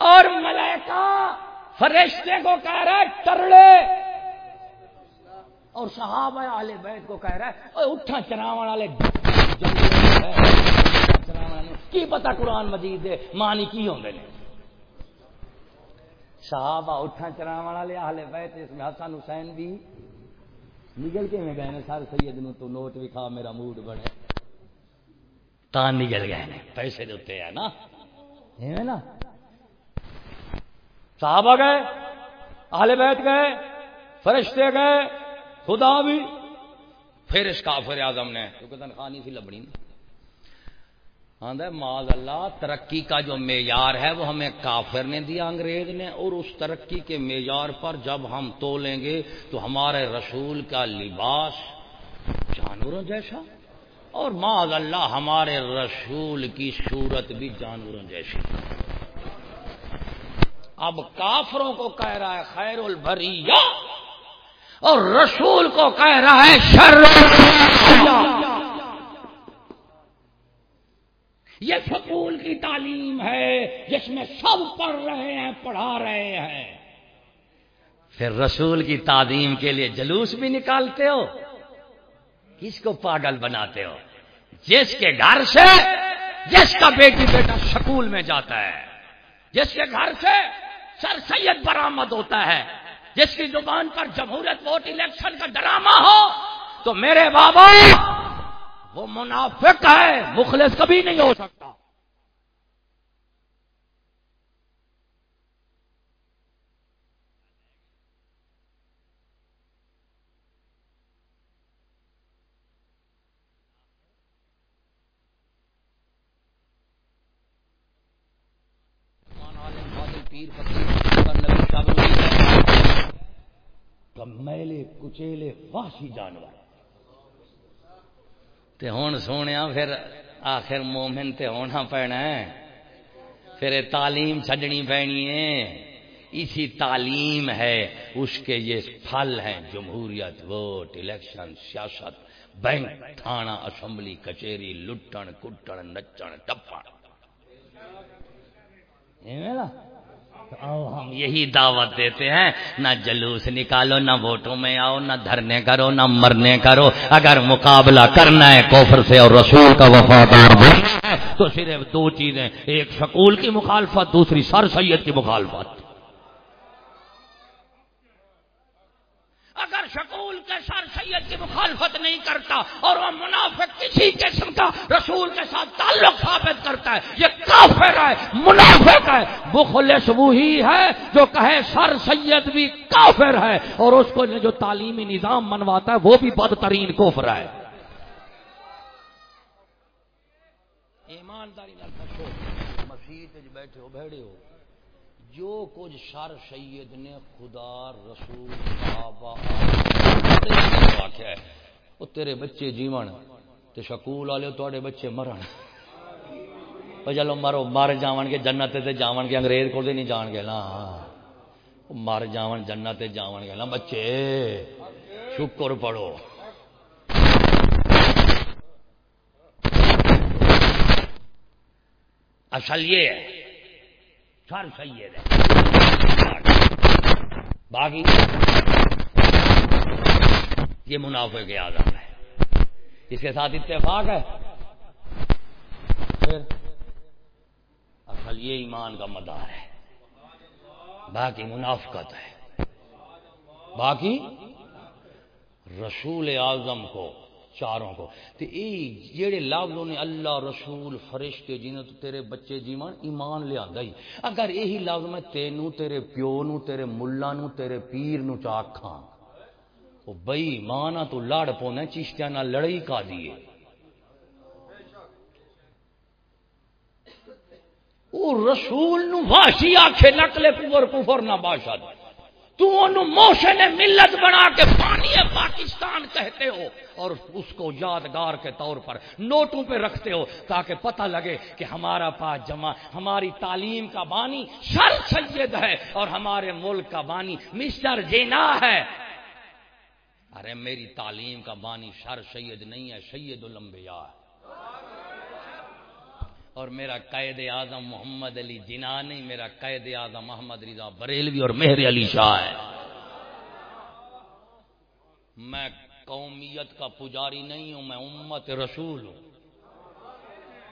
Speaker 1: اور ملائکہ فرشتے کو کہہ رہا ہے ٹرڑے اور صحابہ اہل بیت کو کہہ رہا ہے اٹھا چراون والے کی پتہ قرآن مجید دے، معنی کی ہوندے نے؟ صحابہ اٹھا چراون والے اہل بیت، اس میں حسن حسین بھی۔ نگل کے میں گئے نے سر؟ سید نو تو نوٹ وکھا میرا موڈ بنے۔ تا نگل گئے نے، پیسے دے ہے نا؟ ایویں نا؟ صحابہ گئے، اہل بیت گئے، فرشتے گئے، خدا بھی۔ پھر اس کافر اعظم نے، کیونکہ تنخواہ نہیں سی لبنی آدھا معاذ اللہ، ترقی کا جو معیار ہے، وہ ہمیں کافر نے دیا، انگریز نے۔ اور اس ترقی کے معیار پر جب ہم تولیں گے، تو ہمارے رسول کا لباس جانوروں جیسا۔ اور معاذ اللہ، ہمارے رسول کی صورت بھی جانوروں جیسی۔ اب کافروں کو کہہ رہا ہے خیر البریہ اور رسول کو کہہ رہا ہے شر یہ سکول کی تعلیم ہے جس میں سب پڑھ رہے ہیں، پڑھا رہے ہیں۔ پھر رسول کی تعلیم کے لیے جلوس بھی نکالتے ہو۔ کس کو پاگل بناتے ہو؟ جس کے گھر سے، جس کا بیٹی بیٹا سکول میں جاتا ہے۔ جس کے گھر سے سر سید برآمد ہوتا ہے۔ جس کی زبان پر جمہوریت ووٹ الیکشن کا ڈرامہ ہو، تو میرے بابا، وہ منافق ہے، مخلص کبھی نہیں ہو سکتا۔ میلے کچیلے واشی جانور۔ تے ہون سونے پھر آخر مومن تے ہونا پینا ہے۔ پھر تعلیم چھڈنی پینی ہے۔ اسی تعلیم ہے، اس کے یہ پھل ہیں۔ جمہوریت ووٹ، الیکشن، سیاست، بینک، تھانہ، اسمبلی، کچہری، لٹن، کٹن، نچن، ٹپن۔ آؤ، ہم یہی دعوت دیتے ہیں۔ نہ جلوس نکالو، نہ ووٹوں میں آؤ، نہ دھرنے کرو، نہ مرنے کرو۔ اگر مقابلہ کرنا ہے کوفر سے اور رسول کا وفادار بننا ہے، تو صرف دو چیزیں۔ ایک شکول کی مخالفت، دوسری سر سید کی مخالفت۔ اگر شکول کے سر سید کی مخالفت نہیں کرتا کسی قسم کا رسول کے ساتھ تعلق ثابت کرتا ہے، یہ کافر ہے، منافق ہے، مخلص وہی ہے جو کہے سر سید بھی کافر ہے اور اس کو جو تعلیمی نظام منواتا ہے، وہ بھی بدترین کوفر ہے۔ ایمانداری مسیح بیٹھے ہو بیٹھے ہو، جو کچھ شر سید نے خدا، رسول آخیا ہے، وہ تیرے بچے جیون تے شکول والے تے بچے مرن۔ چلو مرو، مر جان گے جنت تے جان گے، انگریز کو نہیں جان گے۔ نا مر جان جنت تے جان گے۔ نا بچے، شکر پڑھو۔ اصل یہ ہے، سر سید ہے۔ باقی یہ منافع کے آزاد اس کے ساتھ اتفاق ہے۔ پھر اصل یہ ایمان کا مدار ہے۔ باقی منافقت ہے۔ باقی رسول اعظم کو، چاروں کو۔ تے ای جڑے لفظوں نے اللہ رسول فرشتے جنہوں تو تیرے بچے جیون ایمان لے آندا ہی۔ اگر یہی لفظ میں تینوں تیرے پیو نو تیرے ملا نو تیرے پیر نو چاکھاں او بئی مانا تو لڑ پونا چشتیاں نال لڑائی کا دیے او رسول نو واشی آکھے نقل کفر کفر نہ باشد۔ تو انہوں موشن ملت بنا کے پانی پاکستان کہتے ہو اور اس کو یادگار کے طور پر نوٹوں پہ رکھتے ہو تاکہ پتہ لگے کہ ہمارا پاس جمع، ہماری تعلیم کا بانی شر سید ہے اور ہمارے ملک کا بانی مسٹر جینا ہے۔ ارے میری تعلیم کا بانی شر سید نہیں ہے، سید الانبیاء ہے۔ اور میرا قید اعظم محمد علی جنا نہیں، میرا قید اعظم محمد رضا بریلوی اور مہر علی شاہ ہے۔ میں قومیت کا پجاری نہیں ہوں، میں امت رسول ہوں۔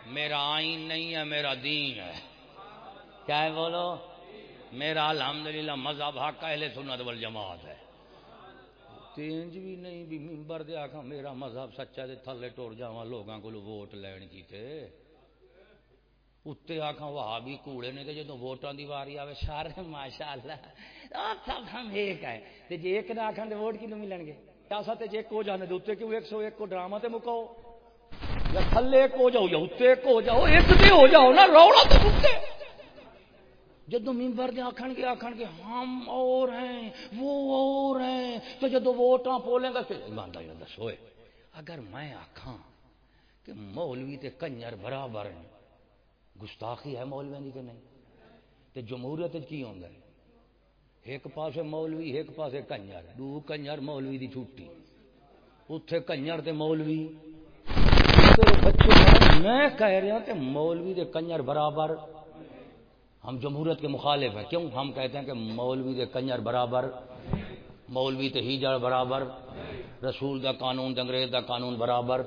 Speaker 1: میرا آئین نہیں ہے، میرا دین ہے۔ کیا ہے بولو؟ میرا الحمدللہ مذہب حق اہل سنت والجماعت ہے۔ تینج بھی نہیں، بھی ممبر دے آکھا میرا مذہب سچا دے تھلے ٹور جاواں لوگاں کو ووٹ لین کیتے۔ اتنے آخا وہ بھی کوڑے نے تو جدو ووٹان کی واری آئے سارے ماشاء اللہ سب ہم ایک ہے تے جی ایک نہ آخان تو ووٹ کلو ملن گے؟ سیاست ایک ہو جانے دے اتنے کیوں ایک سو ایک کو ڈرامہ تے مکاؤ یا تھلے ایک ہو جاؤ، یا اتنے ایک ہو جاؤ، ایک دے ہو جاؤ نا روڑا تو جدو ممبر دے آخن گے آخن گے، ہم اور ہیں، وہ اور ہیں۔ تو جدو ووٹاں پولیں گا پھر ایمانداری دسوئے اگر میں آخاں کہ مولوی تے کنجر برابر ہیں، گستاخی ہے مولوی کہ نہیں؟ تے جمہوریت کی ہوندا ہے؟ ایک پاسے مولوی، ایک پاسے کنجر۔ دو کنجر مولوی دی چھٹی۔ اتھے کنجر تے مولوی۔ میں کہہ رہا کہ مولوی دے کنجر برابر ہم جمہوریت کے مخالف ہیں۔ کیوں؟ ہم کہتے ہیں کہ مولوی دے کنجر برابر، مولوی تے ہیجڑ برابر، رسول دا قانون انگریز دا قانون برابر۔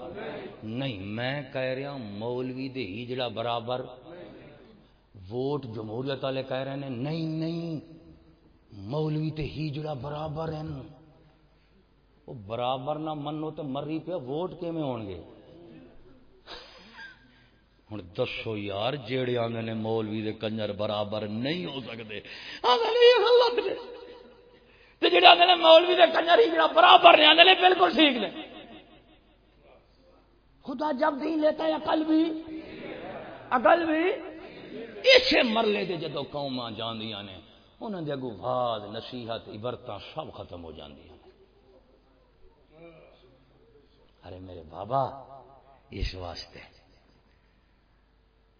Speaker 1: نہیں، میں کہہ رہا ہوں مولوی دے ہیجڑا برابر۔ ووٹ جمہوریت والے کہہ رہے ہیں، نہیں نہیں، مولوی تے ہیجڑا برابر ہیں۔ وہ برابر نہ منو تو مری پہ ووٹ کیویں ہون گے؟ ہوں دسو یار، جیڑے آدھے نے مولوی دے کنجر برابر نہیں ہو سکتے جڑے آدھے نے مولوی دے کنجر ہی برابر نہیں آدھے بالکل ٹھیک نے۔ خدا جب دین لیتا ہے، عقل بھی۔ عقل بھی۔ اسے مرلے دے جدو قوم جاندیاں نے انہوں دے اگو بھاد نصیحت، عبرتاں سب ختم ہو جاندیاں ارے میرے بابا، اس واسطے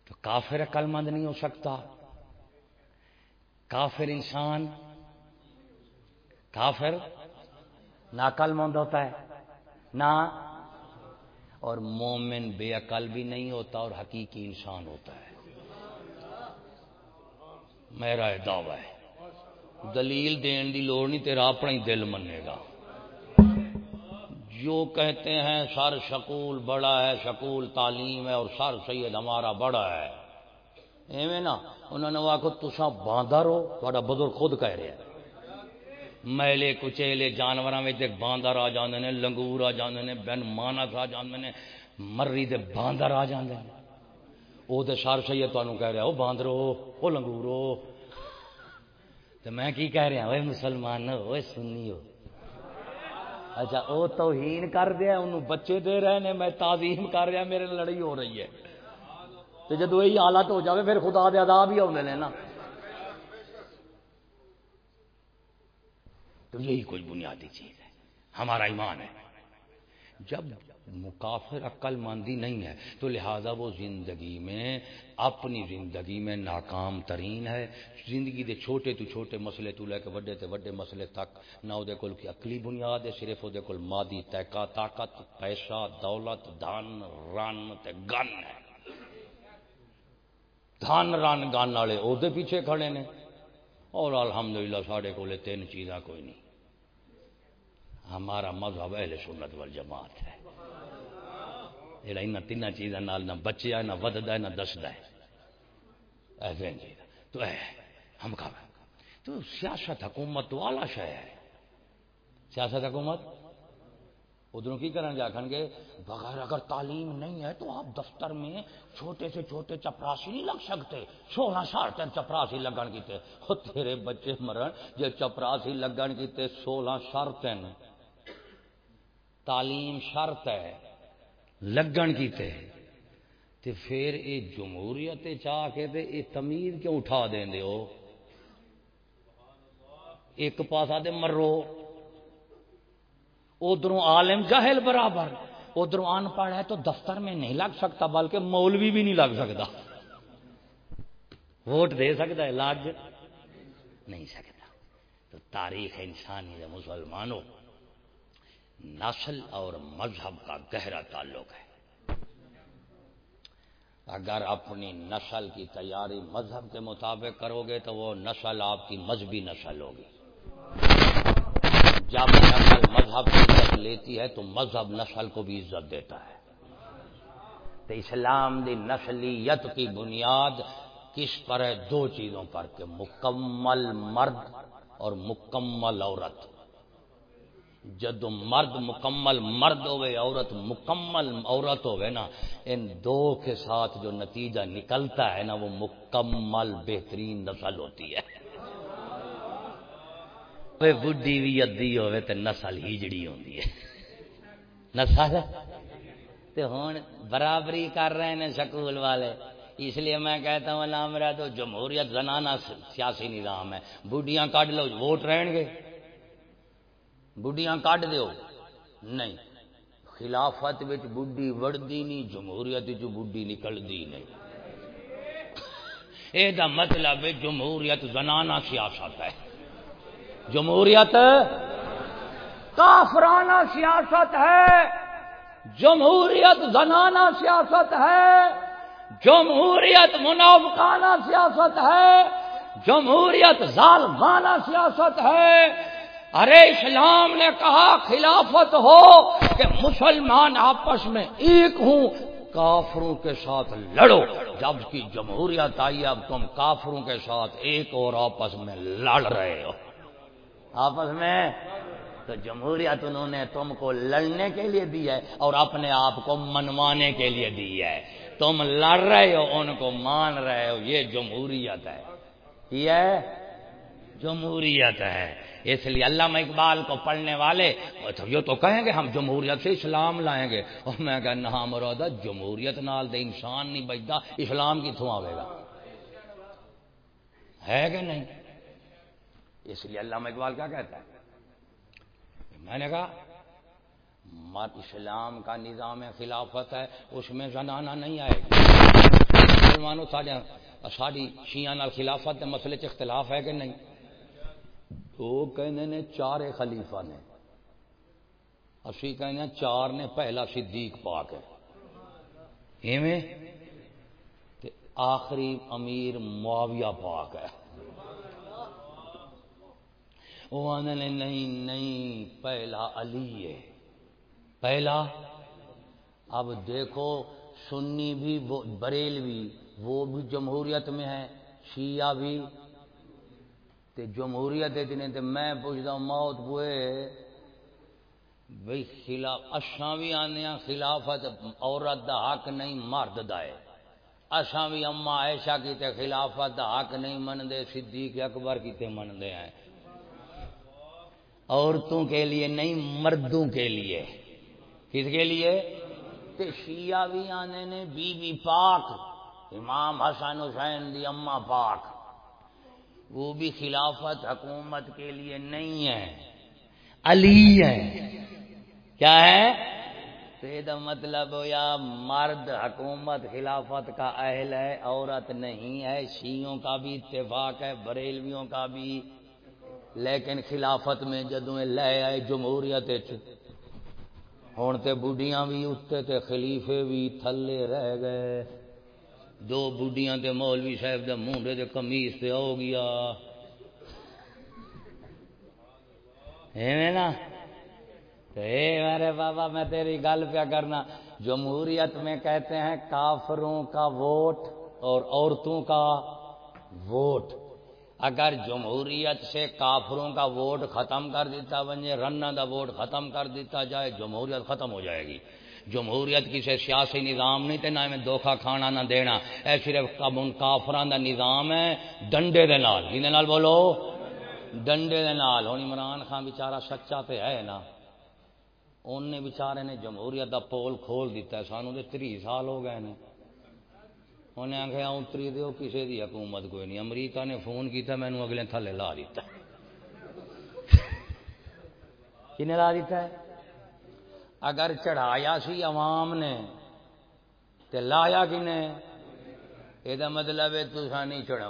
Speaker 1: تو کافر عقل مند نہیں ہو سکتا۔ کافر انسان، کافر ناقل مند ہوتا ہے۔ نہ، اور مومن بے عقل بھی نہیں ہوتا اور حقیقی انسان ہوتا ہے۔ میرا دعوی ہے۔ دلیل دین دی لوڑ نہیں، تیرا اپنا ہی دل منے گا۔ جو کہتے ہیں، سر شکول بڑا ہے، شکول تعلیم ہے اور سر سید ہمارا بڑا ہے۔ ایویں نا، انہوں نے آخو تسا باندر ہو تھوڑا بزرگ خود کہہ رہے ہیں میلے کچیلے جانوراں باندر آ جاندے نے، لنگور آ جاندے نے، بن مانس آ جاندے نے مری دے باندر آ جاندے نے۔ وہ تو سر سید تمہیں کہہ رہا وہ باندرو وہ لنگورو تو میں کی کہہ رہا وہ مسلمان وہ سنی ہو اچھا وہ توہین کر دیا، انہوں بچے دے رہے نے، میں تعظیم کر رہا، میرے لڑائی ہو رہی ہے۔ تو جدو یہی حالت ہو جاوے، پھر خدا دے عذاب ہی آنے لینا تو یہی کوئی بنیادی چیز ہے، ہمارا ایمان ہے۔ جب مکافر عقل مندی نہیں ہے۔ تو لہذا وہ زندگی میں، اپنی زندگی میں ناکام ترین ہے۔ زندگی دے چھوٹے تو چھوٹے مسئلے تو لے کے وڈے تے وڈے مسئلے تک، نہ وہ کول کی عقلی بنیاد ہے، صرف وہ کول مادی تحقا طاقت، پیسہ، دولت، دھن، رن تے گن ہے۔ دھن، رن، گن والے وہ پیچھے کھڑے نے۔ اور الحمدللہ ساڈے کولے تین چیزاں کوئی نہیں۔ ہمارا مذہب اہل سنت والجماعت ہے۔ جڑا ان تین چیزوں نہ بچیا نہ ودتا ہے نہ دستا ہے ایسے تو اے ہم کھا تو سیاست حکومت تو آلہ شہ ہے سیاست حکومت ادھر کی کرن جا کھن گے بغیر اگر تعلیم نہیں ہے تو آپ دفتر میں چھوٹے سے چھوٹے چپراسی نہیں لگ سکتے سولہ سال تک چپراسی لگن کیتے او تیرے بچے مرن جے چپراسی لگن کیتے سولہ شرط تعلیم شرط ہے لگن کیتے تے پھر اے جمہوریت چاہ کے تے اے تمیز کیوں اٹھا دیں دے ہو؟ ایک پاسا دے مرو۔ ادھر عالم جاہل برابر ادھر ان پڑھ ہے تو دفتر میں نہیں لگ سکتا، بلکہ مولوی بھی نہیں لگ سکتا۔ ووٹ دے سکتا ہے لگ نہیں سکتا۔ تو تاریخ انسانی ہے، مسلمانوں۔ نسل اور مذہب کا گہرا تعلق ہے۔ اگر اپنی نسل کی تیاری مذہب کے مطابق کرو گے تو وہ نسل آپ کی مذہبی نسل ہوگی۔ جب نسل مذہب کی عزت لیتی ہے تو مذہب نسل کو بھی عزت دیتا ہے۔ تو اسلام دی نسلیت کی بنیاد کس پر ہے؟ دو چیزوں پر کہ مکمل مرد اور مکمل عورت۔ جد مرد مکمل مرد ہوئے، عورت مکمل عورت ہوئے نا، ان دو کے ساتھ جو نتیجہ نکلتا ہے نا، وہ مکمل بہترین نسل ہوتی ہے۔ بڈی بھی ادی ہوئے تو نسل ہیجڑی ہوتی ہے۔ نسل؟ تو ہوں برابری کر رہے ہیں سکول والے۔ اس لیے میں کہتا ہوں نام میرا تو جمہوریت زنانہ سیاسی نظام ہے۔ بڈیاں کٹ لو، ووٹ رہن گے۔ بڈیاں کٹ دیو۔ نہیں، خلافت بڈی وڑتی نہیں، جمہوریت بڈی نکلتی نہیں۔ یہ مطلب جمہوریت زنانہ سیاست ہے۔ جمہوریت کافرانہ سیاست ہے۔ جمہوریت زنانہ سیاست ہے۔ جمہوریت منافقانہ سیاست ہے۔ جمہوریت ظالمانہ سیاست ہے۔ ارے اسلام نے کہا خلافت ہو کہ مسلمان آپس میں ایک ہوں، کافروں کے ساتھ لڑو۔ جب کی جمہوریت آئی، اب تم کافروں کے ساتھ ایک اور آپس میں لڑ رہے ہو۔ آپس میں؟ تو جمہوریت انہوں نے تم کو لڑنے کے لیے دی ہے اور اپنے آپ کو منوانے کے لیے دی ہے۔ تم لڑ رہے ہو، ان کو مان رہے ہو، یہ جمہوریت ہے۔ یہ جمہوریت ہے۔ اس لیے علامہ اقبال کو پڑھنے والے یہ تو کہیں گے ہم جمہوریت سے اسلام لائیں گے۔ اور میں کہ نہ مرادہ جمہوریت نال دے انسان نہیں بچتا، اسلام کتوں آئے گا؟ ہے کہ نہیں؟ اس لیے علامہ اقبال کیا کہتا ہے؟ میں نے کہا مت اسلام کا نظام خلافت ہے، اس میں زنانہ نہیں آئے گی۔ مسلمانوں ساری شیعہ خلافت مسئلے سے اختلاف ہے کہ نہیں؟ وہ کہنے نے چار خلیفہ نے۔ اسی کہنے چار نے پہلا صدیق پاک ہے۔ ایویں؟ آخری امیر معاویہ پاک ہے۔ وہ آنے نہیں نہیں، پہلا علی ہے۔ پہلا؟ اب دیکھو، سنی بھی بریل بھی وہ بھی جمہوریت میں ہے، شیعہ بھی۔ تے جمہوریت جنہیں تے میں پوچھتا ہوں، موت بوئے بھئی خلاف اشاں بھی آنے ہیں خلافت، عورت دا حق نہیں، مرد دا ہے۔ اشاں بھی اما عائشہ کی تے خلافت دا حق نہیں من دے صدیق اکبر کی تے من دے ہیں۔ عورتوں کے لیے نہیں، مردوں کے لیے۔ کس کے لیے؟ تے شیعہ بھی آنے نے، بی بی پاک، امام حسن حسین دی اما پاک۔ وہ بھی خلافت حکومت کے لیے نہیں ہے۔ علی ہے۔ کیا ہے؟ تو مطلب ہو یا مرد حکومت خلافت کا اہل ہے، عورت نہیں ہے۔ شیوں کا بھی اتفاق ہے، بریلویوں کا بھی۔ لیکن خلافت میں جدو لے آئے جمہوریت ہوں تو بڑھیاں بھی اتنے خلیفے بھی تھلے رہ گئے۔ دو بڑھیاں تے مولوی صاحب دے منڈے دے کمیز تے ہو گیا۔ نا؟ میرے بابا، میں تیری گل پیا کرنا۔ جمہوریت میں کہتے ہیں کافروں کا ووٹ اور عورتوں کا ووٹ۔ اگر جمہوریت سے کافروں کا ووٹ ختم کر دیتا بنے رنا دا ووٹ ختم کر دیتا، جائے جمہوریت ختم ہو جائے گی۔ جمہوریت کسی سیاسی نظام نہیں تے نہ میں دھوکھا کھانا نہ دینا۔ اے صرف ان کافران دا نظام ہے۔ ڈنڈے دے نال۔ کی نال بولو؟ ڈنڈے دے نال۔ ہوں عمران خان بیچارہ سچا تے ہے نا۔ انہیں بیچارے نے جمہوریت دا پول کھول دیتا ہے۔ سانو دے تری سال ہو گئے نے۔ انہیں آخیا اتری دو کسی دی حکومت کوئی نہیں۔ امریکہ نے فون کیتا میں اگلے تھلے لا دیتا کنے لا دیتا ہے؟ اگر چڑھایا سی عوام نے تے لایا کنے یہ مطلب ہے تسا نہیں چڑھا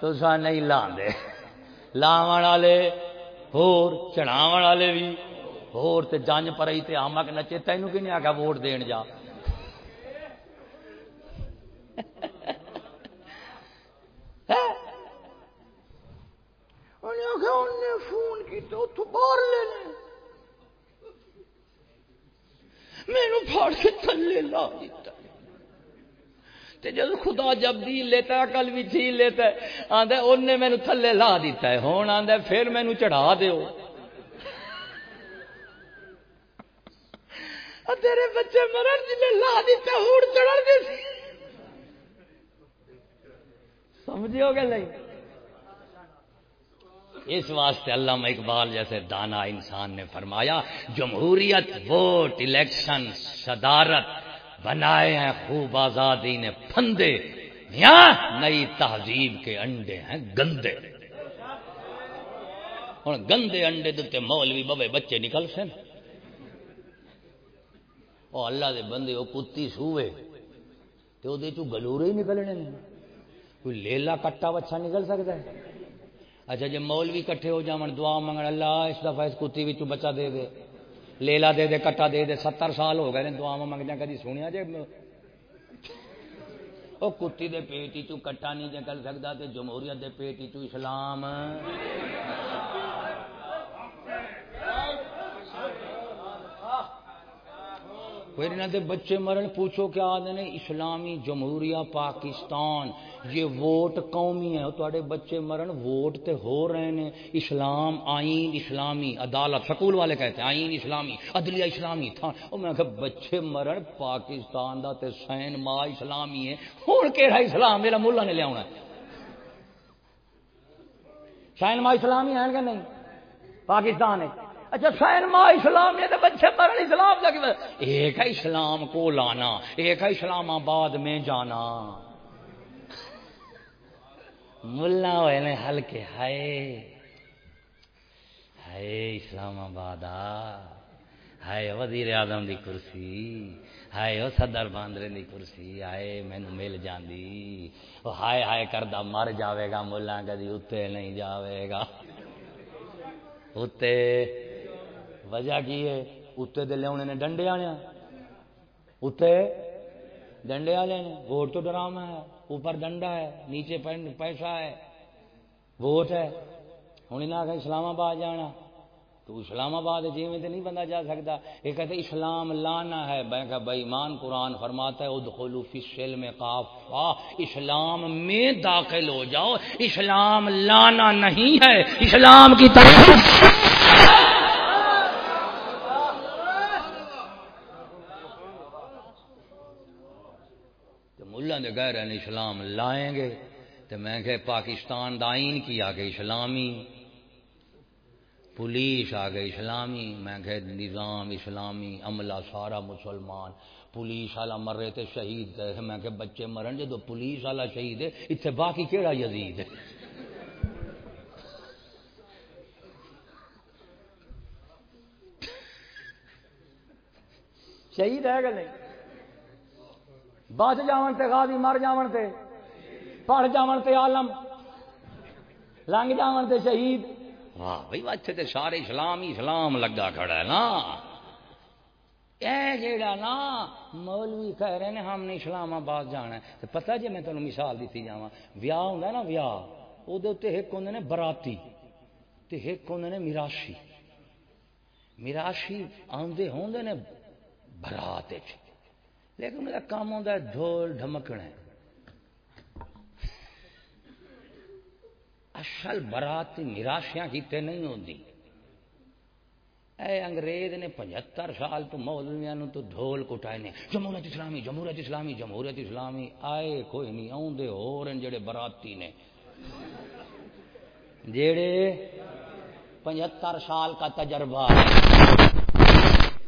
Speaker 1: تسا نہیں لاندے۔ لاو والے، ہور چڑھاو والے بھی ہور تے جنج پرئی تے آمک نچے، تینوں کی نہیں آگا ووٹ دین جا؟ فون کیا باہر لے میرے پھاڑ کے تھلے لا دیتا۔ جب خدا جب دی لیتا کل بھی جی لیتا آدھا انہیں مینو تھلے لا دیتا ہے۔ ہوں آدھا پھر مینو چڑھا دیو۔ تیرے بچے مرن جی لا دیتا ہوں چڑھ دے سمجھو گے نہیں؟ اس واسطے علامہ اقبال جیسے دانا انسان نے فرمایا، جمہوریت، ووٹ، الیکشن، صدارت، بنائے ہیں خوب آزادی نے پھندے، یہاں نئی تہذیب کے انڈے ہیں گندے۔ ہوں گندے انڈے دیتے مولوی ببے بچے نکل سے وہ اللہ دے بندے وہ کتی سوئے تو وہ گلورے ہی نکلنے کوئی لیلا کٹا بچہ نکل سکتا ہے؟ اچھا جی مولوی کٹھے ہو جاون، دعا منگن، اللہ اس دفعہ اس کتی بچوں بچہ دے دے، لیلا دے دے کٹا دے دے، ستر سال ہو گئے دعا منگدیا کدی سنیا جی وہ کتی دے پیٹ چو کٹا نہیں کر سکتا تے جمہوریت دے پیٹ چو اسلام۔ پھر انہوں دے بچے مرن، پوچھو کیا آدھے اسلامی جمہوریہ، پاکستان۔ یہ ووٹ قومی ہے تے بچے مرن، ووٹ تے ہو رہے ہیں اسلام آئین اسلامی، عدالت، سکول والے کہتے ہیں، آئین اسلامی، عدلیہ اسلامی۔ تھا اور میں کہ بچے مرن، پاکستان دا تے سین ما اسلامی ہے۔ ہوں کہڑا اسلام؟ میرا ملا نے لیا ہونا سین ما اسلامی ہے کہ نہیں؟ پاکستان ہے۔ اچھا سین ماں اسلام یہ بچے مرن اسلام جا کے ایک ہے اسلام کو لانا، ایک ہے اسلام آباد میں جانا۔ ملا ہوئے نے ہلکے، ہائے ہائے، اسلام آباد ہائے وزیر اعظم دی کرسی۔ ہائے وہ صدر باندرے دی کرسی۔ ہائے مینو مل جاندی۔ وہ ہائے ہائے، کردہ مر جاوے گا، ملا کدی اتنے نہیں جاوے گا۔ اتنے وجہ کی ہے؟ اتنے دے لیا نے ڈنڈے والے اتنے؟ ڈنڈے والے نے ووٹ تو ڈرامہ ہے۔ اوپر ڈنڈا ہے، نیچے پیسہ ہے۔ ووٹ ہے۔ ہوں نہ کہ اسلام آباد جانا۔ تو اسلام آباد جی میں تو نہیں بندہ جا سکتا۔ یہ کہتے اسلام لانا ہے۔ میں کہ بھائی مان قرآن فرماتا ہے ادخلو فی السلم قافا۔ اسلام میں داخل ہو جاؤ۔ اسلام لانا نہیں ہے۔ اسلام کی طرف دے گئے اسلام لائیں گے تو میں کہ پاکستان دائین کی آگے اسلامی، پولیس آگے اسلامی، میں کہ نظام اسلامی، عملہ سارا مسلمان، پولیس والا مر رہے تھے شہید میں کہ بچے مرن جے تو پولیس والا شہید ہے اتنے باقی کہڑا یزید ہے؟ شہید ہے کہ نہیں؟ بچ جاون تے، غازی مر جاون تے، پڑھ جاون تے عالم، لنگ جاون تے شہید۔ واہ بھائی اچھے تے سارے اسلام ہی اسلام لگا کھڑا ہے نا۔ اے جیڑا نا، مولوی کہہ رہے ہیں، ہم نے اسلام آباد جانا ہے۔ تو پتہ جی میں تمہیں مثال دیتی جاواں۔ ویاہ ہوندا نا ویاہ او دے تے ایک ہوندے نے براتی، تے ایک ہوندے نے میراشی۔ میراشی آندے ہوندے نے برات وچ۔ لیکن میرا کام ہوتا ہے، ڈھول ڈھمکنا اصل برات نراشیاں کیتے نہیں ہوندی۔ اے انگریز نے پچہتر سال تو مولویاں تو ڈھول کٹائے نے۔ جمہوریت اسلامی جمہوریت اسلامی جمہوریت اسلامی۔ آئے کوئی نہیں آؤندے ہور ہیں جڑے براتی نے۔ جڑے پچہتر سال کا تجربہ۔ ہے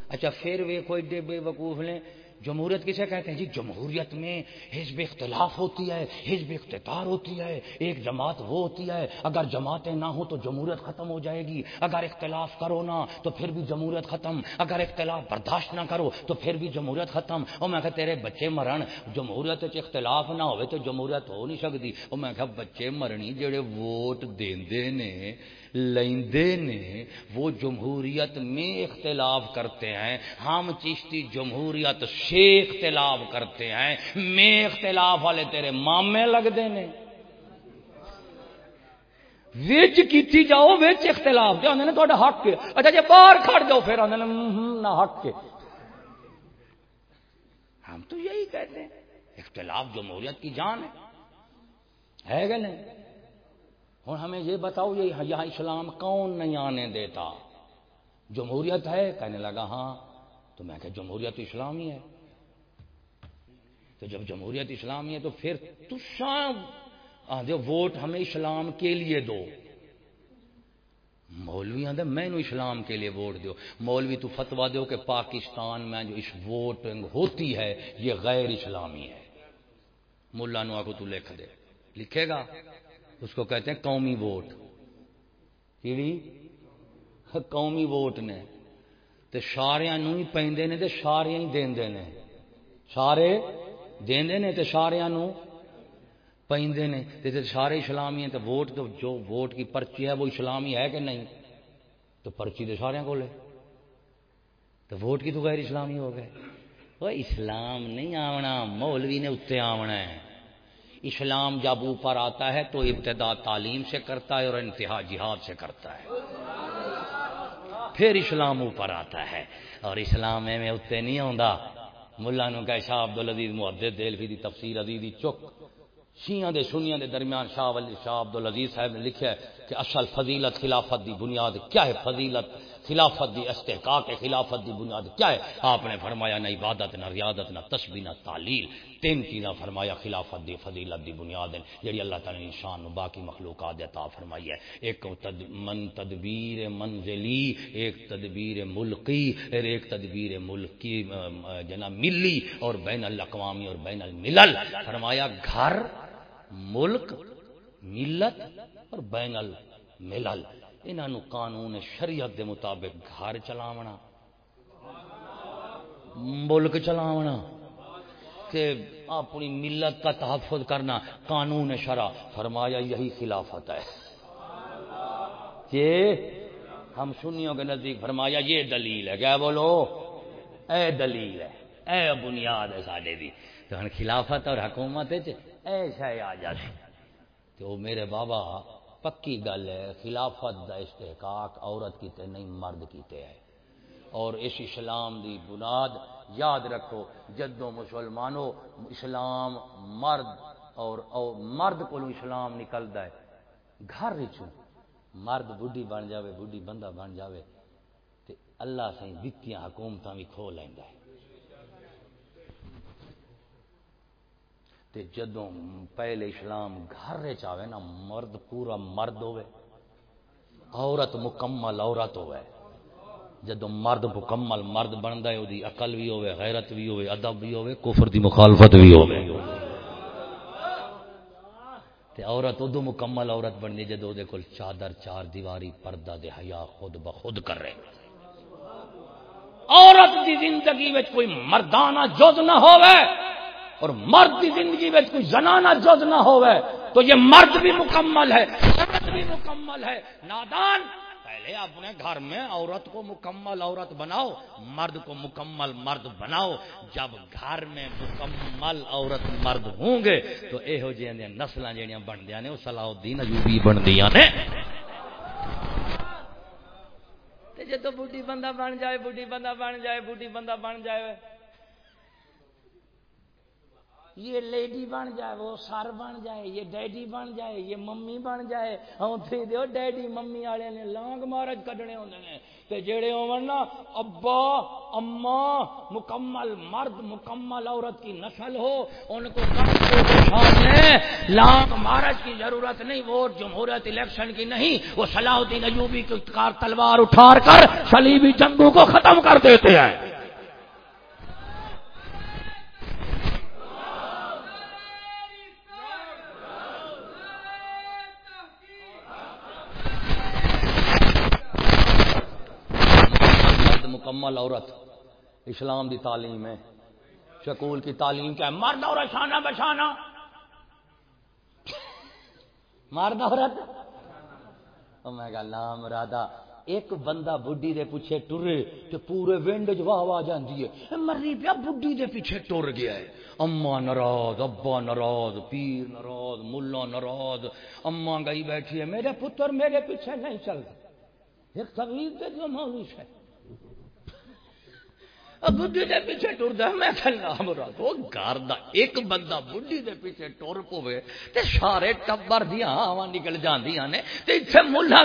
Speaker 1: اچھا پھر وہ کوئی ڈے بے وقوف نے۔ جمہوریت کسے کہتے ہیں؟ جی جمہوریت میں حزب اختلاف ہوتی ہے، حزب اختتار ہوتی ہے، ایک جماعت وہ ہوتی ہے، اگر جماعتیں نہ ہوں تو جمہوریت ختم ہو جائے گی، اگر اختلاف کرو نہ تو پھر بھی جمہوریت ختم، اگر اختلاف برداشت نہ کرو تو پھر بھی جمہوریت ختم۔ اور میں کہ تیرے بچے مرن، جمہوریت اختلاف نہ ہوئے تو جمہوریت ہو نہیں سکتی۔ اور میں کہ بچے مرنی جڑے ووٹ دیندے نے لیندے نے وہ جمہوریت میں اختلاف کرتے ہیں، ہم چشتی جمہوریت سے اختلاف کرتے ہیں، میں اختلاف والے تیرے مامے لگتے ہیں۔ وچ کیتی جاؤ، وچ اختلاف۔ جو آدھے تھوڑا حق۔ ہے اچھا جی باہر کھڑ جاؤ، پھر آدھے نہ حق۔ ہے ہم تو یہی کہتے ہیں، اختلاف جمہوریت کی جان ہے۔ ہے کہ نہیں؟ ہوں ہمیں یہ بتاؤ، یہ یہاں اسلام کون نہیں آنے دیتا؟ جمہوریت ہے؟ کہنے لگا ہاں۔ تو میں کہ جمہوریت اسلامی ہے۔ تو جب جمہوریت اسلامی ہے تو پھر تو جو ووٹ ہمیں اسلام کے لیے دو۔ مولوی آدھے، میں نو اسلام کے لیے ووٹ دو مولوی، تو فتوا دو کہ پاکستان میں جو اس ووٹنگ ہوتی ہے، یہ غیر اسلامی ہے۔ ملا نو آگو تو لکھ دے۔ لکھے گا؟ اس کو کہتے ہیں قومی ووٹ۔ کیڑی؟ قومی ووٹ نے۔ تے سارے نو ہی پیندے نے تے سارے ہی دیندے نے۔ سارے دیندے نے تے سارے نو پیندے نے۔ تے تے سارے اسلامی ہیں تے ووٹ تو جو ووٹ کی پرچی ہے وہ اسلامی ہے کہ نہیں؟ تو پرچی تو سارے کو لے تو ووٹ کی تو غیر اسلامی ہو گئے۔ وہ اسلام نہیں آونا، مولوی نے اتنے آونا ہے۔ اسلام جب اوپر آتا ہے تو ابتدا تعلیم سے کرتا ہے اور انتہا جہاد سے کرتا ہے۔ پھر اسلام اوپر آتا ہے۔ اور اسلام میں اتنے نہیں آتا ملا نو کہ شاہ عبد العزیز محدد دلفی دی تفسیر عزیزی چک۔ شیعہ دے سنیاں دے درمیان شاہ ولی شاہ عبد العزیز صاحب نے لکھا ہے کہ اصل فضیلت خلافت دی بنیاد کیا ہے؟ فضیلت خلافت دی استحقاق خلافت دی بنیاد کیا ہے؟ آپ نے فرمایا نہ عبادت، نہ ریادت نہ تسبیح نہ تعلیل۔ تین چیزاں فرمایا، خلافت دی فضیلت دی بنیاد جڑی اللہ تعالی نے انسان باقی مخلوقات عطا فرمائی ہے۔ ایک تد، من تدبیر منزلی، ایک تدبیر ملکی اور ایک تدبیر ملکی جنا ملی اور بین الاقوامی اور بین الملل۔ فرمایا گھر، ملک، ملت اور بین الملل۔ انہوں قانون شریعت دے مطابق گھر چلاونا، ملک چلاونا، کہ اپنی ملت کا تحفظ کرنا قانون شرع، فرمایا یہی خلافت ہے۔ یہ ہم سنیوں کے نزدیک فرمایا یہ دلیل ہے، کیا بولو؟ اے دلیل ہے، اے بنیاد ہے سارے دی۔ تو ہن خلافت اور حکومت ایسا آ جاتی تو میرے بابا پکی گل ہے خلافت دا استحقاق عورت کیتے نہیں مرد کیتے ہے۔ اور اس اسلام دی بنیاد یاد رکھو جدو مسلمانوں اسلام مرد اور, اور مرد کو اسلام نکلتا ہے گھر چوں مرد بڈھی بن جاوے بڈھی بندہ بن جاوے تے اللہ سے دتیاں حکومت بھی کھو لینا ہے۔ تے جدوں پہلے اسلام گھر چاہے نا، مرد پورا مرد ہوئے عورت مکمل عورت ہوئے جدو مرد مکمل مرد بنتا ہے وہی عقل بھی ہوئے غیرت بھی ہوئے ادب بھی ہوئے کفر دی مخالفت بھی ہوئے تے عورت ادو مکمل عورت بننی جدو دے کول چادر، چار دیواری، پردہ دے حیا خود بخود کر رہے عورت دی زندگی میں کوئی مردانہ جز نہ ہوئے اور مرد کی زندگی میں کوئی زنانہ جز نہ ہوئے، تو یہ مرد بھی مکمل ہے، عورت بھی مکمل ہے۔ نادان، پہلے اپنے گھر میں عورت کو مکمل عورت بناؤ، مرد کو مکمل مرد بناؤ۔ جب گھر میں مکمل عورت مرد ہوں گے، تو یہو جی نسل جہاں بن دیا نے، وہ صلاح الدین اجوبی بن دیا نے۔ جدو بڈھی بندہ بن جائے بڈھی بندہ بن جائے بڈھی بندہ بن جائے۔ یہ لیڈی بن جائے، وہ سر بن جائے، یہ ڈیڈی بن جائے، یہ ممی بن جائے۔ ہوں تھی دیو ڈیڈی ممی والے نے لانگ مہارج کڈنے ہوندے نے۔ تے جڑے ہون نا، ابا اما مکمل مرد، مکمل عورت کی نسل ہو، ان کو سامنے لانگ مہارج کی ضرورت نہیں، ووٹ جمہوریت الیکشن کی نہیں۔ وہ صلاح الدین ایوبی کی کار تلوار اٹھا کر صلیبی جنگوں کو ختم کر دیتے ہیں۔ مکمل عورت اسلام دی تعلیم ہے۔ شکول کی تعلیم کیا ہے؟ مرد عورت شانہ بشانہ۔ مرد عورت۔ میں کہا نام رادا، ایک بندہ بڈی دے پیچھے ٹرے تے پورے ونڈ چ واہ واہ جاندی ہے۔ مری پیا بڈی دے پیچھے ٹر گیا ہے۔ اما ناراض، ابا ناراض، پیر ناراض، ملا ناراض۔ اما گئی بیٹھی ہے، میرے پتر میرے پیچھے نہیں چل ایک تغیر دے جو مولوی ہے بڈی دے پیچھے ٹردا میں کہنا مراد گھر دا ایک بندہ بڈی دے پیچھے ٹر پوے تے سارے ٹبر دیاں ہواں نکل جاندیاں نے۔ تے ایتھے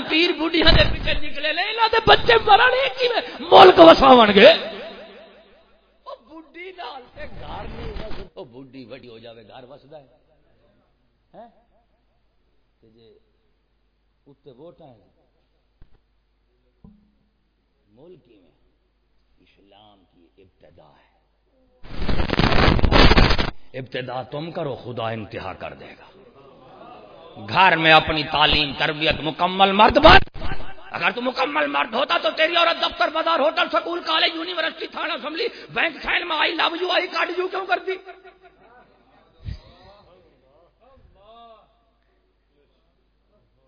Speaker 1: پیر بڈیاں دے پیچھے نکلے نے۔ انہاں دے بچے مرن کیویں ملک وساون گے۔ او بڈی نال تے گھر نہیں او وڈی ہو جاوے، گھر وسدا ہے۔ ہیں تے جے اوتے ووٹاں ملک اسلام کی ابتدا ہے۔ ابتدا تم کرو، خدا انتہا کر دے گا۔ گھر میں اپنی تعلیم، تربیت، مکمل مرد بن۔ اگر تو مکمل مرد ہوتا تو تیری عورت دفتر، بازار، ہوٹل، سکول، کالج، یونیورسٹی، تھانہ، اسمبلی، بینک سائن میں I love you, I, card, you کیوں کرتی؟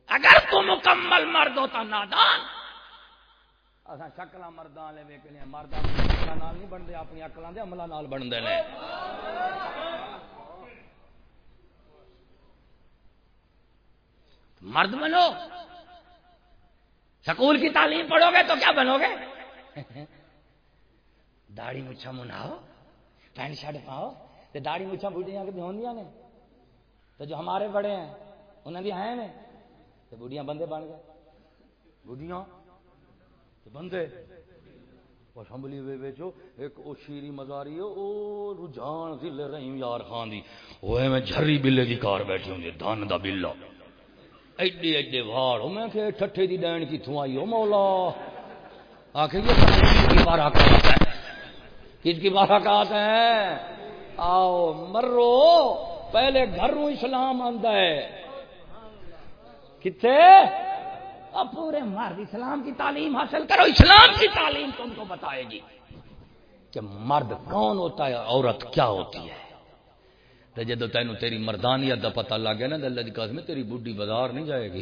Speaker 1: اگر تو مکمل مرد ہوتا نادان اصا شکل مردوں والے ویکنے مرد اپنی نہیں بنتے اپنی اکلوں کے عملوں بنتے ہیں مرد بنو، سکول کی تعلیم پڑھو گے تو کیا بنو گے؟ داڑھی مچھا مناؤ پینٹ شرٹ پاؤ تو داڑھی مچھا بڑھیاں کتنی ہوندیاں نے؟ تو جو ہمارے بڑے ہیں انہوں نے ہیں نے تو بڑھیاں بندے بن گئے۔ بڑھیاں بندے اسمبلی ویچو، ایک او شیری مزاری او رجحان ضلع رحیم یار خان دی۔ وہ میں جھری بلے دی کار بیٹھی ہوں جی، دھن دا بلا ایڈے ایڈے واڑ میں کہ ٹھٹھے دی ڈین کتوں آئی ہو، مولا۔ آخر یہ کس کی بارکات ہے؟ کس کی بارکات ہے؟ آؤ، مرو۔ پہلے گھروں اسلام آندا ہے۔ کتنے اب پورے مرد اسلام کی تعلیم حاصل کرو، اسلام کی تعلیم تم کو بتائے گی کہ مرد کون ہوتا ہے، عورت کیا ہوتی ہے۔ تو جدو تینوں تیری مردانیت کا پتہ لگ گیا نا اللہ کی قسم تیری بڈھی بازار نہیں جائے گی۔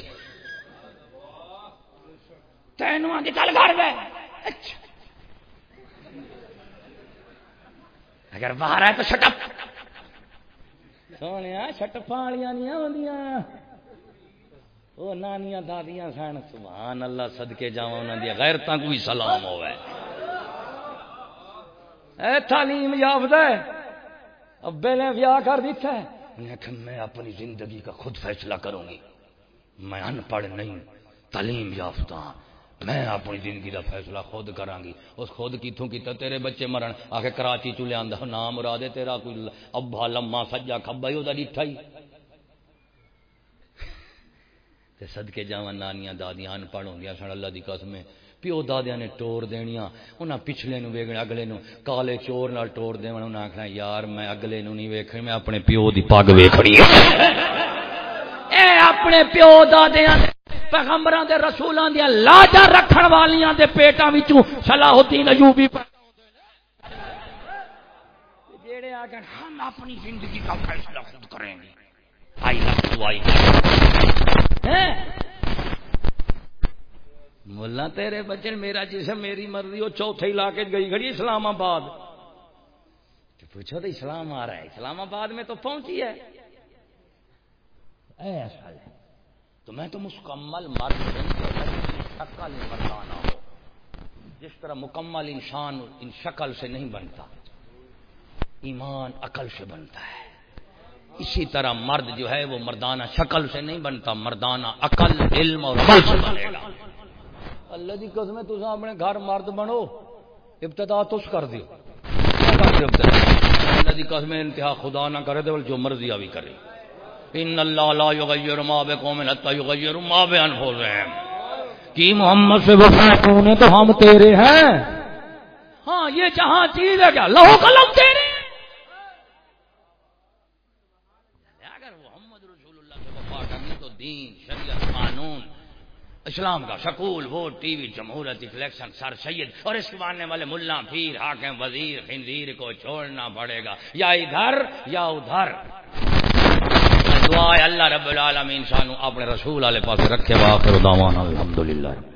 Speaker 1: تینوں آگے چل گھر گئے اچھا۔ اگر باہر ہے تو شٹپ۔ سونے شٹپا والیاں نہیں آدیاں وہ نانیاں دادیاں سن، سبحان اللہ، صدقے جاواں انہاں دی، غیرتاں کوئی سلام ہوے اے تعلیم یافتہ ہے ابے نے بیاہ کر دیتا ہے۔ انہیں کہ میں اپنی زندگی کا خود فیصلہ کروں گی۔ میں ان پڑھ نہیں، تعلیم یافتہ ہاں۔ میں اپنی زندگی کا فیصلہ خود کراں گی۔ اس خود کیتھوں کیتا تیرے بچے مرن۔ آ کے کراچی چ لیا ہاں، نام مراد تیرا کوئی ابا لما سجا کھبا ہی وہ ڈٹھا ہی۔ تے صدقے جاواں، نانیاں، دادیاں ان پڑھ ہوندیاں سن، اللہ دی قسم پیو دادیاں نے ٹور دینیاں، انہاں پچھلے نو ویکھنا، اگلے نو کالے چور نال ٹور دیون انہاں آکھنا، یار میں اگلے نو نہیں ویکھنی میں اپنے پیو دی پگ ویکھنی اے اپنے پیو دادیاں دے، پیغمبراں دے، رسولاں دی لاجا رکھن والیاں دے پیٹاں وچوں صلاح الدین ایوبی جیڑے آگن ہم اپنی زندگی کا فیصلہ خود کریں گے۔ آئی لفظ آئی۔ ملا تیرے بچے میرا جسم میری مرضی، وہ چوتھے علاقے گئی کھڑی اسلام آباد پوچھو تو اسلام آ رہا ہے اسلام آباد میں تو پہنچی ہے۔ ایسا ہے تو میں تو مکمل مرد شکل مردانہ ہو جس طرح مکمل انسان ان شکل سے نہیں بنتا، ایمان عقل سے بنتا ہے۔ اسی طرح مرد جو ہے وہ مردانہ شکل سے نہیں بنتا، مردانہ عقل، علم اور عمل سے بنے گا۔
Speaker 4: اللہ دی قسم تم اپنے گھر مرد بنو، ابتدا تس کر دیو۔
Speaker 1: اللہ دی قسم انتہا خدا نہ کرے تو جو مرضی ابھی کرے۔ ان اللہ لا یغیر ما بقوم حتى یغیر ما بانفسهم
Speaker 4: کی محمد سے وفا نے تو ہم تیرے ہیں۔ ہاں یہ جہاں چیز ہے کیا؟ لہو قلم تیرے
Speaker 1: اگر محمد رسول اللہ سے وفا کرنی تو دین شریعت، قانون، اسلام کا شکول، ووٹ، ٹی وی، جمہوریت، الیکشن، سر سید اور اس کے ماننے والے ملا، پیر، حاکم، وزیر، خنزیر کو چھوڑنا پڑے گا، یا ادھر یا ادھر۔ دعا ہے اللہ رب العالمین، شانو اپنے رسول والے پاس رکھے، واخر دعوانا الحمدللہ۔